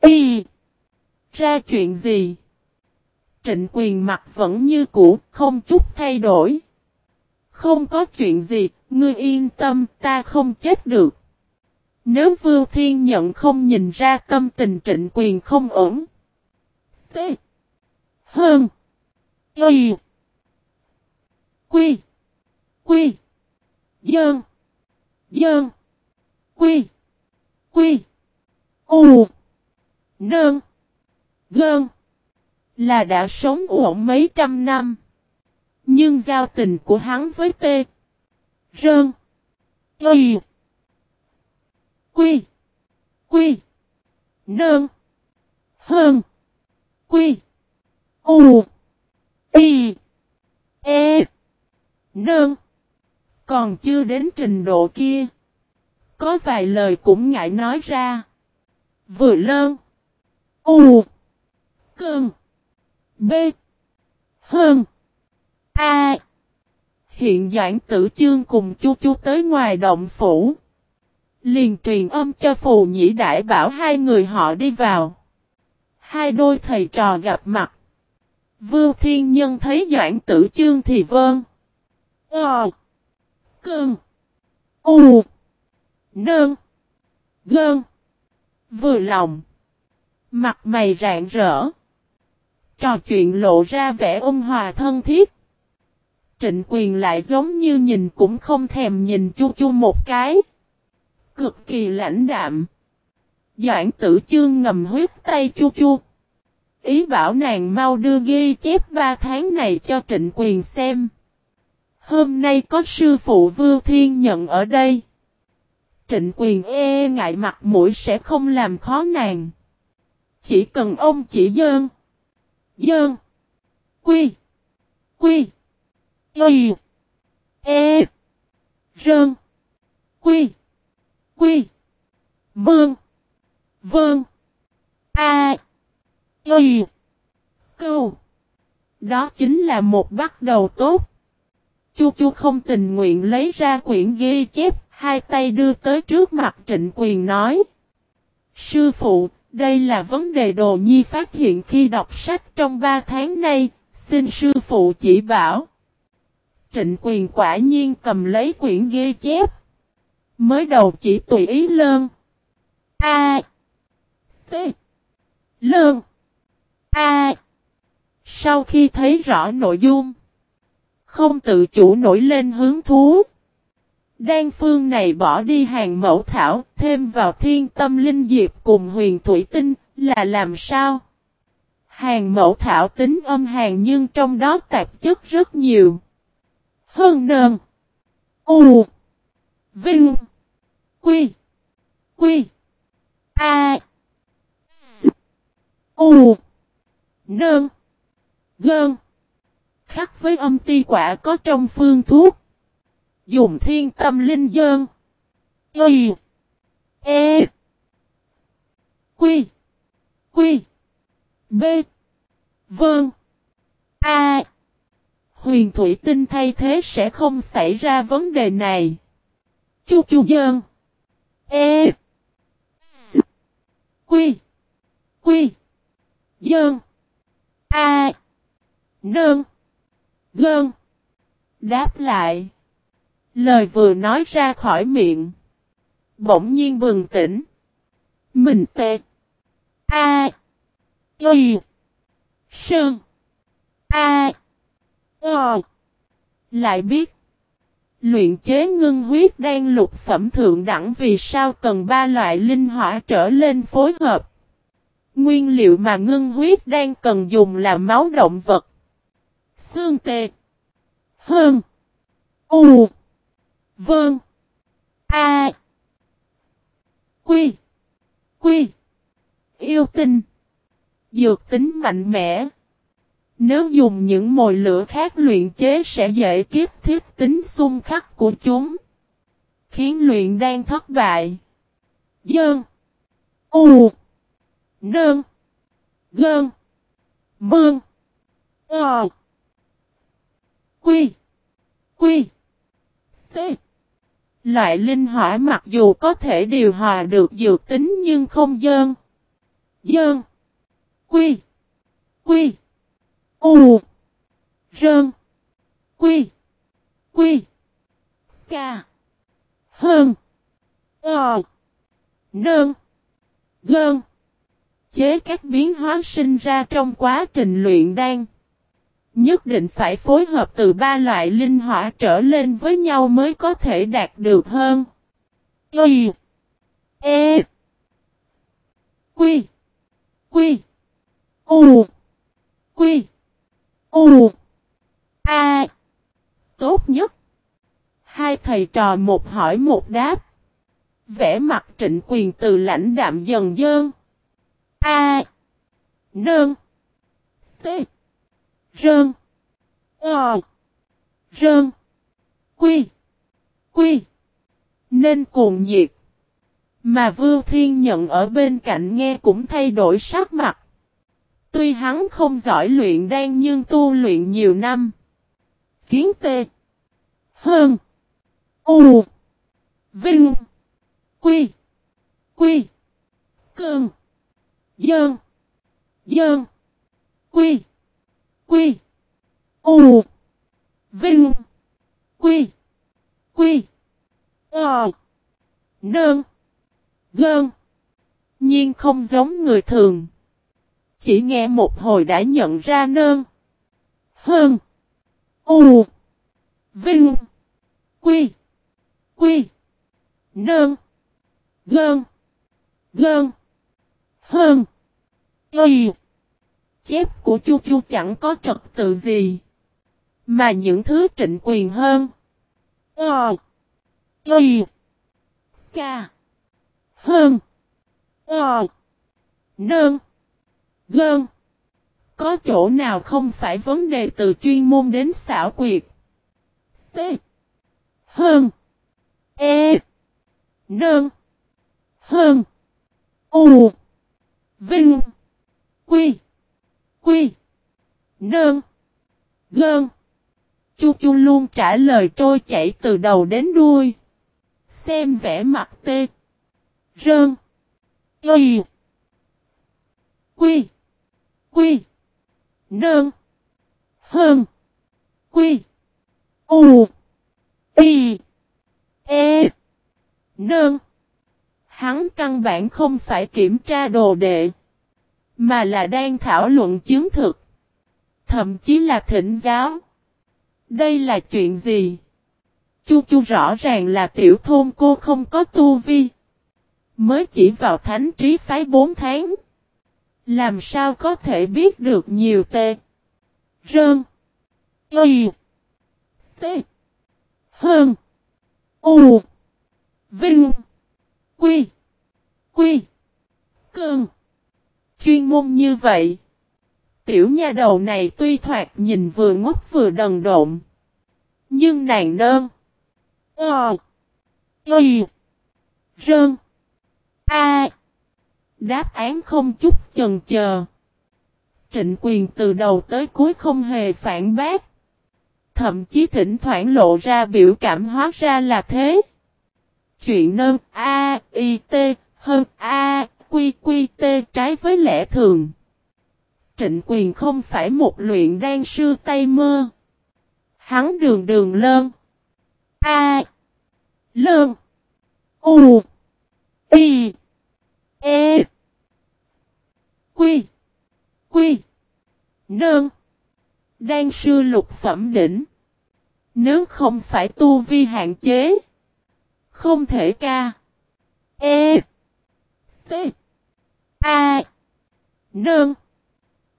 Y. Ra chuyện gì? Trịnh quyền mặt vẫn như cũ, không chút thay đổi. Không có chuyện gì, ngươi yên tâm, ta không chết được. Nếu Vưu Thiên nhận không nhìn ra tâm tình trịnh quyền không ổn. T. Hơn. Y. Quy. Quy. Dơn. Dơn. Quy. Quy. U. Nơn. Gơn. Là đã sống ổn mấy trăm năm. Nhưng giao tình của hắn với T. Rơn. Y. Quy. Quy. Nơn. Hơn. Quy. U. Y. E. Nơn. Còn chưa đến trình độ kia. Có vài lời cũng ngại nói ra. Vừa lơn. U. Cơn. B. Hơn. A. Hiện Doãn Tử Chương cùng Chu Chu tới ngoài động phủ. Liền truyền âm cho phù nhĩ đại bảo hai người họ đi vào. Hai đôi thầy trò gặp mặt. Vưu Thiên Nhân thấy Doãn Tử Chương thì vâng. Ờ. Cưng. U. Nơn. Gơn. Vừa lòng. Mặt mày rạng rỡ. Trò chuyện lộ ra vẻ ôn hòa thân thiết. Trịnh quyền lại giống như nhìn cũng không thèm nhìn chu chu một cái. Cực kỳ lãnh đạm. Doãn tử chương ngầm huyết tay chu chu. Ý bảo nàng mau đưa ghi chép ba tháng này cho trịnh quyền xem. Hôm nay có sư phụ Vưu Thiên nhận ở đây. Trịnh quyền e ngại mặt mũi sẽ không làm khó nàng. Chỉ cần ông chỉ dơn. Dơn. Quy. Quy. Y. E. Rơn. Quy. Quy. Mương. Vương A. Y. Câu. Đó chính là một bắt đầu tốt. Chu chu không tình nguyện lấy ra quyển ghi chép, hai tay đưa tới trước mặt trịnh quyền nói. Sư phụ, đây là vấn đề đồ nhi phát hiện khi đọc sách trong ba tháng nay, xin sư phụ chỉ bảo. Trịnh quyền quả nhiên cầm lấy quyển ghi chép. Mới đầu chỉ tùy ý lơn. A. T. Lơn. A. Sau khi thấy rõ nội dung. Không tự chủ nổi lên hướng thú. Đan phương này bỏ đi hàng mẫu thảo, thêm vào thiên tâm linh diệp cùng huyền thủy tinh, là làm sao? Hàng mẫu thảo tính âm hàng nhưng trong đó tạp chất rất nhiều. Hơn nơn. U. Vinh. Quy. Quy. A. S. U. Nơn. Gơn. Khắc với âm ti quả có trong phương thuốc. Dùng thiên tâm linh dơn. Y. E. Quy. Quy. B. Vâng. A. Huyền thủy tinh thay thế sẽ không xảy ra vấn đề này. Chu chu dơn. E. S. Quy. Quy. Dơn. A. Nơn. Gơn. Đáp lại. Lời vừa nói ra khỏi miệng. Bỗng nhiên bừng tỉnh. Mình tê. A. Y. Sơn. A. O. Lại biết. Luyện chế ngưng huyết đang lục phẩm thượng đẳng vì sao cần ba loại linh hỏa trở lên phối hợp. Nguyên liệu mà ngưng huyết đang cần dùng là máu động vật. Xương tê. Hơn. U. Vâng. A. Quy. Quy. Yêu tinh. Dược tính mạnh mẽ. Nếu dùng những mồi lửa khác luyện chế sẽ dễ kiếp thiết tính xung khắc của chúng. Khiến luyện đang thất bại. Dơn. U. Nơn. Gơn. Mương. Ờ. Quy. Quy. T. Loại linh hỏa mặc dù có thể điều hòa được dược tính nhưng không dơn. Dơn. Quy. Quy. U. Rơn. Quy. Quy. Ca. Hơn. Ờ. Nơn. Gơn. Chế các biến hóa sinh ra trong quá trình luyện đan. Nhất định phải phối hợp từ ba loại linh hỏa trở lên với nhau mới có thể đạt được hơn. Y. E. Quy. Quy. U. Quy. U. A. Tốt nhất. Hai thầy trò một hỏi một đáp. Vẽ mặt trịnh quyền từ lãnh đạm dần dơn. A. Nơn. T. Rơn. Ờ. Rơn. Quy. Quy. Nên cuồng nhiệt. Mà Vưu Thiên nhận ở bên cạnh nghe cũng thay đổi sắc mặt. Tuy hắn không giỏi luyện đan nhưng tu luyện nhiều năm. Kiến tê. Hơn. U. Vinh. Quy. Quy. cường, Dơn. Dơn. Quy. Quy. U. Vinh. Quy. Quy. Ờ. Nơn. Gơn. nhiên không giống người thường. Chỉ nghe một hồi đã nhận ra nơn. Hơn. U. Vinh. Quy. Quy. Nơn. Gơn. Gơn. Hơn. Y. Chép của chu chu chẳng có trật tự gì. Mà những thứ trịnh quyền hơn. Ờ. Y. Ca. Hơn. Ờ. Nơn. Gơn. Có chỗ nào không phải vấn đề từ chuyên môn đến xảo quyệt. T. Hơn. E. Nơn. Hơn. U. Vinh. Quy. Quy. Nơn. Gơn. Chu chu luôn trả lời trôi chảy từ đầu đến đuôi. Xem vẻ mặt tê. Rơn. Y. Quy. Quy. Nơn. Hơn. Quy. U. Y. E. Nơn. Hắn căn bản không phải kiểm tra đồ đệ. Mà là đang thảo luận chứng thực. Thậm chí là thỉnh giáo. Đây là chuyện gì? Chu chu rõ ràng là tiểu thôn cô không có tu vi. Mới chỉ vào thánh trí phái 4 tháng. Làm sao có thể biết được nhiều tê? Rơn. Y. T. Hơn. U. Vinh. Quy. Quy. cường. Chuyên môn như vậy. Tiểu nha đầu này tuy thoạt nhìn vừa ngốc vừa đần độn. Nhưng nàng nơn. Ờ. Y. Rơn. A. Đáp án không chút chần chờ. Trịnh quyền từ đầu tới cuối không hề phản bác. Thậm chí thỉnh thoảng lộ ra biểu cảm hóa ra là thế. Chuyện nơn A, I, T, hơn A, Quy, Quy, tê trái với lẽ thường. Trịnh quyền không phải một luyện đan sư tay mơ. Hắn đường đường lơn. A. Lơn. U. Y. E. Quy. Quy. Nơn. Đan sư lục phẩm đỉnh. Nếu không phải tu vi hạn chế. Không thể ca. E. T. A. Nơn.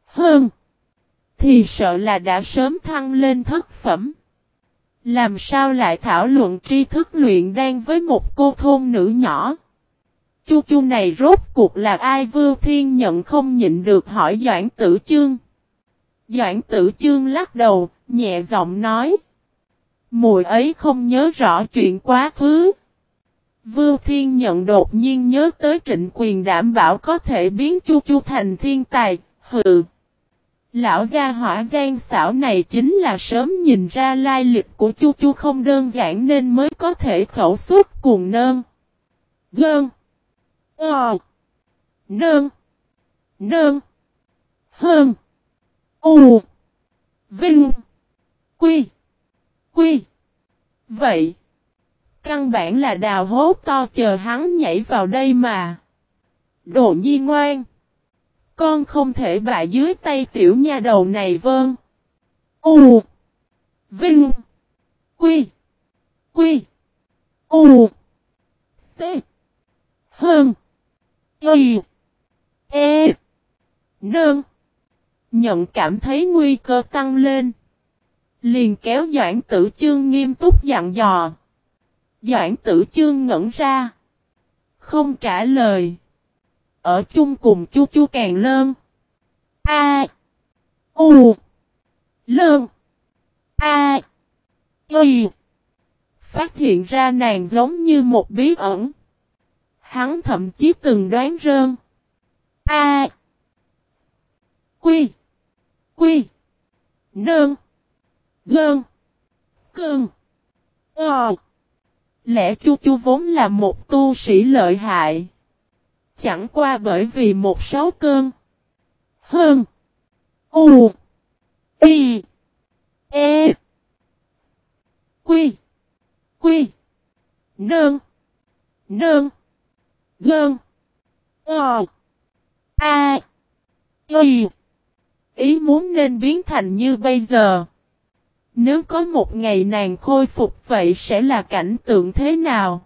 Hơn. Thì sợ là đã sớm thăng lên thất phẩm. Làm sao lại thảo luận tri thức luyện đan với một cô thôn nữ nhỏ? Chu chu này rốt cuộc là ai Vưu Thiên nhận không nhịn được hỏi Doãn Tử Chương. Doãn Tử Chương lắc đầu, nhẹ giọng nói. Mùi ấy không nhớ rõ chuyện quá khứ. Vưu Thiên nhận đột nhiên nhớ tới trịnh quyền đảm bảo có thể biến Chu Chu thành thiên tài, hừ. Lão gia hỏa gian xảo này chính là sớm nhìn ra lai lịch của Chu Chu không đơn giản nên mới có thể khẩu suốt cùng nơn. Gơn. Ờ. Nơn. Nơn. Hơn. U. Vinh. Quy. Quy. Vậy. Căn bản là đào hố to chờ hắn nhảy vào đây mà. Đồ nhi ngoan. Con không thể bại dưới tay tiểu nha đầu này vơn. U. Vinh. Quy. Quy. U. T. Hơn. Y. E. Nương. Nhận cảm thấy nguy cơ tăng lên. Liền kéo Doãn Tử Chương nghiêm túc dặn dò. Doãn Tử Chương ngẩn ra. Không trả lời. Ở chung cùng chu chu càng lơn. A. U. Lơn. A. Y. Phát hiện ra nàng giống như một bí ẩn. Hắn thậm chí từng đoán rơn. A. Quy. Quy. Nơn. Gơn. Cơn. Ờ. Lẽ chu chu vốn là một tu sĩ lợi hại. Chẳng qua bởi vì một số cơn. Hơn. U. Y. E. Quy. Quy. Nơn. Nơn. Gơn. Ờ. A. Y. Ý muốn nên biến thành như bây giờ. Nếu có một ngày nàng khôi phục vậy sẽ là cảnh tượng thế nào?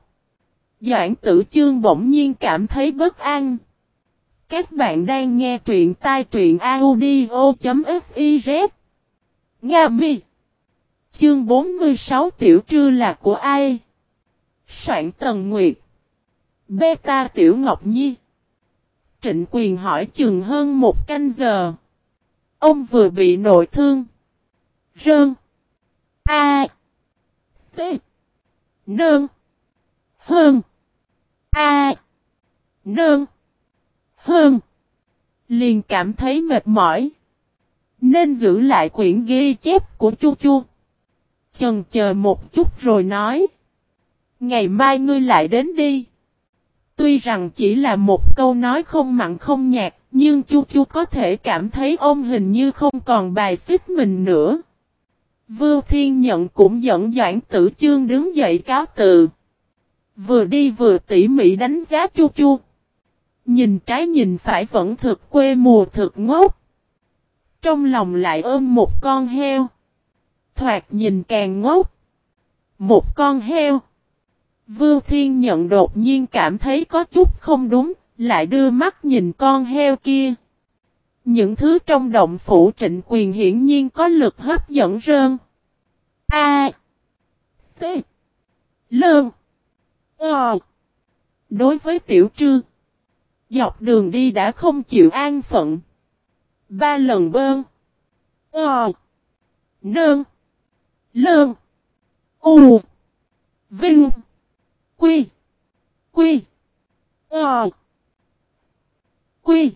Doãn tử chương bỗng nhiên cảm thấy bất an. Các bạn đang nghe truyện tai truyện audio.fiz. Nga mi. Chương 46 tiểu trư là của ai? Soạn Tần Nguyệt. Beta Tiểu Ngọc Nhi. Trịnh quyền hỏi chừng hơn một canh giờ. Ông vừa bị nội thương. Rơn. A. T. Nương. Hơn. A. Nương. Hơn. Liền cảm thấy mệt mỏi. Nên giữ lại quyển ghi chép của Chu Chu. Chần chờ một chút rồi nói. Ngày mai ngươi lại đến đi. Tuy rằng chỉ là một câu nói không mặn không nhạt, nhưng Chu Chu có thể cảm thấy ông hình như không còn bài xích mình nữa. Vưu Thiên Nhận cũng dẫn Doãn Tử Chương đứng dậy cáo từ. Vừa đi vừa tỉ mỉ đánh giá Chu Chu. Nhìn trái nhìn phải vẫn thực quê mùa thực ngốc. Trong lòng lại ôm một con heo. Thoạt nhìn càng ngốc. Một con heo. Vưu Thiên Nhận đột nhiên cảm thấy có chút không đúng, lại đưa mắt nhìn con heo kia. Những thứ trong động phủ trịnh quyền hiển nhiên có lực hấp dẫn rơn. A. T. Lơn. Ờ. Đối với tiểu trư. Dọc đường đi đã không chịu an phận. Ba lần bơn. Ờ. Nơn. Lơn. U. Vinh. Quy. Quy. Ờ. Quy.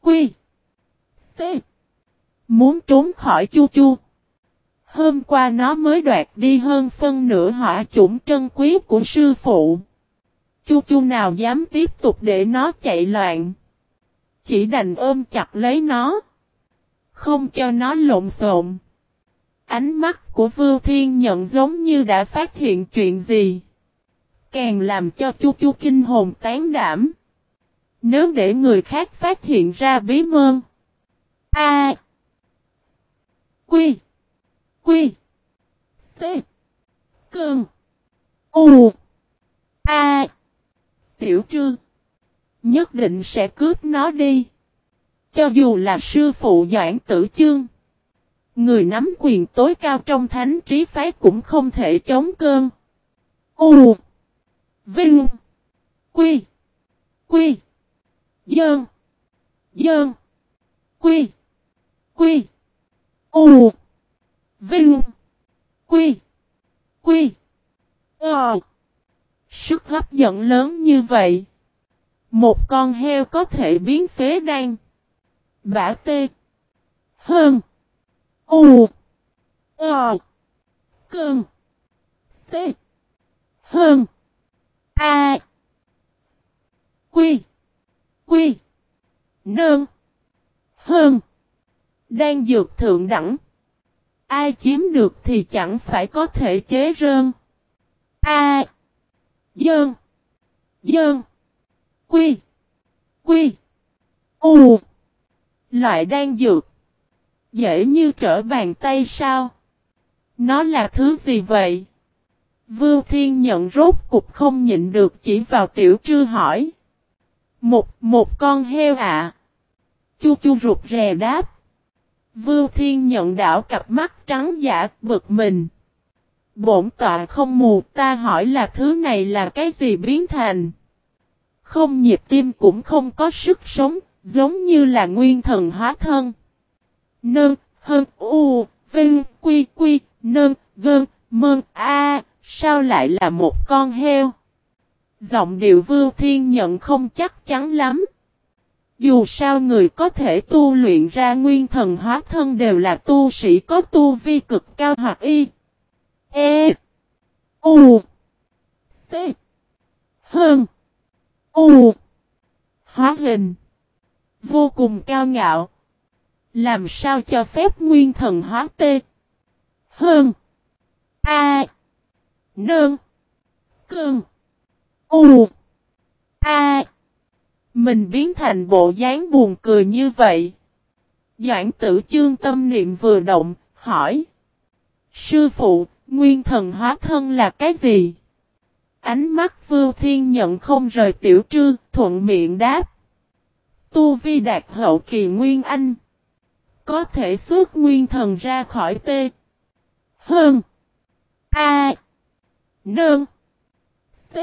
Quy tê. Muốn trốn khỏi chu chu. Hôm qua nó mới đoạt đi hơn phân nửa hỏa chủng trân quý của sư phụ. Chu chu nào dám tiếp tục để nó chạy loạn. Chỉ đành ôm chặt lấy nó. Không cho nó lộn xộn. Ánh mắt của Vưu Thiên nhận giống như đã phát hiện chuyện gì. Càng làm cho Chu Chu kinh hồn tán đảm. Nếu để người khác phát hiện ra bí mơn. A. Quy. Quy. T. cường U. A. Tiểu trương. Nhất định sẽ cướp nó đi. Cho dù là sư phụ Doãn Tử Chương. Người nắm quyền tối cao trong thánh trí phái cũng không thể chống cơn. U. Vinh. Quy. Quy. Dơn. Dơn. Quy. Quy. U. Vinh. Quy. Quy. Ờ. Sức hấp dẫn lớn như vậy. Một con heo có thể biến phế đan. Bả tê. Hơn. U. Ờ. Cơn. Tê. Hơn. A. Quy. Quy. nương Hơn. Đang dược thượng đẳng. Ai chiếm được thì chẳng phải có thể chế rơn. A. Dơn. Dơn. Quy. Quy. U. Loại đan dược. Dễ như trở bàn tay sao? Nó là thứ gì vậy? Vưu Thiên nhận rốt cục không nhịn được chỉ vào tiểu trư hỏi. Một, một con heo ạ. À. Chu chu rụt rè đáp. Vưu Thiên nhận đảo cặp mắt trắng giả bực mình. Bổn tọa không mù ta hỏi là thứ này là cái gì biến thành. Không nhịp tim cũng không có sức sống, giống như là nguyên thần hóa thân. Nơn, hơn, u, vinh, quy, quy, nơn, gơn, mơn, a, sao lại là một con heo? Giọng điệu vưu thiên nhận không chắc chắn lắm. Dù sao người có thể tu luyện ra nguyên thần hóa thân đều là tu sĩ có tu vi cực cao hoặc y. E. U. T. Hơn. U. Hóa hình. Vô cùng cao ngạo. Làm sao cho phép nguyên thần hóa T. Hơn. A. Nơn. Cơn. U. A. Mình biến thành bộ dáng buồn cười như vậy. Doãn tử chương tâm niệm vừa động, hỏi. Sư phụ, nguyên thần hóa thân là cái gì? Ánh mắt vưu thiên nhận không rời tiểu trư, thuận miệng đáp. Tu vi đạt hậu kỳ nguyên anh. Có thể xuất nguyên thần ra khỏi tê. Hơn. A. Nương. T.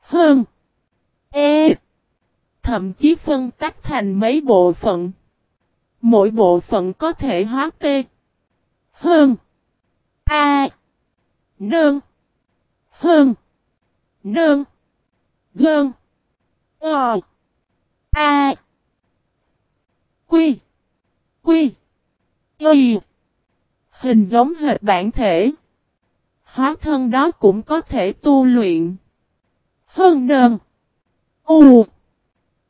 Hơn. E. Thậm chí phân tách thành mấy bộ phận. Mỗi bộ phận có thể hóa T. Hơn. A. Nương. Hơn. Nương. Gơn. Ờ. A. Quy. Quy. Y. Hình giống hệt bản thể. Hóa thân đó cũng có thể tu luyện. Hơn nơn. U.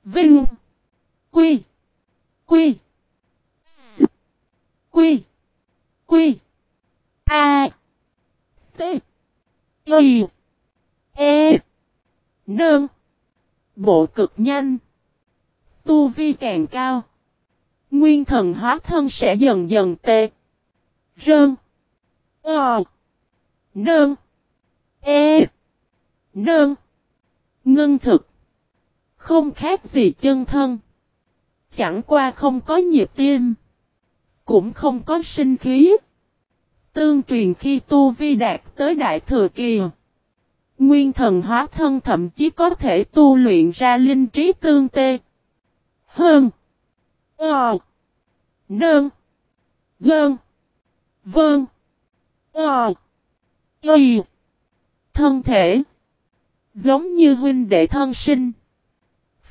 Vinh. Quy. Quy. S. Quy. Quy. A. T. Y. E. Nơn. Bộ cực nhanh. Tu vi càng cao. Nguyên thần hóa thân sẽ dần dần tê. Rơn. Ờ. Nơn. E. Nơn. Ngưng thực. Không khác gì chân thân. Chẳng qua không có nhịp tim. Cũng không có sinh khí. Tương truyền khi tu vi đạt tới đại thừa kỳ. Nguyên thần hóa thân thậm chí có thể tu luyện ra linh trí tương tê. Hơn. Ờ. Nơn. Gơn. Vơn. Ờ. Y. Thân thể. Giống như huynh đệ thân sinh.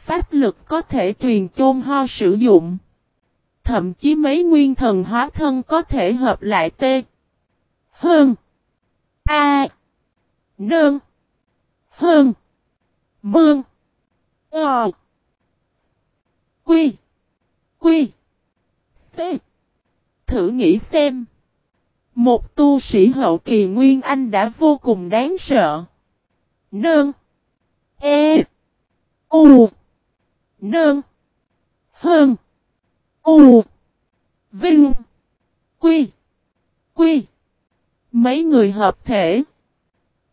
Pháp lực có thể truyền chôn ho sử dụng. Thậm chí mấy nguyên thần hóa thân có thể hợp lại tê. Hơn. A. nương Hơn. Mương. Ờ. Quy. Quy. T. Thử nghĩ xem. Một tu sĩ hậu kỳ Nguyên Anh đã vô cùng đáng sợ. Nương. E. U. Nương. Hơn. U. Vinh. Quy. Quy. Mấy người hợp thể.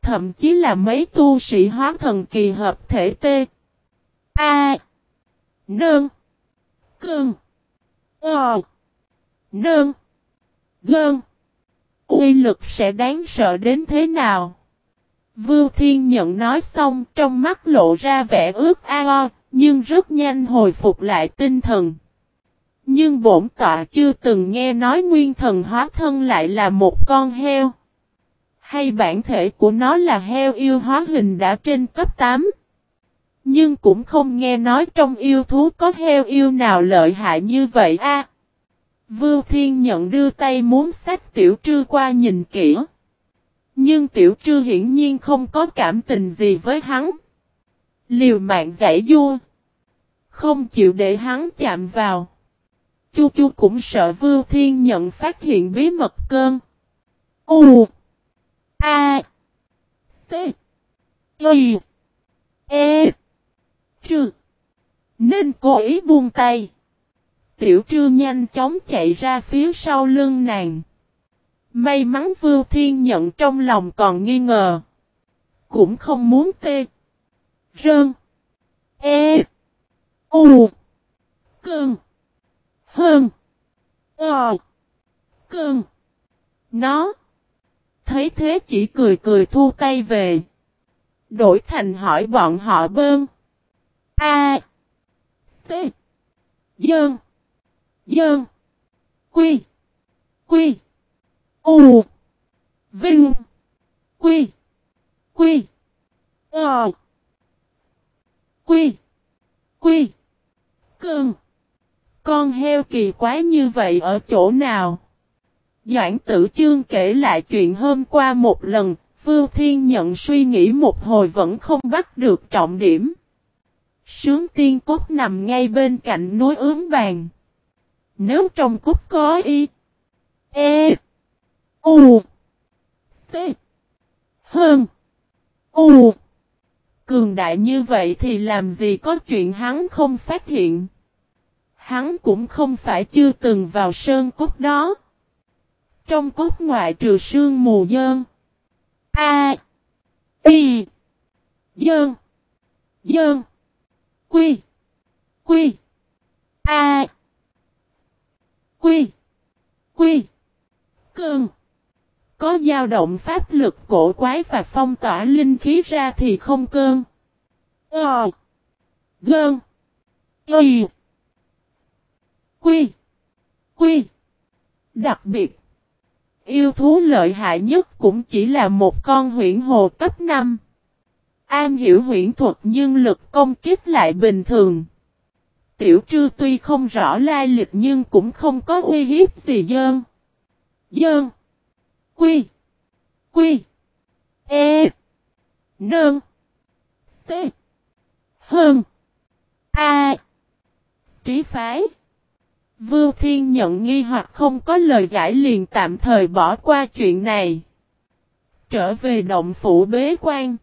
Thậm chí là mấy tu sĩ hóa thần kỳ hợp thể T. A. Nương. Cương. Ờ. Nương. Gơn. Uy lực sẽ đáng sợ đến thế nào? Vưu Thiên Nhận nói xong trong mắt lộ ra vẻ ướt ao, nhưng rất nhanh hồi phục lại tinh thần. Nhưng bổn tọa chưa từng nghe nói nguyên thần hóa thân lại là một con heo. Hay bản thể của nó là heo yêu hóa hình đã trên cấp 8. Nhưng cũng không nghe nói trong yêu thú có heo yêu nào lợi hại như vậy a. Vưu Thiên Nhận đưa tay muốn sách Tiểu Trư qua nhìn kỹ. Nhưng Tiểu Trư hiển nhiên không có cảm tình gì với hắn. Liều mạng giải vua. Không chịu để hắn chạm vào. Chu Chu cũng sợ Vưu Thiên Nhận phát hiện bí mật cơn. U. A. T. Y. E. Trừ. Nên cố ý buông tay. Tiểu trư nhanh chóng chạy ra phía sau lưng nàng. May mắn Vưu Thiên nhận trong lòng còn nghi ngờ. Cũng không muốn tê. Rơn. E. U. Cơn. Hơn. Ờ. Cơn. Nó. Thấy thế chỉ cười cười thu tay về. Đổi thành hỏi bọn họ bơn. A. T. Dơn. Dơn. Quy. Quy. U. Vinh. Quy. Quy. Ờ. Quy. Quy. Cơn. Con heo kỳ quái như vậy ở chỗ nào? Doãn tử chương kể lại chuyện hôm qua một lần, Vưu Thiên nhận suy nghĩ một hồi vẫn không bắt được trọng điểm. Sướng tiên cốt nằm ngay bên cạnh núi ướm vàng. Nếu trong cốt có y, e, u, t, hơn, u, cường đại như vậy thì làm gì có chuyện hắn không phát hiện. Hắn cũng không phải chưa từng vào sơn cốt đó. Trong cốt ngoại trừ sương mù dơn. A. Y. Dơn. Dơn. Quy. Quy. A. Quy. Quy. cường có dao động pháp lực cổ quái và phong tỏa linh khí ra thì không cơn. Ờ. Gơn. Y. Quy. Quy. Đặc biệt. Yêu thú lợi hại nhất cũng chỉ là một con huyển hồ cấp 5. An hiểu huyển thuật nhưng lực công kích lại bình thường. Tiểu trư tuy không rõ lai lịch nhưng cũng không có uy hiếp gì dơn. Dơn. Quy. Quy. E. nương, T. Hơn. A. Trí phái. Vưu Thiên nhận nghi hoặc không có lời giải liền tạm thời bỏ qua chuyện này. Trở về động phủ bế quan.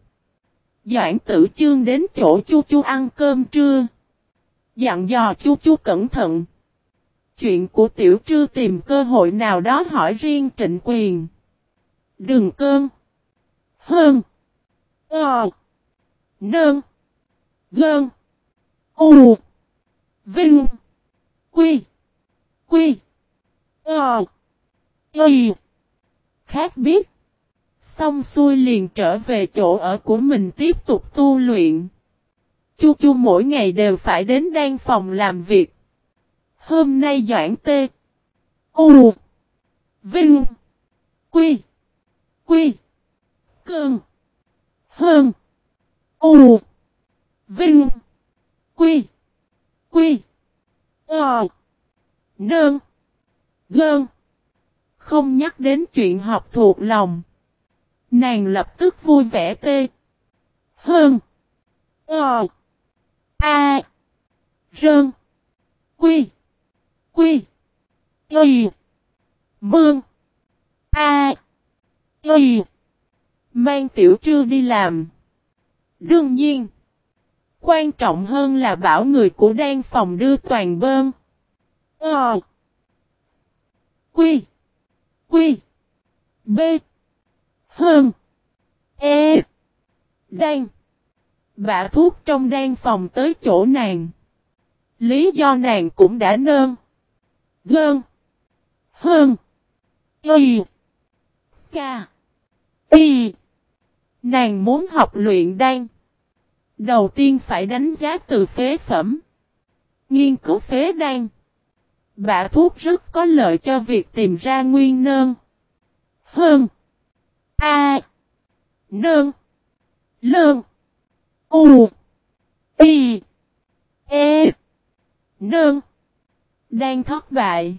Doãn tử chương đến chỗ chu chu ăn cơm trưa. Dặn dò chu chu cẩn thận. Chuyện của tiểu trư tìm cơ hội nào đó hỏi riêng trịnh quyền. Đừng cơn. Hơn. Ờ. Nơn. Gơn. U. Vinh. Quy. Quy. Ờ. Ý. Khác biết. Xong xuôi liền trở về chỗ ở của mình tiếp tục tu luyện. Chu chu mỗi ngày đều phải đến đan phòng làm việc. Hôm nay Doãn Tê. U. Vinh. Quy. Quy. cường Hơn. U. Vinh. Quy. Quy. Ờ. Nơn. Gơn. Không nhắc đến chuyện học thuộc lòng. Nàng lập tức vui vẻ tê. Hơn. Ờ. A. Rơn. Quy. Quy. Quy. Mương. A. Y. Mang tiểu trư đi làm. Đương nhiên. Quan trọng hơn là bảo người của đan phòng đưa toàn bơm. Ờ. Quy. Quy. B. Hơn. E. Đan. Bả thuốc trong đan phòng tới chỗ nàng. Lý do nàng cũng đã nơn. Gơn. Hơn. Y. Ca. Y. Nàng muốn học luyện đan. Đầu tiên phải đánh giá từ phế phẩm. Nghiên cứu phế đan. Bả thuốc rất có lợi cho việc tìm ra nguyên nơn. Hơn. A. Nơn. Lơn. U. Y. E. Nơn. Đang thất bại.